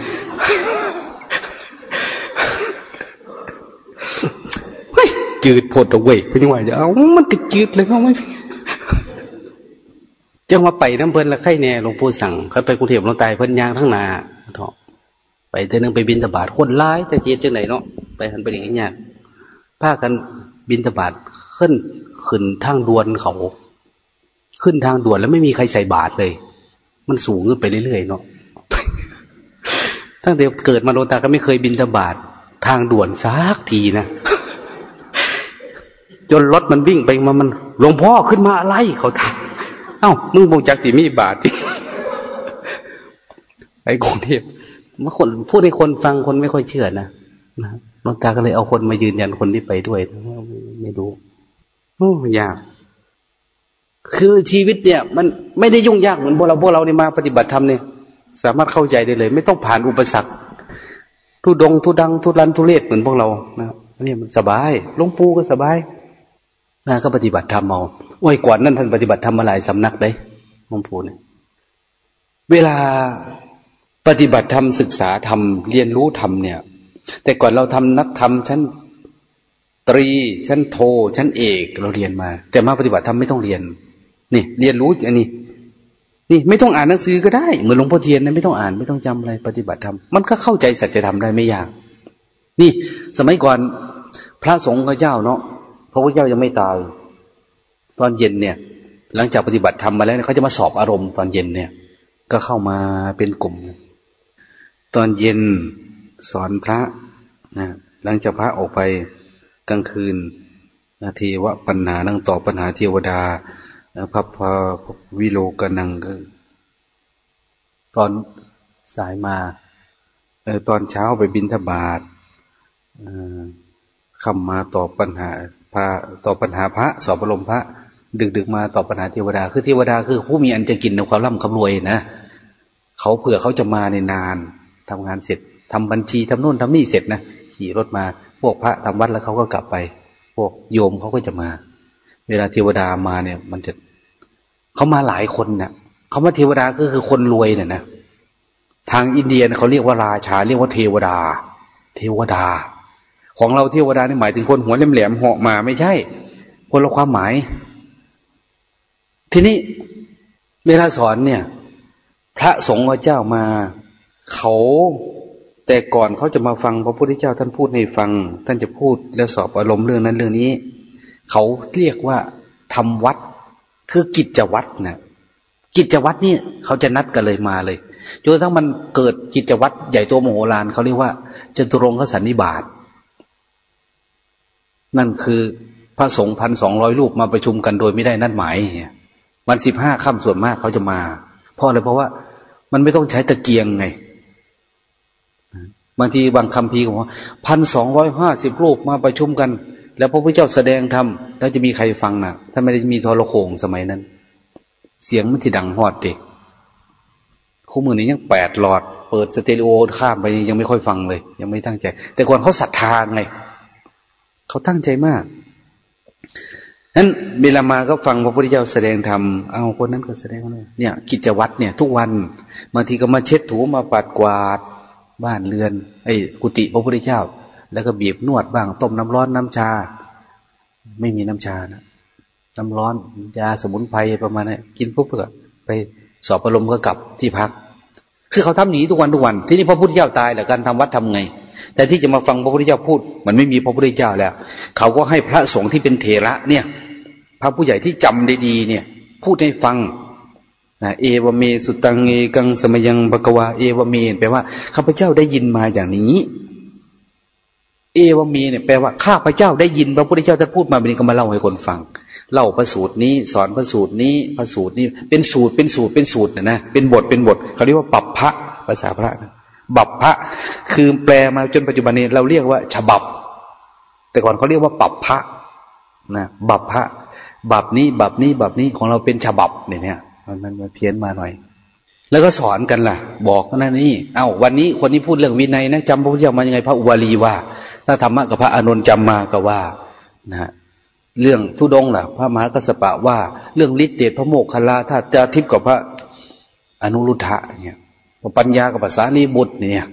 เฮ้ย จืดพดตะเว้ยเป็นยังไงจะเอามันติดจืดเลยเขาไม่จังว่าไปน้ำเพิ่นละไข่แน่หลวงปู่สั่งเขาไปกรุงเทพหลวงตายเพิ่นยางทั้งนาเถาะไปเท่นึงไปบินตบาทคนร้ายจะเจี๊ยจังไหนเนาะไปหันไปอย่างนี้พากันบินตบาทขึ้นขึ้นทางด่วนเขา ขึ้นทางด่วนแล้วไม่มีใครใส่บาทเลย มันสูงขึ้นไปเรื่อยๆเนาะตั้งแต่เกิดมาโลตาก็ไม่เคยบินตบาททางด่วนสักทีนะ จนรถมันวิ่งไปมามันหลวงพ่อขึ้นมาอะไรเขาถามเอ้ามึงบงจักสิมีบาทไอ้กรุงเทพเมื่อคนพูดให้คนฟังคนไม่ค่อยเชื่อนะนะหลวงตาก็เลยเอาคนมายืนยันคนที่ไปด้วยไม่รู้โอ้ยากคือชีวิตเนี่ย มันไม่ได้ยุ่งยากเหมือนพวกเราพวกเราเนี่มาปฏิบัติธรรมเนี่ย สามารถเข้าใจได้เลย ไม่ต้องผ่านอุปสรรคทุดงทุดังทุรันทุเรศเหมือนพวกเรานะนี่มันสบายหลวงปู่ก็สบาย นะก็ปฏิบัติธรรมเอาโอ้ยกว่านั้นท่านปฏิบัติธรรมมาหลายสำนักเลยหลวงปู่เนี่ยเวลาปฏิบัติธรรมศึกษาธรรมเรียนรู้ธรรมเนี่ย แต่ก่อนเราทำนักธรรมชั้นตรีชั้นโทชั้นเอกเราเรียนมา แต่มาปฏิบัติธรรมไม่ต้องเรียนนี่เรียนรู้อันนี้ นี่ไม่ต้องอ่านหนังสือก็ได้เหมือนหลวงพ่อเทียนนะไม่ต้องอ่านไม่ต้องจำอะไรปฏิบัติธรรมมันก็เข้าใจสัจธรรมได้ไม่ยาก นี่ สมัยก่อนพระสงฆ์พระเจ้าเนาะ พระพุทธเจ้ายังไม่ตาย ตอนเย็นเนี่ย หลังจากปฏิบัติธรรมมาแล้วเขาจะมาสอบอารมณ์ตอนเย็นเนี่ย ก็เข้ามาเป็นกลุ่ม ตอนเย็นสอนพระนะหลังจากพระออกไปกลางคืนนาทีว่าปัญหานั่งตอบปัญหาเทวดาพระพวิโลกนังก็ตอนสายมาเออตอนเช้าไปบินทบาทคำมาตอบปัญหา พระตอบปัญหาพระ สอบอารมณ์พระ ดึกดึกมาตอบปัญหาเทวดา คือเทวดาคือผู้มีอันจะกินในความร่ำคำรวยนะเขาเผื่อเขาจะมาในนานทำงานเสร็จทำบัญชีทำนู่นทำนี่เสร็จนะขี่รถมา พวกพระทำวัดแล้วเขาก็กลับไป พวกโยมเขาก็จะมา เวลาเทวดามาเนี่ย มันจะเขามาหลายคนเนะ่ยเขามาเทวดาก็คือคนรวยเนี่ยนะทางอินเดียเขาเรียกว่าราชา เรียกว่าเทวดา เทวดา ของเราเทวดานี่หมายถึงคนหัวแหลมๆเหาะมาไม่ใช่ คนละความหมาย ทีนี้เวลาสอนเนี่ย พระสงฆ์เจ้ามา เขาแต่ก่อนเขาจะมาฟังพระพุทธเจ้าท่านพูดให้ฟัง ท่านจะพูดแล้วสอบอารมณ์เรื่องนั้นเรื่องนี้ เขาเรียกว่าทำวัดคือกิจวัตรนะกิจวัตรนี่เขาจะนัดกันเลยมาเลยจนทั้งมันเกิดกิจวัตรใหญ่โตโมโหลานเขาเรียกว่าจตุรงคสันนิบาต นั่นคือพระสงฆ์พันสองร้อยรูปมาประชุมกันโดยไม่ได้นัดหมายวันสิบห้าค่ำส่วนมากเขาจะมา เพราะอะไรเพราะว่ามันไม่ต้องใช้ตะเกียงไง บางทีบางคำพีบอกว่าพันสองร้อยห้าสิบรูปมาประชุมกัน แล้วพระพุทธเจ้าแสดงธรรมแล้วจะมีใครฟังนะ่ะ ถ้าไม่ได้มีโทรโขงสมัยนั้น เสียงมันจะดังหอดเด็กคู่มือนี้ยังแปดหลอด เปิดสเตอริโอข้ามไปยังไม่ค่อยฟังเลย ยังไม่ตั้งใจ แต่ก่อนเขาศรัทธาไง เขาตั้งใจมากนั้นเวลามาก็ฟังพระพุทธเจ้าแสดงธรรม เอาคนนั้นก็แสดงเลยเนี่ย กิจวัตรเนี่ย ทุกวันบางทีก็มาเช็ดถูมาปัดกวาดบ้านเรือน ไอ้กุฏิพระพุทธเจ้า แล้วก็บีบนวดบ้าง ต้มน้ำร้อนน้ำชา ไม่มีน้ำชานะน้ำร้อนยาสมุนไพรประมาณนี้กินปุ๊บก็ไปสอบอารมณ์ก็กลับที่พัก คือเขาทำหนีทุกวันทุกวัน ทีนี่พระพุทธเจ้าตายแล้วการทำวัดทำไง แต่ที่จะมาฟังพระพุทธเจ้าพูด มันไม่มีพระพุทธเจ้าแล้ว เขาก็ให้พระสงฆ์ที่เป็นเถระเนี่ย พระผู้ใหญ่ที่จำดีๆเนี่ย พูดให้ฟังนะเอวเมสุตังเอกังสมยังบกวา เอวเมแปลว่าข้าพเจ้าได้ยินมาอย่างนี้ เอวเมเนี่ยแปลว่าข้าพเจ้าได้ยินพระพุทธเจ้าจะพูดมาแบบนี้ก็มาเล่าให้คนฟัง เล่าพระสูตรนี้ สอนพระสูตรนี้พระสูตรนี้ เป็นสูตรเป็นสูตรเป็นสูตรนะนะเป็นบทเป็นบทเขาเรียกว่าปรับพระภาษาพระนะ บับพระคือแปลมาจนปัจจุบันนี้ เราเรียกว่า ฉบับ แต่ก่อนเขาเรียกว่าปับพระนะบับพระบับนี้บับนี้บับนี้ของเราเป็นฉบับเนี่ยเนี่ยมันมันเพี้ยนมาหน่อย แล้วก็สอนกันล่ะ บอกนั่นนี่เอ้าวันนี้คนนี้พูดเรื่องวินัยนะจำพระพุทธเจ้ามายังไง พระอุบาลีว่า ถ้าธรรมะกับพระอานนท์จำมาก็ว่านะเรื่องทุดงล่ะ พระมหากัสปะว่า เรื่องฤทธิเดชพระโมกขลาถ้าจะทิพย์กับพระอนุรุทธะเนี่ย ปัญญากับภาษาลีบุตรเนี่ย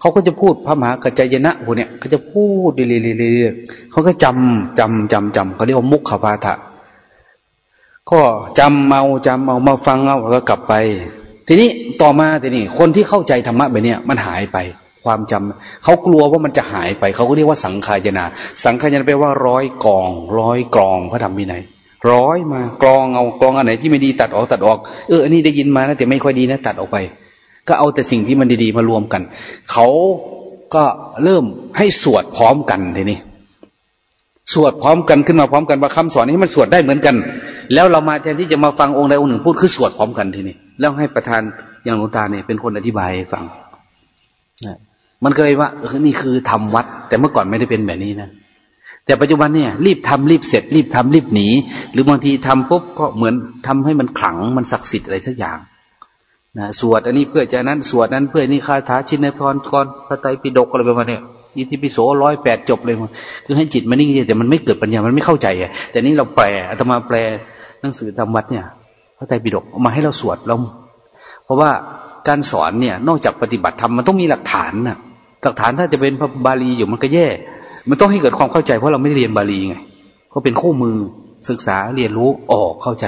เขาก็จะพูดพระมหากัจจยนะพวกเนี่ยเขาจะพูดเรื่อยๆเขาก็จำจำจำจำเขาเรียกว่ามุขภาทะก็จำเอาจำเอามาฟังเอาแล้วก็กลับไป ทีนี้ต่อมาทีนี้คนที่เข้าใจธรรมะแบบนี้มันหายไปความจำเขากลัวว่ามันจะหายไปเขาก็เรียกว่าสังขายนาสังขายนาแปลว่าร้อยกองร้อยกรองพระธรรมวินัยร้อยมากรองเอากรองอันไหนที่ไม่ดีตัดออกตัดออกเอออันนี้ได้ยินมานะแต่ไม่ค่อยดีนะตัดออกไป ก็เอาแต่สิ่งที่มันดีๆมารวมกัน เขาก็เริ่มให้สวดพร้อมกันทีนี้สวดพร้อมกันขึ้นมาพร้อมกันว่าคำสอนนี้มันสวดได้เหมือนกัน แล้วเรามาแทนที่จะมาฟังองค์ใดองค์หนึ่งพูดคือสวดพร้อมกันทีนี้แล้วให้ประธานอย่างหลวงตาเนี่ยเป็นคนอธิบายให้ฟังมันก็เลยว่าเออนี่คือทำวัด แต่เมื่อก่อนไม่ได้เป็นแบบนี้นะแต่ปัจจุบันเนี่ย รีบทำรีบเสร็จ รีบทำรีบหนี หรือบางทีทำปุ๊บก็เหมือนทำให้มันขลังมันศักดิ์สิทธิ์อะไรสักอย่าง นะสวดอันนี้เพื่อจะนั้น สวดนั้นเพื่อนี่คาถาชินพรกรพระไตรปิฎกอะไรประมาณนี้อิทิปิโสร้อยแปดจบเลยมันคือให้จิตมันนิ่งแต่มันไม่เกิดปัญญา มันไม่เข้าใจอะแต่นี้เราแปลอาตมาแปลหนังสือธรรมวัดเนี่ย พระไตรปิฎกมาให้เราสวดเราเพราะว่าการสอนเนี่ย นอกจากปฏิบัติธรรมมันต้องมีหลักฐานน่ะหลักฐานถ้าจะเป็นพระบาลีอยู่มันก็แย่ มันต้องให้เกิดความเข้าใจเพราะเราไม่ได้เรียนบาลีไงก็เป็นคู่มือศึกษาเรียนรู้ออกเข้าใจ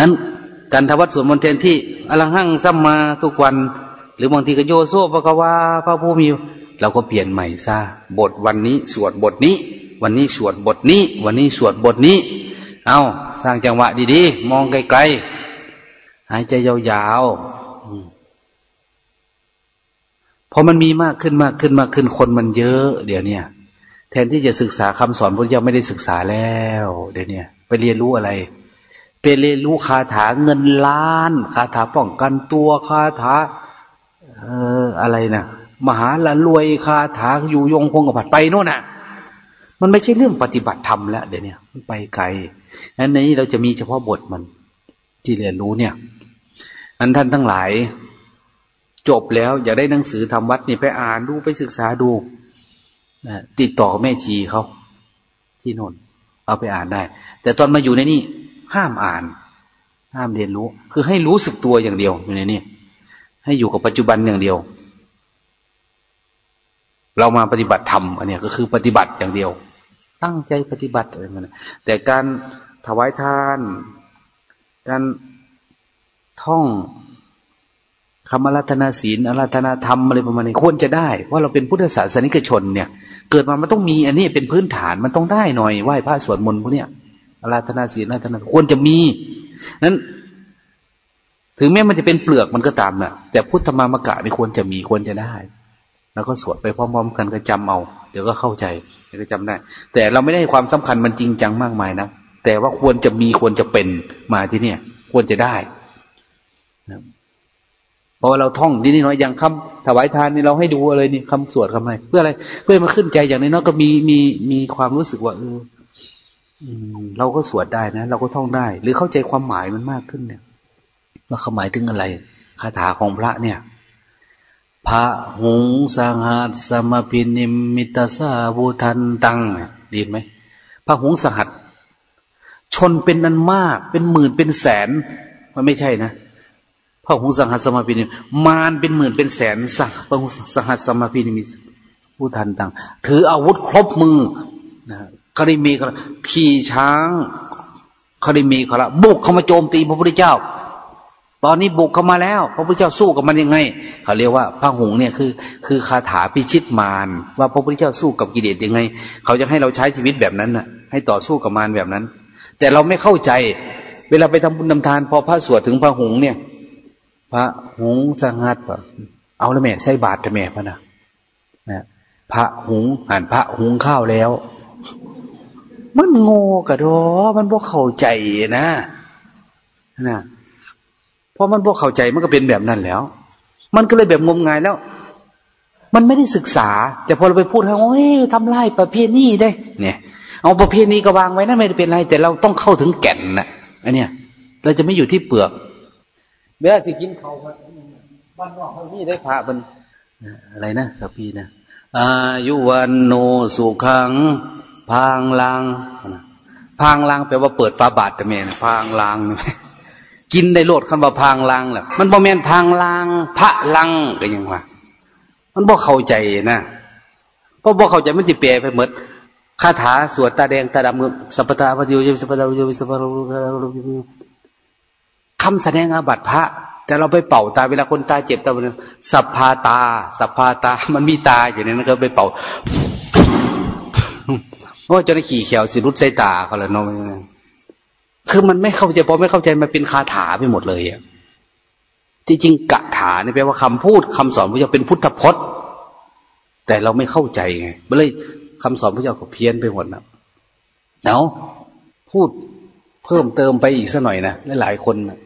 นั้น การทวัดสวดมนต์แทนที่อลังหังซัมมาทุกวัน หรือบางทีก็โยโซพระกวาพระผู้มีเราก็เปลี่ยนใหม่ซะบทวันนี้สวดบทนี้ วันนี้สวดบทนี้ วันนี้สวดบทนี้ เอาสร้างจังหวะดีๆ มองไกลๆ หายใจยาวๆพอมันมีมากขึ้นมากขึ้นมากขึ้นคนมันเยอะ เดี๋ยวเนี้ยแทนที่จะศึกษาคำสอนพระเจ้าไม่ได้ศึกษาแล้ว เดี๋ยวนี้ไปเรียนรู้อะไร ไปเรียนรู้คาถาเงินล้าน คาถาป้องกันตัวคาถา เอออะไรนะมหาละรวยคาถาอยู่ยงคงกระพัดไปโน่นน่ะ มันไม่ใช่เรื่องปฏิบัติธรรมแล้วเดี๋ยวนี้มันไปไกลอันนี้เราจะมีเฉพาะบทมันที่เรียนรู้เนี่ยอันท่านทั้งหลาย จบแล้วอยากได้หนังสือทำวัดนี่ไปอ่านดูไปศึกษาดูติดต่อแม่ชีเขาที่โน่นเอาไปอ่านได้ แต่ตอนมาอยู่ในนี่ ห้ามอ่าน ห้ามเรียนรู้ คือให้รู้สึกตัวอย่างเดียวอยู่ในนี่ให้อยู่กับปัจจุบันอย่างเดียว เรามาปฏิบัติธรรมอันนี้ก็คือปฏิบัติอย่างเดียว ตั้งใจปฏิบัติอะไรมันแต่การถวายทาน การท่องคำอารัธนาศีลอารัธนาธรรมอะไรประมาณนี้ควรจะได้เพราเราเป็นพุทธศาสนิกชนเนี่ย เกิดมามันต้องมีอันนี้เป็นพื้นฐานมันต้องได้หน่อยไหว้พระสวดมนต์พวกเนี้ย อาราธนาศีลอาราธนาควรจะมีนั้น ถึงแม้มันจะเป็นเปลือกมันก็ตามนะ่ะแต่พุทธมามะกะนี่ควรจะมีควรจะได้ แล้วก็สวดไปพร้อมๆกันก็จำเอา เดี๋ยวก็เข้าใจเดี๋ยวก็จำได้ แต่เราไม่ได้ความสำคัญมันจริงจังมากมายนะแต่ว่าควรจะมีควรจะเป็นมาที่เนี่ย ควรจะได้นะเพราะว่าเราท่องนิดน้อยอย่างคำถวายทานนี่เราให้ดูอะไรนี่คำสวดคำอะไรเพื่ออะไร เพื่อมาขึ้นใจอย่างน้อยก็มีมีมีความรู้สึกว่าเออ เราก็สวดได้นะ เราก็ท่องได้ หรือเข้าใจความหมายมันมากขึ้นเนี่ยว่าเขาหมายถึงอะไรคาถาของพระเนี่ยพระหงสังหัสสมพินิมิตาสาบูทันตังดีไหมพระหงสังหัสชนเป็นนันมาก เป็นหมื่นเป็นแสน มันไม่ใช่นะพระหงสังหัสสมาพินิมานเป็นหมื่นเป็นแสนสัพระหงสังหัสสมาพินิมิผู้ทันตังถืออาวุธครบมือนะ คาริมีคาขี่ช้างคาริมีคาระบุกเข้ามาโจมตีพระพุทธเจ้า ตอนนี้บุกเข้ามาแล้ว พระพุทธเจ้าสู้กับมันยังไงเขาเรียกว่าพระหงเนี่ยคือ คือคาถาพิชิตมารว่าพระพุทธเจ้าสู้กับกิเลสยังไง เขาจะให้เราใช้ชีวิตแบบนั้นน่ะ ให้ต่อสู้กับมารแบบนั้น แต่เราไม่เข้าใจ เวลาไปทำบุญทาทาน พอพระสวดถึงพระหงเนี่ย พระหงสังหัดเอาแล้วแม่ใส่บาตรแม่พระนะนะพระหงหันพระหงข้าวแล้ว มันโง่กระดอมันพวกเข้าใจนะนะเพราะมันพวกเข้าใจมันก็เป็นแบบนั้นแล้ว มันก็เลยแบบงมงายแล้ว มันไม่ได้ศึกษา แต่พอเราไปพูดให้โอ้ยทำลายประเพณีได้ เนี่ย เอาประเพณีก็วางไว้นะไม่ได้เป็นไร แต่เราต้องเข้าถึงแก่นนะอันเนี้ยเราจะไม่อยู่ที่เปลือกเวลาสิกินเขาบ้านนอกเขานี่ได้พระเป็นอะไรนะสปีนะอายุวันโนสุขัง พางลางพางลางแปลว่าเปิดฝาบาทแต่แม่นะพางลางกินได้โลดคำว่าพางลางแหละมันบ่แม่นพางลาง พระลังก็ยังว่า มันบ่เข้าใจนะพราะบ่เข้าใจมันจะเปลี่ยนไปหมดคาถาสวดตาแดงตาดำสัพพตาพโยยสัพพตาพโยสัพพตาคำแสดงอาบัติพระ แต่เราไปเป่าตาเวลาคนตาเจ็บตาเนี่ยสัพพาตา สัพพาตา มันมีตาอยู่ในนั้นก็ไปเป่า โอ้จนขี่เขียวสิรุดใส่ตาเขาเลยน้องคือมันไม่เข้าใจพอไม่เข้าใจมันเป็นคาถาไปหมดเลยอะจริงๆกะถาเนี่ยแปลว่าคำพูดคำสอนพระเจ้าเป็นพุทธพจน์ แต่เราไม่เข้าใจไงมันเลยคำสอนพระเจ้าก็เพี้ยนไปหมดนะเอาพูดเพิ่มเติมไปอีกสักหน่อยนะหลายๆคนนะ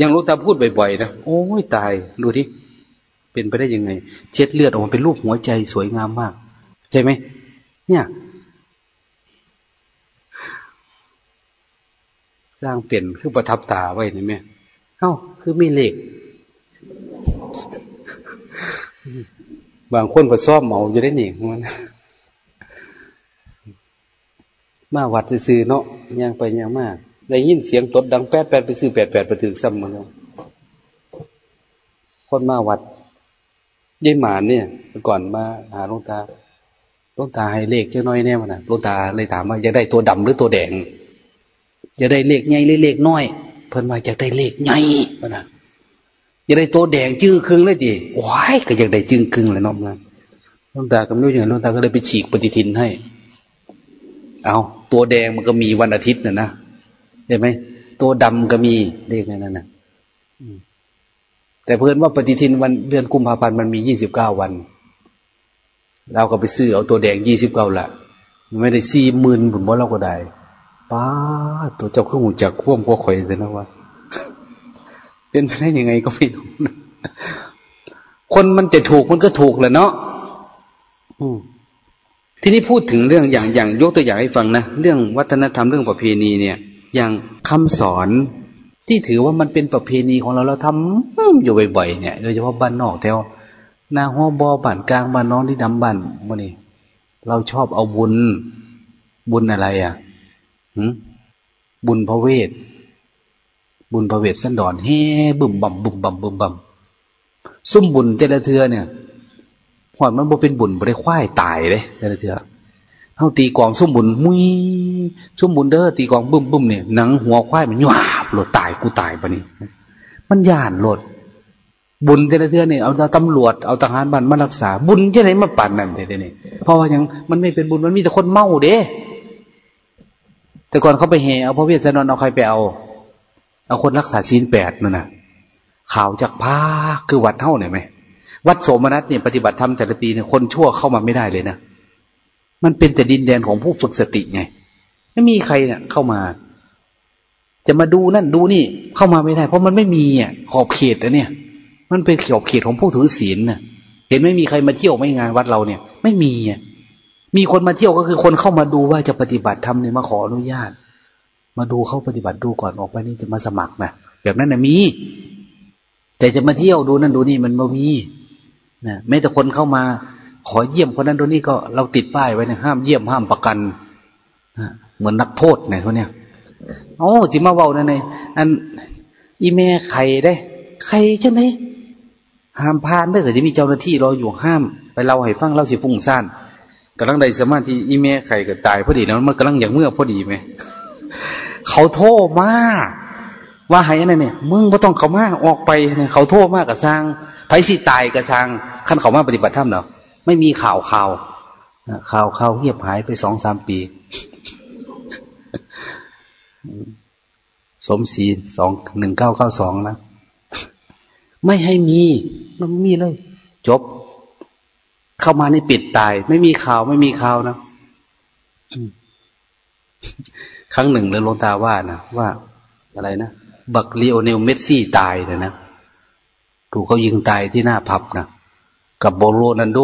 ยังรู้ตาพูดบ่อยๆนะโอ้ยตายดูที่เป็นไปได้ยังไง เช็ดเลือดออกมาเป็นรูปหัวใจสวยงามมาก ใช่ไหมเนี่ย สร้างเปลี่ยนคือประทับตาไว้นี่แม่เอ้าคือมีเหล็ก บางคนก็ซ่อมเมาอยู่ได้หนิมันมาวัดซื้อเนาะยังไปยังมากได้ยินเสียงตดดังแปดแปดไปซื้อแปดแปดไปถึงซ้ำมาแล้วคนมาวัดยี่หมานเนี่ยก่อนมาหาหลวงตาหลวงตาให้เลขเจ้าน้อยแน่มานะหลวงตาเลยถามว่าจะได้ตัวดำหรือตัวแดง จะได้เลขใหญ่หรือเลขน้อย เพิ่นว่าจะได้เลขใหญ่ปะนะจะได้ตัวแดงจื้อครึ่งเลยจีว้ายก็อยากได้จื้อครึ่งเลยน้องนะลวงตาก็ไม่รู้อย่างลวงตาก็เลยไปฉีกปฏิทินให้ เอาตัวแดงมันก็มีวันอาทิตย์นะนะเห็นไหมตัวดำก็มีเรียกนั่นนะแต่เพื่อนว่าปฏิทินวันเดือนกุมภาพันธ์มันมียี่สิบเก้าวัน เราก็ไปซื้อเอาตัวแดงยี่สิบเก้าละไม่ได้สี่หมื่นผลว่าเราก็ได้ ป้าตัวเจ้าเครื่องหูจักควมกัวข่อยเลยนะว่าเป็นไปได้ยังไงก็ไม่รู้คนมันจะถูกมันก็ถูกแหละเนาะทีนี้พูดถึงเรื่องอย่างอย่างยกตัวอย่างให้ฟังนะเรื่องวัฒนธรรมเรื่องประเพณีเนี่ย อย่างคำสอนที่ถือว่ามันเป็นประเพณีของเราเราทำอยู่บ่อยๆเนี่ยโดยเฉพาะบ้านนอกแถวนาหัวบอบ้านกลางบ้านน้องที่ดำบ้านวันนี้เราชอบเอาบุญบุญอะไรอะ บุญพระเวท บุญพระเวทสันดอนเฮ้บึมบัมบึมบัมบึมบัมซุ่มบุญเจริญเทือเนี่ยหอดมันบ่เป็นบุญบ่ได้ควายตายเลยเจริญเทือเขาตีกองซุ่มบุญมุ้ยซุ่มบุญเด้อตีกองบึ้มบึ้มเนี่ยหนังหัวควายมันหยาบหลดตายกูตายปะนี่มันย่านหลดบุญเจริญเทือเนี่ยเอาตำรวจเอาทหารบ้านมารักษา บุญจะไหนมาปั่นนั่นเด้เนี่ยเพราะว่ายังมันไม่เป็นบุญมันมีแต่คนเมาเด้ แต่ก่อนเขาไปเฮเอาพระเวสสันดรเอาใครไปเอา เอาคนรักษาศีลแปดนั่นนะข่าวจากพาคือวัดเท่าไหร่ไหมวัดโสมนัสเนี่ยปฏิบัติธรรมแต่ละปีเนี่ยคนชั่วเข้ามาไม่ได้เลยนะมันเป็นแต่ดินแดนของผู้ฝึกสติไง ไม่มีใครเนี่ยเข้ามา จะมาดูนั่นดูนี่เข้ามาไม่ได้ เพราะมันไม่มีอะขอบเขตอะเนี่ย มันเป็นขอบเขตของผู้ถือศีลน่ะ เห็นไม่มีใครมาเที่ยวไม่งานวัดเราเนี่ย ไม่มีอะ มีคนมาเที่ยวก็คือคนเข้ามาดูว่าจะปฏิบัติธรรมเนี่ยมาขออนุญาต มาดูเขาปฏิบัติดูก่อนออกไปนี่จะมาสมัครนะแบบนั้นนะมี แต่จะมาเที่ยวดูนั่นดูนี่มันไม่มีนะแม้แต่คนเข้ามาขอเยี่ยมคนนั้นดูนี่ก็เราติดป้ายไว้นะห้ามเยี่ยมห้ามประกันนะเหมือนนักโทษเนี่ยเขาเนี่ยโอ้จิมาเว้านั่นไงอันอีเม่ไข่ได้ไข่จังไหนห้ามพานได้แต่จะมีเจ้าหน้าที่รออยู่ห้าม ไปเล่าให้ฟังเล่าสิฟุ้งซ่าน กำลังได้สมาธิอีเมไข่ก็ตายพอดีนะมันกำลังอย่างเมื่อพอดีไหมเขาโทษมากว่าให้นั่นเนี่ยมึงไม่ต้องเขามาออกไปเนี่ยเขาโทษมากกับสร้างไผสิตายกับสร้างขั้นเขามาปฏิบัติธรรมเนาะไม่มีข่าวข่าวข่าวข่าวเงียบหายไปสองสามปี สมศรีสองหนึ่งเก้าเก้าสองนะไม่ให้มีมันมีเลย จบ เข้ามาในปิดตาย ไม่มีข่าวไม่มีข่าวนะครั้งหนึ่งเลยลงตาว่านะว่าอะไรนะบักลีโอเนลเมสซี่ตายเลยนะถูกเขายิงตายที่หน้าพับนะกับโบโรนันโด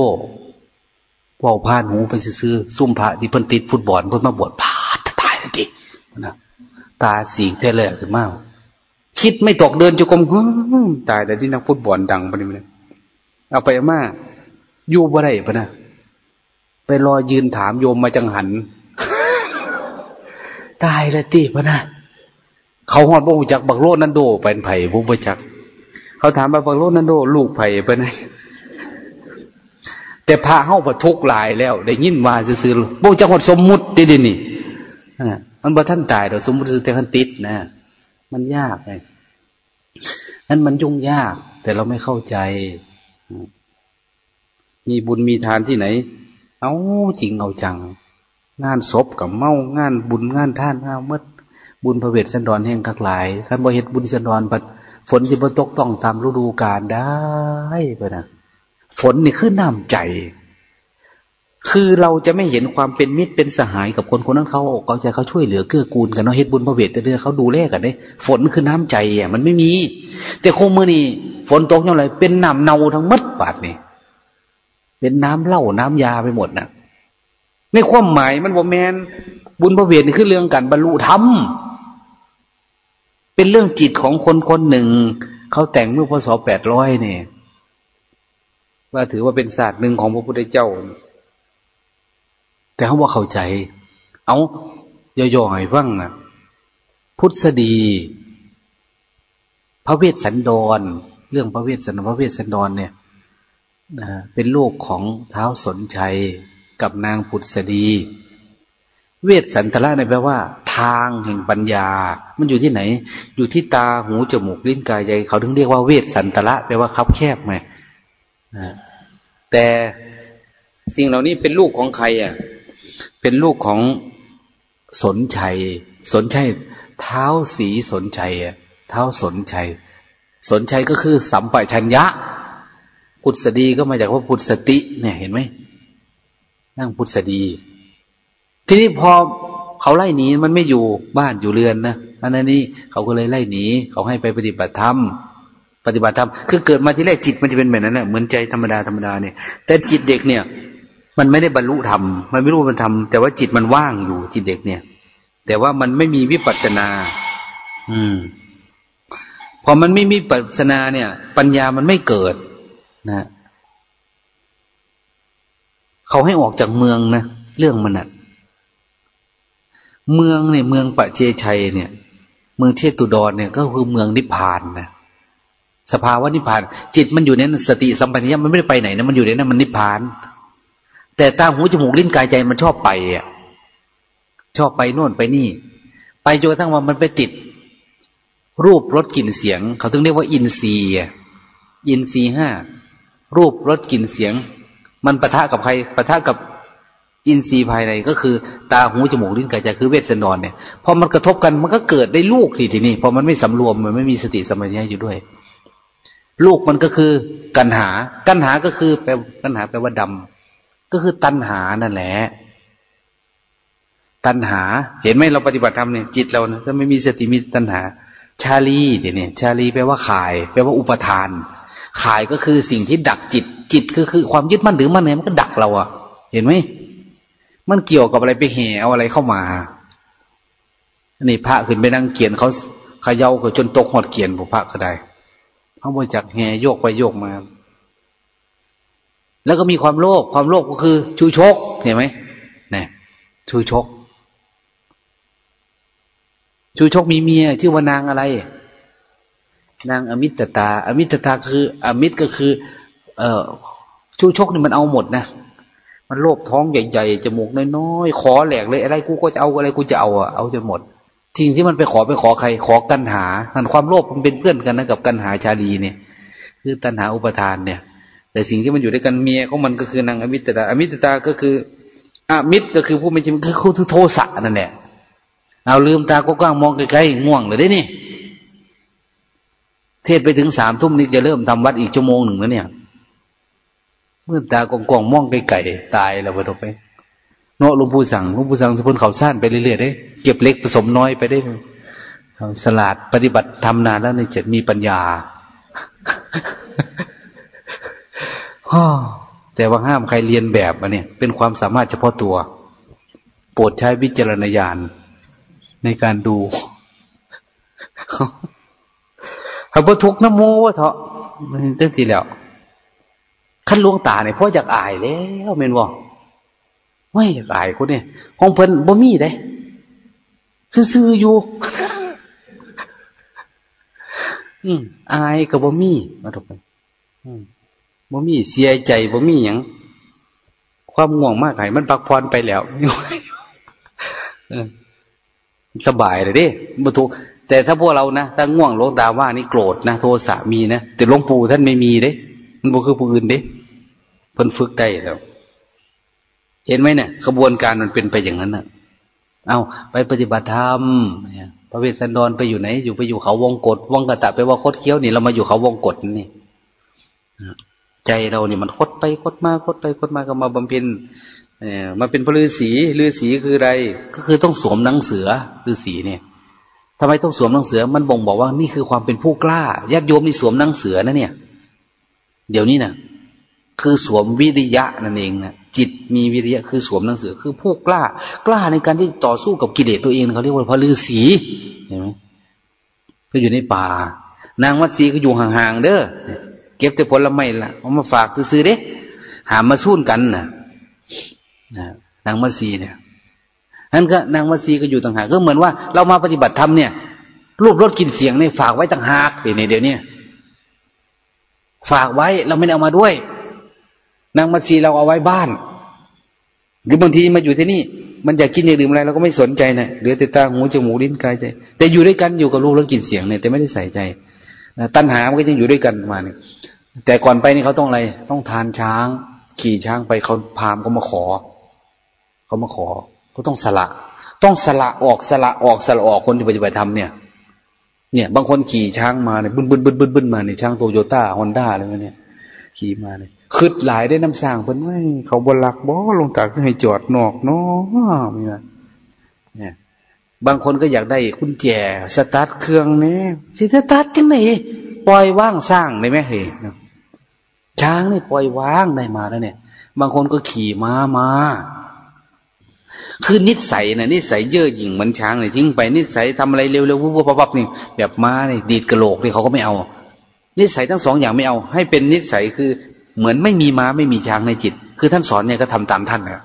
ว่าพานหูไปซื้อซุ่มพระที่เพิ่นติดฟุตบอลเพิ่นมาบวชพาดตายทันทีนะตาสีเท่เลยขึ้นมาคิดไม่ตกเดินจุกมตายแต่ที่นักฟุตบอลดังไปเลยเอาไปมา อยู่บ่ได้ปะนะไปรอยืนถามโยมมาจังหัน ตายแล้วตีปะนะเขาหอดบ่จักบักโลนันโดเป็นไผ่บุบจัก เขาถามว่าบักโลนันโด ลูกไผ่ไปไหนแต่พาเข้าประทุกหลายแล้ว ได้ยินว่าซื้อๆบ่จักหอดสมมุติดิดินี่มันบ่ท่านตายเราสมมุติแต่ท่านติดนะมันยากไงนั้นมันยุ่งยาก แต่เราไม่เข้าใจ มีบุญมีทานที่ไหน เอาจริงเอาจัง งานศพกับเมางานบุญงานท่านงานเมื่อบุญพระเวทสันดรแห่งคักหลายคันบ่เห็ดบุญสันดรปัดฝนที่บ่ตกต้องตามฤดูกาลได้ปะนะฝนนี่คือน้ำใจ คือเราจะไม่เห็นความเป็นมิตรเป็นสหายกับคนคนนั้นเขาเขาใจเขาช่วยเหลือเกื้อกูลกันเนาะเฮ็ดบุญพระเวทแต่เดือเขาดูแลกันได้ฝนคือน้ำใจอะมันไม่มี แต่คงเมื่อนี่ฝนตกย่างไรเป็นน้ำเน่าทั้งมัดบาดนี่ เป็นน้ำเหล้าน้ำยาไปหมดนะในความหมายมันว่แมนบุญพระเวทนี่คือเรื่องการบรรลุธรรมเป็นเรื่องจิตของคนคนหนึ่ง เขาแต่งเมื่อพศแปดร้อยเนี่ย ว่าถือว่าเป็นศาสตร์หนึ่งของพระพุทธเจ้า แต่เขาว่าเข้าใจ เอาย่อๆให้ฟังนะพุทธดี พระเวสสันดร เรื่องพระเวสสันพระเวสสันดรเนี่ย เป็นลูกของเท้าสนชัยกับนางพุทธดี เวทสันตระในแปลว่า ทางแห่งปัญญา มันอยู่ที่ไหน อยู่ที่ตาหูจมูกลิ้นกายใจเขาถึงเรียกว่าเวทสันตระแปลว่าคับแคบไหมแต่สิ่งเหล่านี้เป็นลูกของใครอะ เป็นลูกของสนชัย สนชัย เท้าสีสนชัยอะ เท้าสนชัย สนชัยก็คือสัมปชัญญะ พุทธสดีก็มาจากว่าพุทธสติ เนี่ยเห็นไหมนั่งพุทธสดี ทีนี้พอเขาไล่หนีมันไม่อยู่บ้านอยู่เรือนนะอันนั้นนี่เขาก็เลยไล่หนีเขาให้ไปปฏิบัติธรรมปฏิบัติธรรมคือเกิดมาที่แรกจิตมันจะเป็นแบบนั้นแหละเหมือนใจธรรมดาธรรมดาเนี่ย แต่จิตเด็กเนี่ย มันไม่ได้บรรลุธรรมมันไม่รู้มันทำแต่ว่าจิตมันว่างอยู่จิตเด็กเนี่ย แต่ว่ามันไม่มีวิปัสสนา อืม พอมันไม่มีปัสนาเนี่ย ปัญญามันไม่เกิด นะเขาให้ออกจากเมืองนะเรื่องมันอะเมืองเนี่ยเมืองปะเจชัยเนี่ย เมืองเชตุดรเนี่ย ก็คือเมืองนิพพานนะสภาวะนิพพาน จิตมันอยู่ในนั้นสติสัมปชัญญะมันไม่ได้ไปไหนนะมันอยู่ในนั้นมันนิพพาน แต่ตาหูจมูกลิ้นกายใจมันชอบไปอะ ชอบไปโน่นไปนี่ ไปจนกระทั่งว่ามันไปติด รูปรสกลิ่นเสียง เขาถึงเรียกว่าอินทรีย์อินทรีย์ห้า รูปรสกลิ่นเสียง มันปะทะกับใครปะทะกับอินทรีย์ภายในก็คือ ตาหูจมูกลิ้นกายใจคือเวทสันดรเนี่ยพอมันกระทบกันมันก็เกิดได้ลูกทีทีนี้พอมันไม่สำรวมมันไม่มีสติสัมปชัญญะอยู่ด้วย ลูกมันก็คือกันหา กันหาก็คือแปลกันหาแปลว่าดำก็คือตัณหานั่นแหละตัณหา เห็นไหมเราปฏิบัติธรรมเนี่ยจิตเรานะถ้าไม่มีสติมีตัณหา ชาลีเดี๋ยวนี้ชาลีแปลว่าขาย แปลว่าอุปทาน ขายก็คือสิ่งที่ดักจิต จิตก็คือความยึดมั่นหรือมั่นเนี่ยมันก็ดักเราอะเห็นไหมมันเกี่ยวกับอะไรไปแห่เอาอะไรเข้ามานี่พระขึ้นไปนั่งเกียนเขาเขย่าก็จนตกหอดเกียนผมพระก็ได้เขาบริจักแห่โยกไปโยกมา แล้วก็มีความโลภความโลภก็คือ ชูชก เห็นไหมเนี่ยชูชก ชูชกมีเมีย ชื่อว่านางอะไร นางอมิตตา อมิตตาคือ อมิตก็คือ เอ่อชูชกนี่มันเอาหมดนะมันโลภท้องใหญ่ๆจมูกน้อยๆขอแหลกเลยอะไรกูก็จะเอาอะไรกูจะเอาอะเอาจนหมดทิ้งที่มันไปขอไปขอใครขอกันหามันความโลภมันเป็นเพื่อนกันนะกับกันหาชาลีเนี่ย คือตัณหาอุปทานเนี่ย แต่สิ่งที่มันอยู่ด้วยกันเมียของมันก็คือนางอมิตตา อมิตตาก็คืออมิตรก็คือผู้ไม่จริงคือคู่โทสะนั่นแหละเอาลืมตาก็กว้างมองไกลๆง่วงเลยได้นี่ เทศไปถึงสามทุ่มนี่จะเริ่มทำวัดอีกชั่วโมงหนึ่งแล้วเนี่ยเมื่อตากองกองมองไกลๆตายแล้วไปตกไปเนาะหลวงปู่สั่งหลวงปู่สั่งสพุนเขาสั้นไปเรื่อยๆได้เก็บเล็กผสมน้อยไปได้สลาดปฏิบัติทำนานแล้วในเจ็ดมีปัญญาแต่ว่าห้ามใครเรียนแบบอันนี้เป็นความสามารถเฉพาะตัว โปรดใช้วิจารณญาณในการดู พระพุทธน้ำโมวะเถอะมันตั้งทีแล้วขั้นลวงตาเนี่ยพ่ออยากอายแล้วเมนวะไม่อยากอายคนเนี่ยของเพิ่นบ่มีได้ซื่อๆอยู่ อืมอายกับบ่มีมาถูกไปบ่มีเสียใจบ่มีอย่างความง่วงมากไห้มันพักพรไปแล้วสบายเลยดิบ่ถูก แต่ถ้าพวกเรานะถ้าง่วงหลวงตาว่านี่โกรธนะโทสะมีนะแต่หลวงปู่ท่านไม่มีเด้ มันบ่คือผู้อื่นเด้พิ่นฝึกได้แล้วเห็นไหมเนี่ยขบวนการมันเป็นไปอย่างนั้นน่ะเอาไปปฏิบัติธรรมเนี่ยพระเวสสันดรไปอยู่ไหน อยู่ไปอยู่เขาวงกฏวงกตะไปว่าคดเคี้ยวนี่เรามาอยู่เขาวงกฏนี่ใจเราเนี่ยมันคดไปคดมาคดไปคดมาก็มาบำเพ็ญเออมาเป็นพระฤาษีฤาษีคืออะไร ก็คือต้องสวมหนังเสือฤาษีเนี่ย ทำไมต้องสวมหนังเสือ มันบ่งบอกว่านี่คือความเป็นผู้กล้าญาติโยมนี่สวมหนังเสือนะเนี่ย เดี๋ยวนี้นะคือสวมวิริยะนั่นเองนะจิตมีวิริยะคือสวมหนังเสือ คือผู้กล้า กล้าในการที่ต่อสู้กับกิเลสตัวเองเขาเรียกว่าพระฤาษีเห็นไหมก็อยู่ในป่า นางวัดศรีก็อยู่ห่างๆเด้อเก็บแต่ผลไม้ละเอามาฝากซื้อๆเด้หามาสู้กันนะนางมัสีเนี่ย นั้นก็นางมัสีก็อยู่ต่างหากก็เหมือนว่าเรามาปฏิบัติธรรมเนี่ยรูปรสกลิ่นเสียงเนี่ยฝากไว้ต่างหากเดี๋ยวนี้เดี๋ยวนี้ฝากไว้เราไม่ได้เอามาด้วย นางมัสีเราเอาไว้บ้าน หรือบางทีมาอยู่ที่นี่ มันอยากกินอยากดื่มอะไรเราก็ไม่สนใจนะเหลือแต่ตาหูจมูกลิ้นกายใจ แต่อยู่ด้วยกันอยู่กับลูกแล้วกินเสียงเนี่ยแต่ไม่ได้ใส่ใจตัณหามันก็ยังอยู่ด้วยกันมาเนี่ยแต่ก่อนไปนี่เขาต้องอะไร ต้องทานช้าง ขี่ช้างไปเขาพามก็มาขอเขามาขอ เขาต้องสละ ต้องสละออกสละออกสละออกคนที่ปฏิบัติธรรมเนี่ย เนี่ยบางคนขี่ช้างมาเนี่ยบึ้นบึ้นบึ้นบึ้นบึ้นมาเนี่ยช้างโตโยต้าฮอนด้าอะไรเนี่ยขี่มาเนี่ยคืดหลายได้น้ำสร้างเพิ่นไม่เขาบนหลักบ่ลงตากให้จอดนอกนาะเนี่ยเนี่ย บางคนก็อยากได้คุณแจสตาร์ทเครื่องนี่สิสตาร์ทจังไหนปล่อยว่างสร้างได้ไหมเฮ้ช้างนี่ปล่อยว่างได้มาแล้วเนี่ย บางคนก็ขี่ม้ามา คือนิสัยนะนิสัยเย่อหยิ่งเหมือนช้างเนี่ยทิ้งไปนิสัยทำอะไรเร็วๆวุบๆปับนี่แบบม้านี่ดีดกระโหลกนี่เขาก็ไม่เอา นิสัยทั้งสองอย่างไม่เอา ให้เป็นนิสัยคือเหมือนไม่มีม้าไม่มีช้างในจิต คือท่านสอนเนี่ยก็ทำตามท่านนะ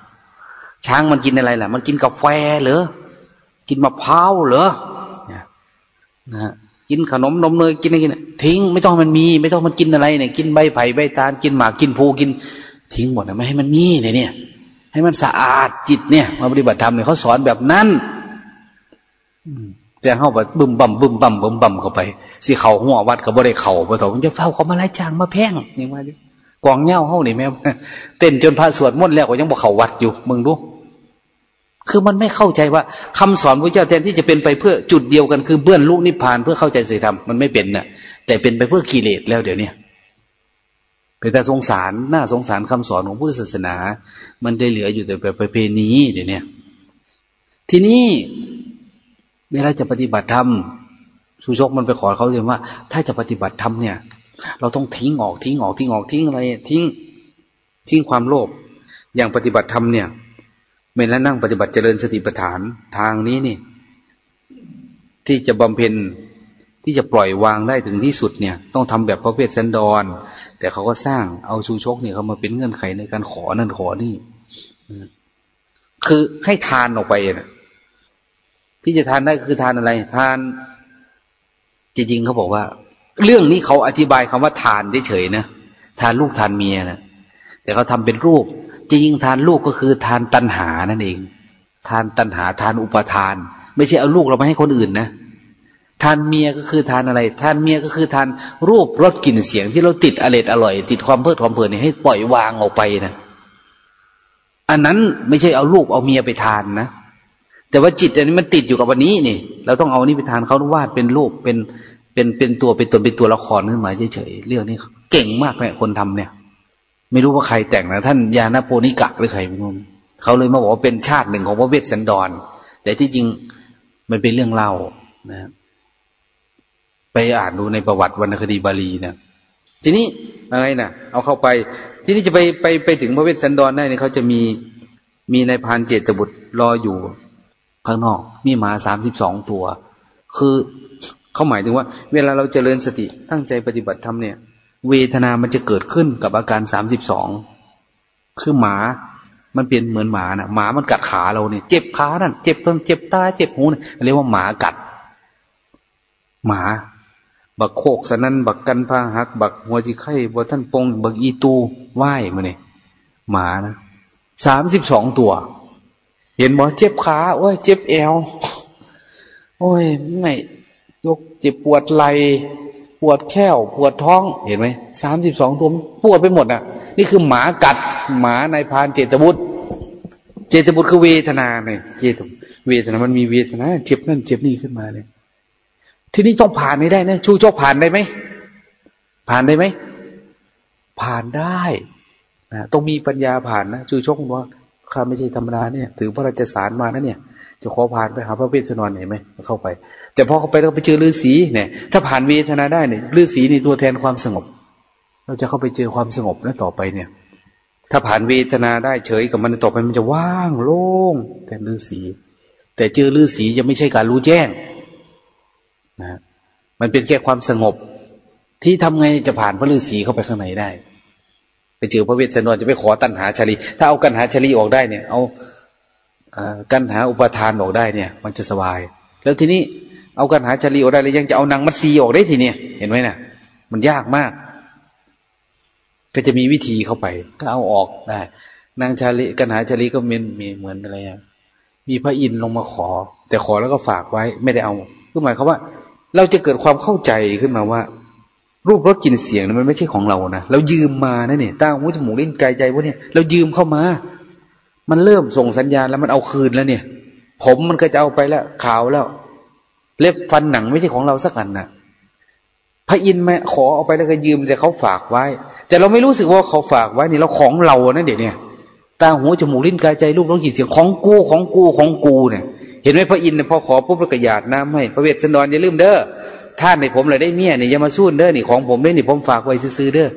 ช้างมันกินอะไรล่ะ มันกินกาแฟเหรอกินมะพร้าวเหรอนะกินขนมนมเนยกินอะไรกินทิ้งไม่ต้องมันมี ไม่ต้องมันกินอะไรเนี่ยกินใบไผ่ใบตาลกินหมากกินภูกิน ทิ้งหมดนะไม่ให้มันมีเนี่ยเนี่ย ให้มันสะอาดจิตเนี่ยมาปฏิบัติธรรมเนี่ยเขาสอนแบบนั้นจะเข้าแบบบึมบั่มบึมบั่มบึมบั่มเข้าไปสิเขาหัววัดกับบริเขาพอถมันจะเฝ้าเขามาไล่จางมาแพงนี่มาดิกองเง่าเฮ้านี่แม่เต้นจนพระสวดมนต์แล้วก็ยังบอกเขาวัดอยู่มึงดูคือมันไม่เข้าใจว่าคำสอนพระเจ้าแทนที่จะเป็นไปเพื่อจุดเดียวกันคือเบื้อลูกนิพพานเพื่อเข้าใจศีลธรรมมันไม่เป็นน่ะ แต่เป็นไปเพื่อกิเลสแล้วเดี๋ยวนี้ เป็นแต่สงสารน่าสงสารคำสอนของพุทธศาสนา มันได้เหลืออยู่แต่แบบประเพณีเดี๋ยวนี้ทีนี้เวลาจะปฏิบัติธรรมสุชกมันไปขอเขาเลยว่า ถ้าจะปฏิบัติธรรมเนี่ย เราต้องทิ้งออกทิ้งออกทิ้งออกทิ้งอะไร ทิ้ง ทิ้งความโลภอย่างปฏิบัติธรรมเนี่ยเมื่อนั่งปฏิบัติเจริญสติปัฏฐานทางนี้นี่ ที่จะบำเพ็ญ ที่จะปล่อยวางได้ถึงที่สุดเนี่ย ต้องทำแบบพระเวสสันดร แต่เขาก็สร้างเอาชูชกเนี่ยเขามาเป็นเงื่อนไขในการขอนั่นขอนี่คือให้ทานออกไปนะที่จะทานได้คือทานอะไร ทาน จริงๆเขาบอกว่า เรื่องนี้เขาอธิบายคำว่าทานเฉยๆนะทานลูกทานเมียนะแต่เขาทำเป็นรูป จริงๆทานลูกก็คือทานตัณหานั่นเอง ทานตัณหาทานอุปทาน ไม่ใช่เอาลูกเราไปให้คนอื่นนะ ทานเมียก็คือทานอะไร ทานเมียก็คือทานรูปรสกลิ่นเสียงที่เราติดอร่อยอร่อย ติดความเพลิดความเพลินนี่ให้ปล่อยวางออกไปนะอันนั้นไม่ใช่เอาลูกเอาเมียไปทานนะแต่ว่าจิตอันนี้มันติดอยู่กับวันนี้นี่ เราต้องเอานี่ไปทานเขาวาดเป็นรูปเป็นเป็นเป็นตัวเป็นตนเป็นตัวละครขึ้นมาเฉยๆเรื่องนี้เก่งมากเลยคนทำเนี่ย ไม่รู้ว่าใครแต่งนะท่านยาณโปนิกะหรือใครไม่รู้เขาเลยมาบอกว่าเป็นชาติหนึ่งของพระเวสสันดร แต่ที่จริงมันเป็นเรื่องเล่านะ ไปอ่านดูในประวัติวรรณคดีบาลีนะทีนี้อะไรนะเอาเข้าไป ทีนี้จะไปไปไปถึงพระเวสสันดรได้เนี่ยเขาจะมีมีนายพานเจตบุตรรออยู่ข้างนอก มีหมาสามสิบสองตัว คือเขาหมายถึงว่า เวลาเราเจริญสติตั้งใจปฏิบัติธรรมเนี่ย เวทนามันจะเกิดขึ้นกับอาการสามสิบสองคือหมามันเป็นเหมือนหมานะ่ะหมามันกัดขาเราเนี่ยเจ็บขานั่นเจ็บต้นเจ็บตาเจ็บหูเนี่ยเรียกว่าหมากัด หมา บักโคกสนันบักกันพาหัก บักหัวจีไข่บักท่านปงบักอีตูไหวมาเนี่ยหมานะสามสิบสองตัว เห็นบ่เจ็บขาโอ้ยเจ็บแอว โอ้ยไม่ยกเจ็บปวดไหลปวดแข้วปวดท้องเห็นไหมสามสิบสองตัวปวดไปหมดอะ นี่คือหมากัด หมาในพานเจตบุตรเจตบุตรคือเวทนาเนี่ยเจตเวทนามันมีเวทนาเจ็บนั่นเจ็บนี่ขึ้นมาเลย ทีนี้ต้องผ่านไม่ได้นะชูโจกผ่านได้ไหมผ่านได้ไหมผ่านได้นะต้องมีปัญญาผ่านนะชูโชคว่าข้าไม่ใช่ธรรมดาเนี่ย ถือพระราชสารมานะเนี่ย จะขอผ่านไปหาพระเวสสันดรเห็นไหมเข้าไป แต่พอเข้าไปเราไปเจอฤาษีเนี่ย ถ้าผ่านเวทนาได้เนี่ยฤาษีนี่ตัวแทนความสงบ เราจะเข้าไปเจอความสงบแล้วต่อไปเนี่ย ถ้าผ่านเวทนาได้เฉยกับมันต่อไปมันจะว่างโล่งแทนฤาษีแต่เจอฤาษีจะไม่ใช่การรู้แจ้ง นะมันเป็นแค่ความสงบ ที่ทำไงจะผ่านพระฤาษีเข้าไปข้างในได้ ไปเจอพระเวสสันดรจะไปขอตัณหาชาลี ถ้าเอากัณหาชาลีออกได้เนี่ย เอากันหาอุปทานออกได้เนี่ย มันจะสบาย แล้วทีนี้เอากันหาชลีออกได้แล้วยังจะเอานางมัตซีออกได้ทีเนี่ยเห็นไหมนะ่ะ มันยากมาก ก็จะมีวิธีเข้าไป ก็เอาออกได้นางชาลีกันหาชลีก็มีมีเหมือนอะไรอะมีพระอินทร์ลงมาขอ แต่ขอแล้วก็ฝากไว้ ไม่ได้เอาก็หมายความว่า เราจะเกิดความเข้าใจขึ้นมาว่า รูปรสกลิ่นเสียงมันไม่ใช่ของเรานะเรายืมมานะเนี่ยตาหูจมูกลิ้นกายใจพวกนี้เรายืมเข้ามา มันเริ่มส่งสัญญาณแล้วมันเอาคืนแล้วเนี่ย ผมมันก็จะเอาไปแล้วขาวแล้ว เล็บฟันหนังไม่ใช่ของเราสักอันนะพระอินทร์มาขอเอาไปแล้วก็ยืมแต่เขาฝากไว้ แต่เราไม่รู้สึกว่าเขาฝากไว้นี่เราของเรานะเดี๋ยวนี้ตาหูจมูกลิ้นกายใจรูปร้องจิตเสียงของกูของกูของกูเนี่ย เห็นไหมพระอินทร์พอขอปุ๊บก็หยาดน้ำให้พระเวสสันดรอย่าลืมเด้อท่านในผมเลยได้เมียนี่อย่ามาสู้เด้อนี่ของผมเด้นี่ผมฝากไว้ซื้อเด้อ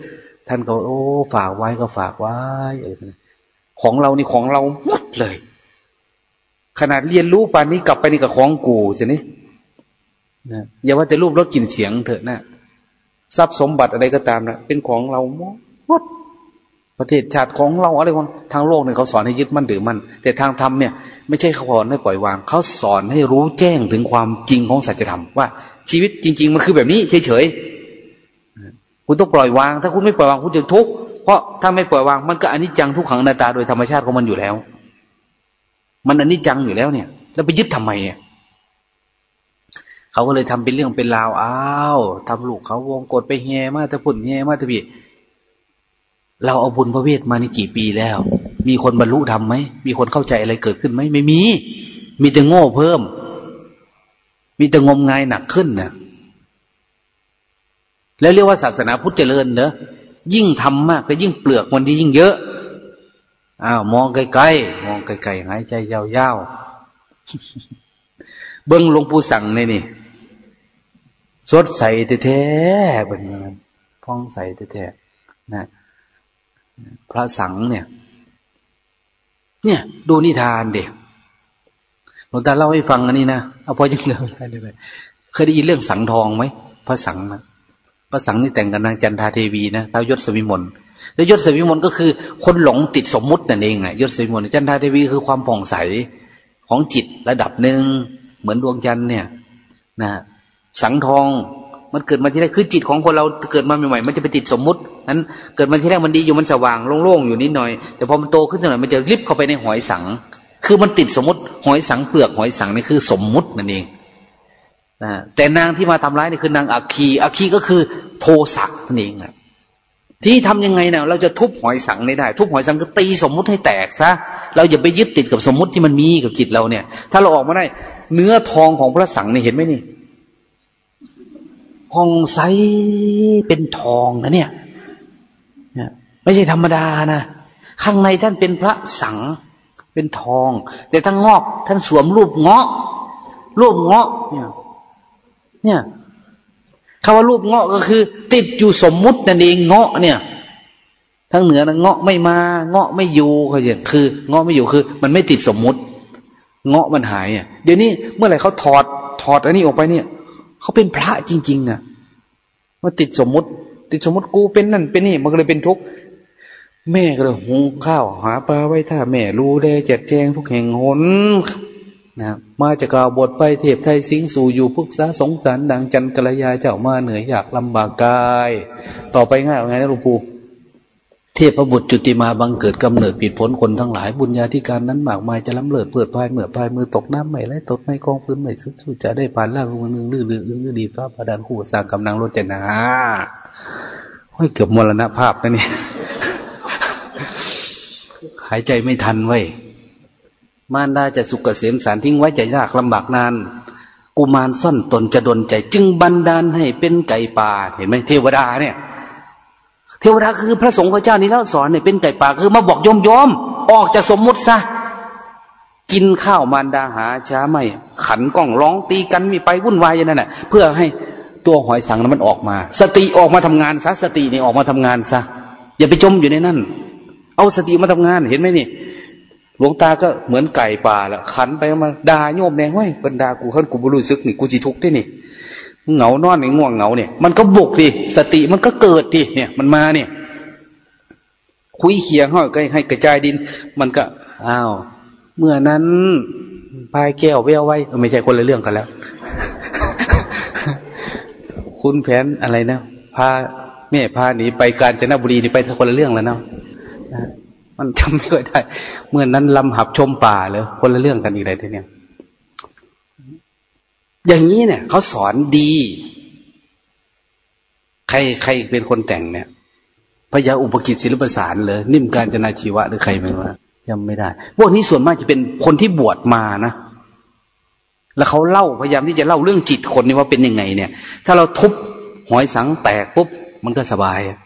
ท่านก็โอ้ฝากไว้ก็ฝากไว้ของเรานี่ของเราหมดเลย ขนาดเรียนรู้ปานนี้กลับไปนี่กับของกูสินี่นะอย่าว่าแต่รูปรสกลิ่นเสียงเถอะนะทรัพย์สมบัติอะไรก็ตามนะเป็นของเราหมด ประเทศชาติของเราอะไรคนทางโลกเนี่ยเขาสอนให้ยึดมั่นถือมั่นแต่ทางธรรมเนี่ย ไม่ใช่เขาสอนให้ปล่อยวาง เขาสอนให้รู้แจ้งถึงความจริงของสัจธรรมว่าชีวิตจริง ๆ มันคือแบบนี้เฉยๆคุณต้องปล่อยวาง ถ้าคุณไม่ปล่อยวางคุณจะทุกข์เพราะถ้าไม่ปล่อยวางมันก็อนิจจังทุกขังนาตาโดยธรรมชาติของมันอยู่แล้ว มันอนิจจังอยู่แล้วเนี่ย แล้วไปยึดทำไมเนี่ยเขาก็เลยทำเป็นเรื่องเป็นราวอ้าวทำลูกเขาวงกดไปแห่มาถ้าพุ่นแห่มาถ้าพี่ เราเอาบุญพระเวทมานี่กี่ปีแล้ว มีคนบรรลุธรรมไหม มีคนเข้าใจอะไรเกิดขึ้นไหม ไม่มี มีแต่โง่เพิ่ม มีแต่งมงายหนักขึ้นนะแล้วเรียกว่าศาสนาพุทธเจริญเนอะยิ่งทำมากก็ยิ่งเปลือกมันดียิ่งเยอะ อ้าวมองไกลๆ มองไกลๆหายใจยาวๆ เบิ้งหลวงปู่สั่งในนี่ สดใสแท้ๆเป็นมันพองใสแท้ๆนะ พระสังเนี่ย เนี่ย ดูนิทานเด็กหลวงตาเล่าให้ฟังอันนี้นะเอาพอยังเล่าได้เลยเคยได้ยินเรื่องสังทองไหมพระสังนะพระสังนี่แต่งกับนางจันทาเทวีนะเท้ายศสวิมลแล้วยศสวิมลก็คือ คนหลงติดสมมุตินั่นเองอะยศสวิมลจันทาเทวีคือความผ่องใสของจิตระดับหนึ่งเหมือนดวงจันทร์เนี่ย นะสังทอง มันเกิดมาที่แรกคือจิตของคนเราเกิดมาใหม่ๆมันจะไปติดสมมุตินั้น เกิดมาที่แรกมันดีอยู่มันสว่างโล่งๆอยู่นิดหน่อย แต่พอมันโตขึ้นหน่อยมันจะริบเข้าไปในหอยสัง คือมันติดสมมติ หอยสังเปลือกหอยสังนี่คือสมมุตินั่นเองนะแต่นางที่มาทำร้ายนี่คือนางอัคคีอัคคีก็คือโทสะนั่นเองนะที่ทำยังไงเนี่ยเราจะทุบหอยสังได้ ทุบหอยสังก็ตีสมมุติให้แตกซะเราอย่าไปยึดติดกับสมมุติที่มันมีกับจิตเราเนี่ย ถ้าเราออกมาได้ เนื้อทองของพระสังนี่เห็นไหมนี่ ผ่องใสเป็นทองนะเนี่ยไม่ใช่ธรรมดานะข้างในท่านเป็นพระสังเป็นทอง แต่ทั้งงอก ท่านสวมรูปเงาะ รูปเงาะเนี่ย เนี่ยคำว่ารูปเงาะก็คือ ติดอยู่สมมุตินั่นเองเงาะเนี่ยทั้งเหนือนะเงาะไม่มา เงาะไม่อยู่เขาจะคือ เงาะไม่อยู่คือ มันไม่ติดสมมุติ เงาะมันหายอะเดี๋ยวนี้เมื่อไหร่เขาถอดถอดอันนี้ออกไปเนี่ย เขาเป็นพระจริง ๆ อะมาติดสมมติ ติดสมมติกูเป็นนั่นเป็นนี่ มันก็เลยเป็นทุกข์แม่ก็เลยหุงข้าวหาปลาไว้ถ้าแม่รู้ได้จัดแจงทุกแห่งหนนะมาจากกาวบทไปเทพไทยสิงสู่อยู่พึกษาสงสารดังจันกระยาเจ้ามาเหนื่อยอยากลำบากกาย ต่อไปง่ายไงนะหลวงปู่ เทพบุตรจุติมาบังเกิดกำเนิดปิดผลคนทั้งหลายบุญญาธิการนั้นมากมายจะล้ำเลิศเปิดพายเมื่อพายมือตกน้ำใหม่และตกไม่กองพื้นใหม่สุดสุดจะได้ผ่านล่างมือนึงลื่นลื่นลื่นดีฟ้าประดานคู่สร้างกำลังรถจนาห้ยเกือบมรณภาพนะเนี่ยหายใจไม่ทันไว้มารดาจะสุกเกษมสารทิ้งไว้จะยากลำบากนานกุมารซ่อนตนจะดนใจ จึงบันดาลให้เป็นไก่ป่าเห็นไหมเทวดาเนี่ย เทวดาคือพระสงฆ์พระเจ้านี่แล้วสอนเนี่ยเป็นไก่ป่าคือมาบอกโยมโยมออกจากสมมุติซะกินข้าวมารดาหาช้าไม่ ขันกล้องร้องตีกันมีไปวุ่นวายอย่างนั้นแหละเพื่อให้ตัวหอยสังนั้นมันออกมา สติออกมาทำงานซะสตินี่ออกมาทำงานซะอย่าไปจมอยู่ในนั่น เอาสติมาทำงานเห็นไหมนี่หลวงตาก็เหมือนไก่ป่าละขันไปมาด่าโยมแดงไว้บรรดากูเฮินกูบรู้สึกนี่กูจีทุกได้นี่ เหงานอนในง่วงเหงาเนี่ย มันก็บุกดิสติมันก็เกิดดิเนี่ย มันมาเนี่ย คุยเคียงห้อยก็ให้กระจายดิน มันก็อ้าวเมื่อนั้นพายแก้วเววไว้ไม่ใช่คนละเรื่องกันแล้ว คุณแผนอะไรนะพาแม่พาหนีไปกาญจนบุรีนี่ไปคนละเรื่องแล้วเนาะมันจำไม่ค่อยได้ เมื่อนนั้นลำหับชมป่าเลยคนละเรื่องกันอีกเลยทีเนี้ย อย่างนี้เนี่ยเขาสอนดี ใครใครเป็นคนแต่งเนี่ยพระยาอุปกิจศิลปสารเลยนิ่มการจนาชีวะหรือใครไม่รู้จำไม่ได้ พวกนี้ส่วนมากจะเป็นคนที่บวชมานะแล้วเขาเล่าพยายามที่จะเล่าเรื่องจิตคนนี่ว่าเป็นยังไง เนี่ย ถ้าเราทุบหอยสังแตกปุ๊บมันก็สบายฉะ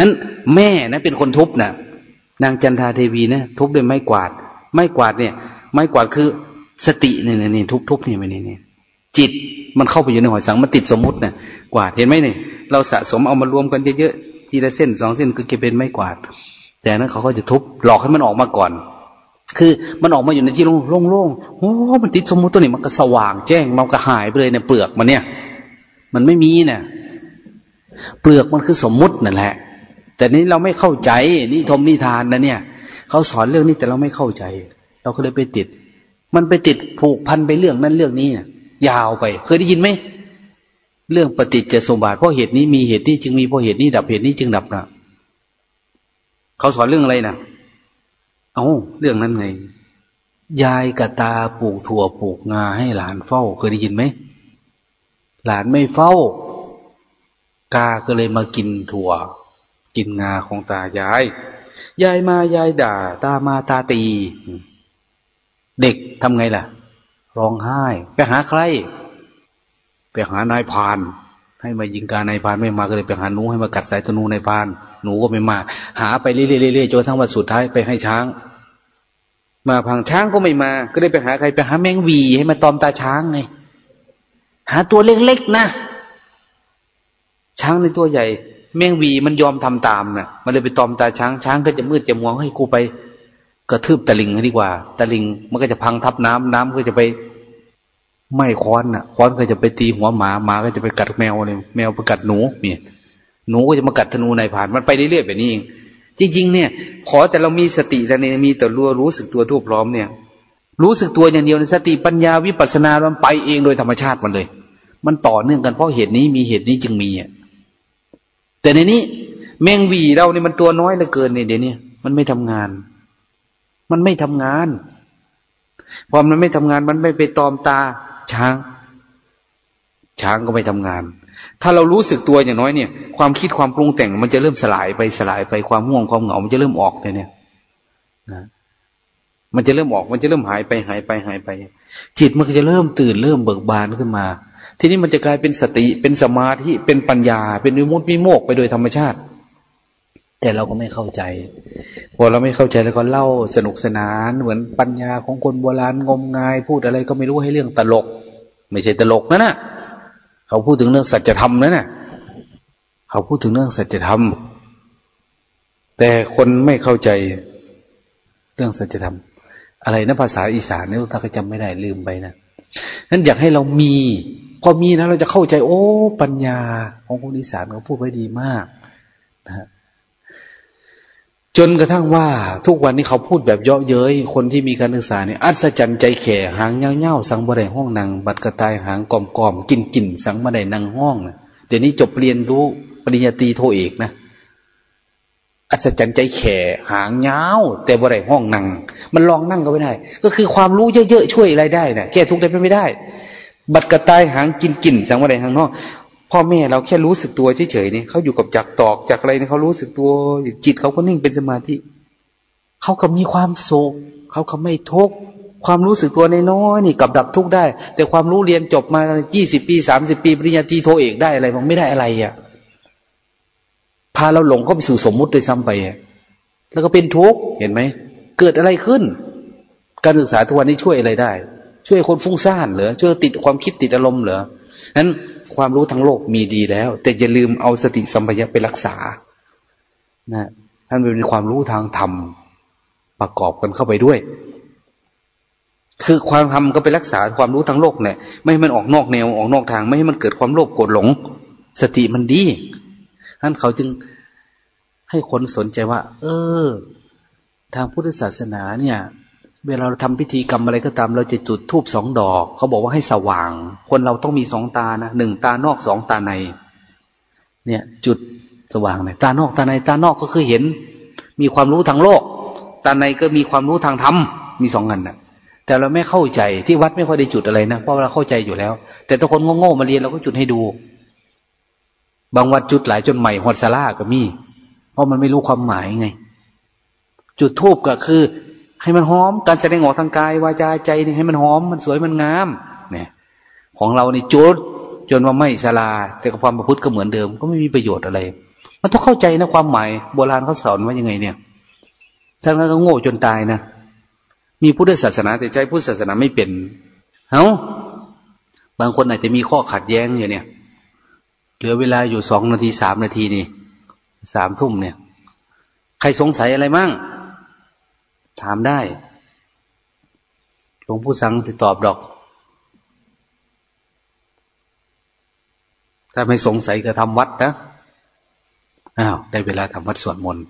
นั้นแม่นะเป็นคนทุบนะนางจันทาเทวีนะทุบด้วยไม้กวาด ไม้กวาดเนี่ย ไม้กวาดคือสติเนี่ยนี่ทุบๆนี่ไม่นี่นี่ จิตมันเข้าไปอยู่ในหอยสังมันติดสมมุตินะกวาดเห็นไหมเนี่ยเราสะสมเอามารวมกันเยอะๆทีละเส้นสองเส้นก็จะเป็นไม้กวาด แต่นั้นเขาก็จะทุบหลอกให้มันออกมาก่อน คือมันออกมาอยู่ในที่โล่งๆโอ้มันติดสมมุติตัวนี้มันก็สว่างแจ้งมันก็หายไปเลยเนี่ยเปลือกมันเนี่ย มันไม่มีเนี่ยเปลือกมันคือสมมุตินั่นแหละ แต่นี้เราไม่เข้าใจนิทมนิทานนะเนี่ยเขาสอนเรื่องนี้แต่เราไม่เข้าใจ เราก็เลยไปติด มันไปติดผูกพันไปเรื่องนั้นเรื่องนี้ย ยาวไป เคยได้ยินไหมเรื่องปฏิจจสมบัติเพราะเหตุนี้มีเหตุนี้จึงมีเพราะเหตุนี้ดับเหตุนี้จึงดับนะเขาสอนเรื่องอะไรนะเอาเรื่องนั้นไง ยายกับตาปลูกถั่วปลูกงาให้หลานเฝ้า เคยได้ยินไหมหลานไม่เฝ้า กาก็เลยมากินถั่ว กินงาของตายาย ยายมายายด่า ตามาตาตี เด็กทำไงล่ะ ร้องไห้ ไปหาใคร ไปหานายพาน ให้มายิงการนายพานไม่มาก็เลยไปหาหนูให้มากัดสายธนูนายพาน หนูก็ไม่มา หาไปเรื่อยๆจนทั้งวันสุดท้ายไปให้ช้าง มาพังช้างก็ไม่มา ก็เลยไปหาใครไปหาแมงวีให้มาตอมตาช้างไงหาตัวเล็กๆนะช้างในตัวใหญ่ แมงวีมันยอมทำตามนะ่ะ มันเลยไปตอมตาช้างช้างก็จะมืดจะมัวให้กูไป กระทืบตะลิงดีกว่าตะลิงมันก็จะพังทับน้ำน้ำก็จะไปไม่ค้อนน่ะค้อนก็จะไปตีหัวหมาหมาก็จะไปกัดแมวเลยแมวไปกัดหนูเนี่ยหนูก็จะมากัดธนูในผ่านมันไปเรื่อยๆแบบนี้เองจริง ๆ เนี่ย ขอแต่เรามีสติแต่เนี่ยมีแต่รู้รู้สึกตัวทั่วพร้อมเนี่ย รู้สึกตัวอย่างเดียวในสติปัญญาวิปัสสนามันไปเองโดยธรรมชาติมันเลย มันต่อเนื่องกันเพราะเหตุนี้มีเหตุนี้จึงมีอะแต่ในนี้ แมงวีเราเนี่ยมันตัวน้อยเหลือเกินเนี่ยเดี๋ยวนี้มันไม่ทำงาน มันไม่ทำงานพอมันไม่ทำงานมันไม่ไปตอมตา ช้าง ช้างก็ไม่ทำงาน ถ้าเรารู้สึกตัวอย่างน้อยเนี่ย ความคิดความปรุงแต่ง มันจะเริ่มสลายไปสลายไปความง่วงความเหงา มันจะเริ่มออกเลยเนี่ยนะมันจะเริ่มออกมันจะเริ่มหายไปหายไปหายไป จิตมันก็จะเริ่มตื่นเริ่มเบิกบานขึ้นมา ทีนี้มันจะกลายเป็นสติเป็นสมาธิเป็นปัญญา เป็นวิมุตติโมกไปโดยธรรมชาติ แต่เราก็ไม่เข้าใจ พอเราไม่เข้าใจแล้วก็เล่าสนุกสนาน เหมือนปัญญาของคนโบราณงมงาย พูดอะไรก็ไม่รู้ให้เรื่องตลก ไม่ใช่ตลกนะนะเขาพูดถึงเรื่องสัจธรรมนะนะเขาพูดถึงเรื่องสัจธรรม แต่คนไม่เข้าใจเรื่องสัจธรรม อะไรนะภาษาอีสานเนี่ยถ้าก็จำไม่ได้ลืมไปนะนั้นอยากให้เรามีพอมีนะเราจะเข้าใจ โอ้ ปัญญาของคนอีสานเขาพูดไว้ดีมากนะฮะ จนกระทั่งว่าทุกวันนี้เขาพูดแบบเยาะเย้ยคนที่มีการศึกษาเนี่ยอัศจรรย์ใจแข่หางเง่าๆสังบดห้องนางบัดกระตายหางกอมกอมกินกินสังบดนางห้องนะเดี๋ยวนี้จบเรียนรู้ปริญญาตรีโทเอกนะอัศจรรย์ใจแข่หางเงาแต่บริห้องนั่งมันลองนั่งก็ไม่ได้ ก็คือความรู้เยอะๆช่วยอะไรได้นะแก้ทุกข์ได้ไม่ได้ บัดกระต่ายหางกินกินสังวรหางนอก พ่อแม่เราแค่รู้สึกตัวเฉยๆนี่เขาอยู่กับจักตอกจากอะไรนี่เขารู้สึกตัวจิตเขาก็นิ่งเป็นสมาธิเขาก็มีความโศกเขาก็ไม่ทุกข์ความรู้สึกตัวในน้อยนี่กับดับทุกข์ได้ แต่ความรู้เรียนจบมายี่สิบปีสามสิบปีปริญญาตรีโทเอกได้อะไรมันไม่ได้อะไรอะพาเราหลงเข้าไปสู่สมมุติโดยซ้ำไปแล้วก็เป็นทุกข์เห็นไหมเกิดอะไรขึ้น การศึกษาทุกวันนี้ช่วยอะไรได้ ช่วยคนฟุ้งซ่านเหรอช่วยติดความคิดติดอารมณ์เหรอ นั้นความรู้ทั้งโลกมีดีแล้ว แต่อย่าลืมเอาสติสัมปชัญญะไปรักษา นะท่านเป็นความรู้ทางธรรมประกอบกันเข้าไปด้วย คือความธรรมก็ไปรักษาความรู้ทั้งโลกเนี่ยไม่ให้มันออกนอกแนวออกนอกทาง ไม่ให้มันเกิดความโลภโกรธหลง สติมันดีท่านเขาจึงให้คนสนใจว่า เออ ทางพุทธศาสนาเนี่ย เวลาเราทำพิธีกรรมอะไรก็ตาม เราจะจุดทูบสองดอก เขาบอกว่าให้สว่าง คนเราต้องมีสองตานะหนึ่งตานอกสองตาใน เนี่ย จุดสว่างเนี่ยตานอกตาในตานอกก็คือเห็น มีความรู้ทางโลก ตาในก็มีความรู้ทางธรรมมีสองอันนะแต่เราไม่เข้าใจที่วัดไม่ค่อยได้จุดอะไรนะเพราะเราเข้าใจอยู่แล้ว แต่ถ้าคนโง่ๆมาเรียนเราก็จุดให้ดู บางวัดจุดหลายจนใหม่หดสลาก็มี เพราะมันไม่รู้ความหมายไง จุดทูบก็คือ ให้มันหอม การแสดงออกทางกายวาจาใจนี่ให้มันหอมมันสวยมันงาม เนี่ย ของเราในจุดจนว่าไม่สลา แต่ความประพฤติก็เหมือนเดิม ก็ไม่มีประโยชน์อะไร มันต้องเข้าใจนะความหมายโบราณเขาสอนว่ายังไงเนี่ยท่านก็โง่จนตายนะมีพุทธศาสนาแต่ใจพุทธศาสนาไม่เป็นเอาบางคนอาจจะมีข้อขัดแย้งอยู่เนี่ยเหลือเวลาอยู่สองนาทีสามนาทีนี่สามทุ่มเนี่ย ใครสงสัยอะไรมั่ง ถามได้หลวงผู้สังติดตอบดอก ถ้าไม่สงสัยก็ทำวัดนะอ้าวได้เวลาทำวัดสวดมนต์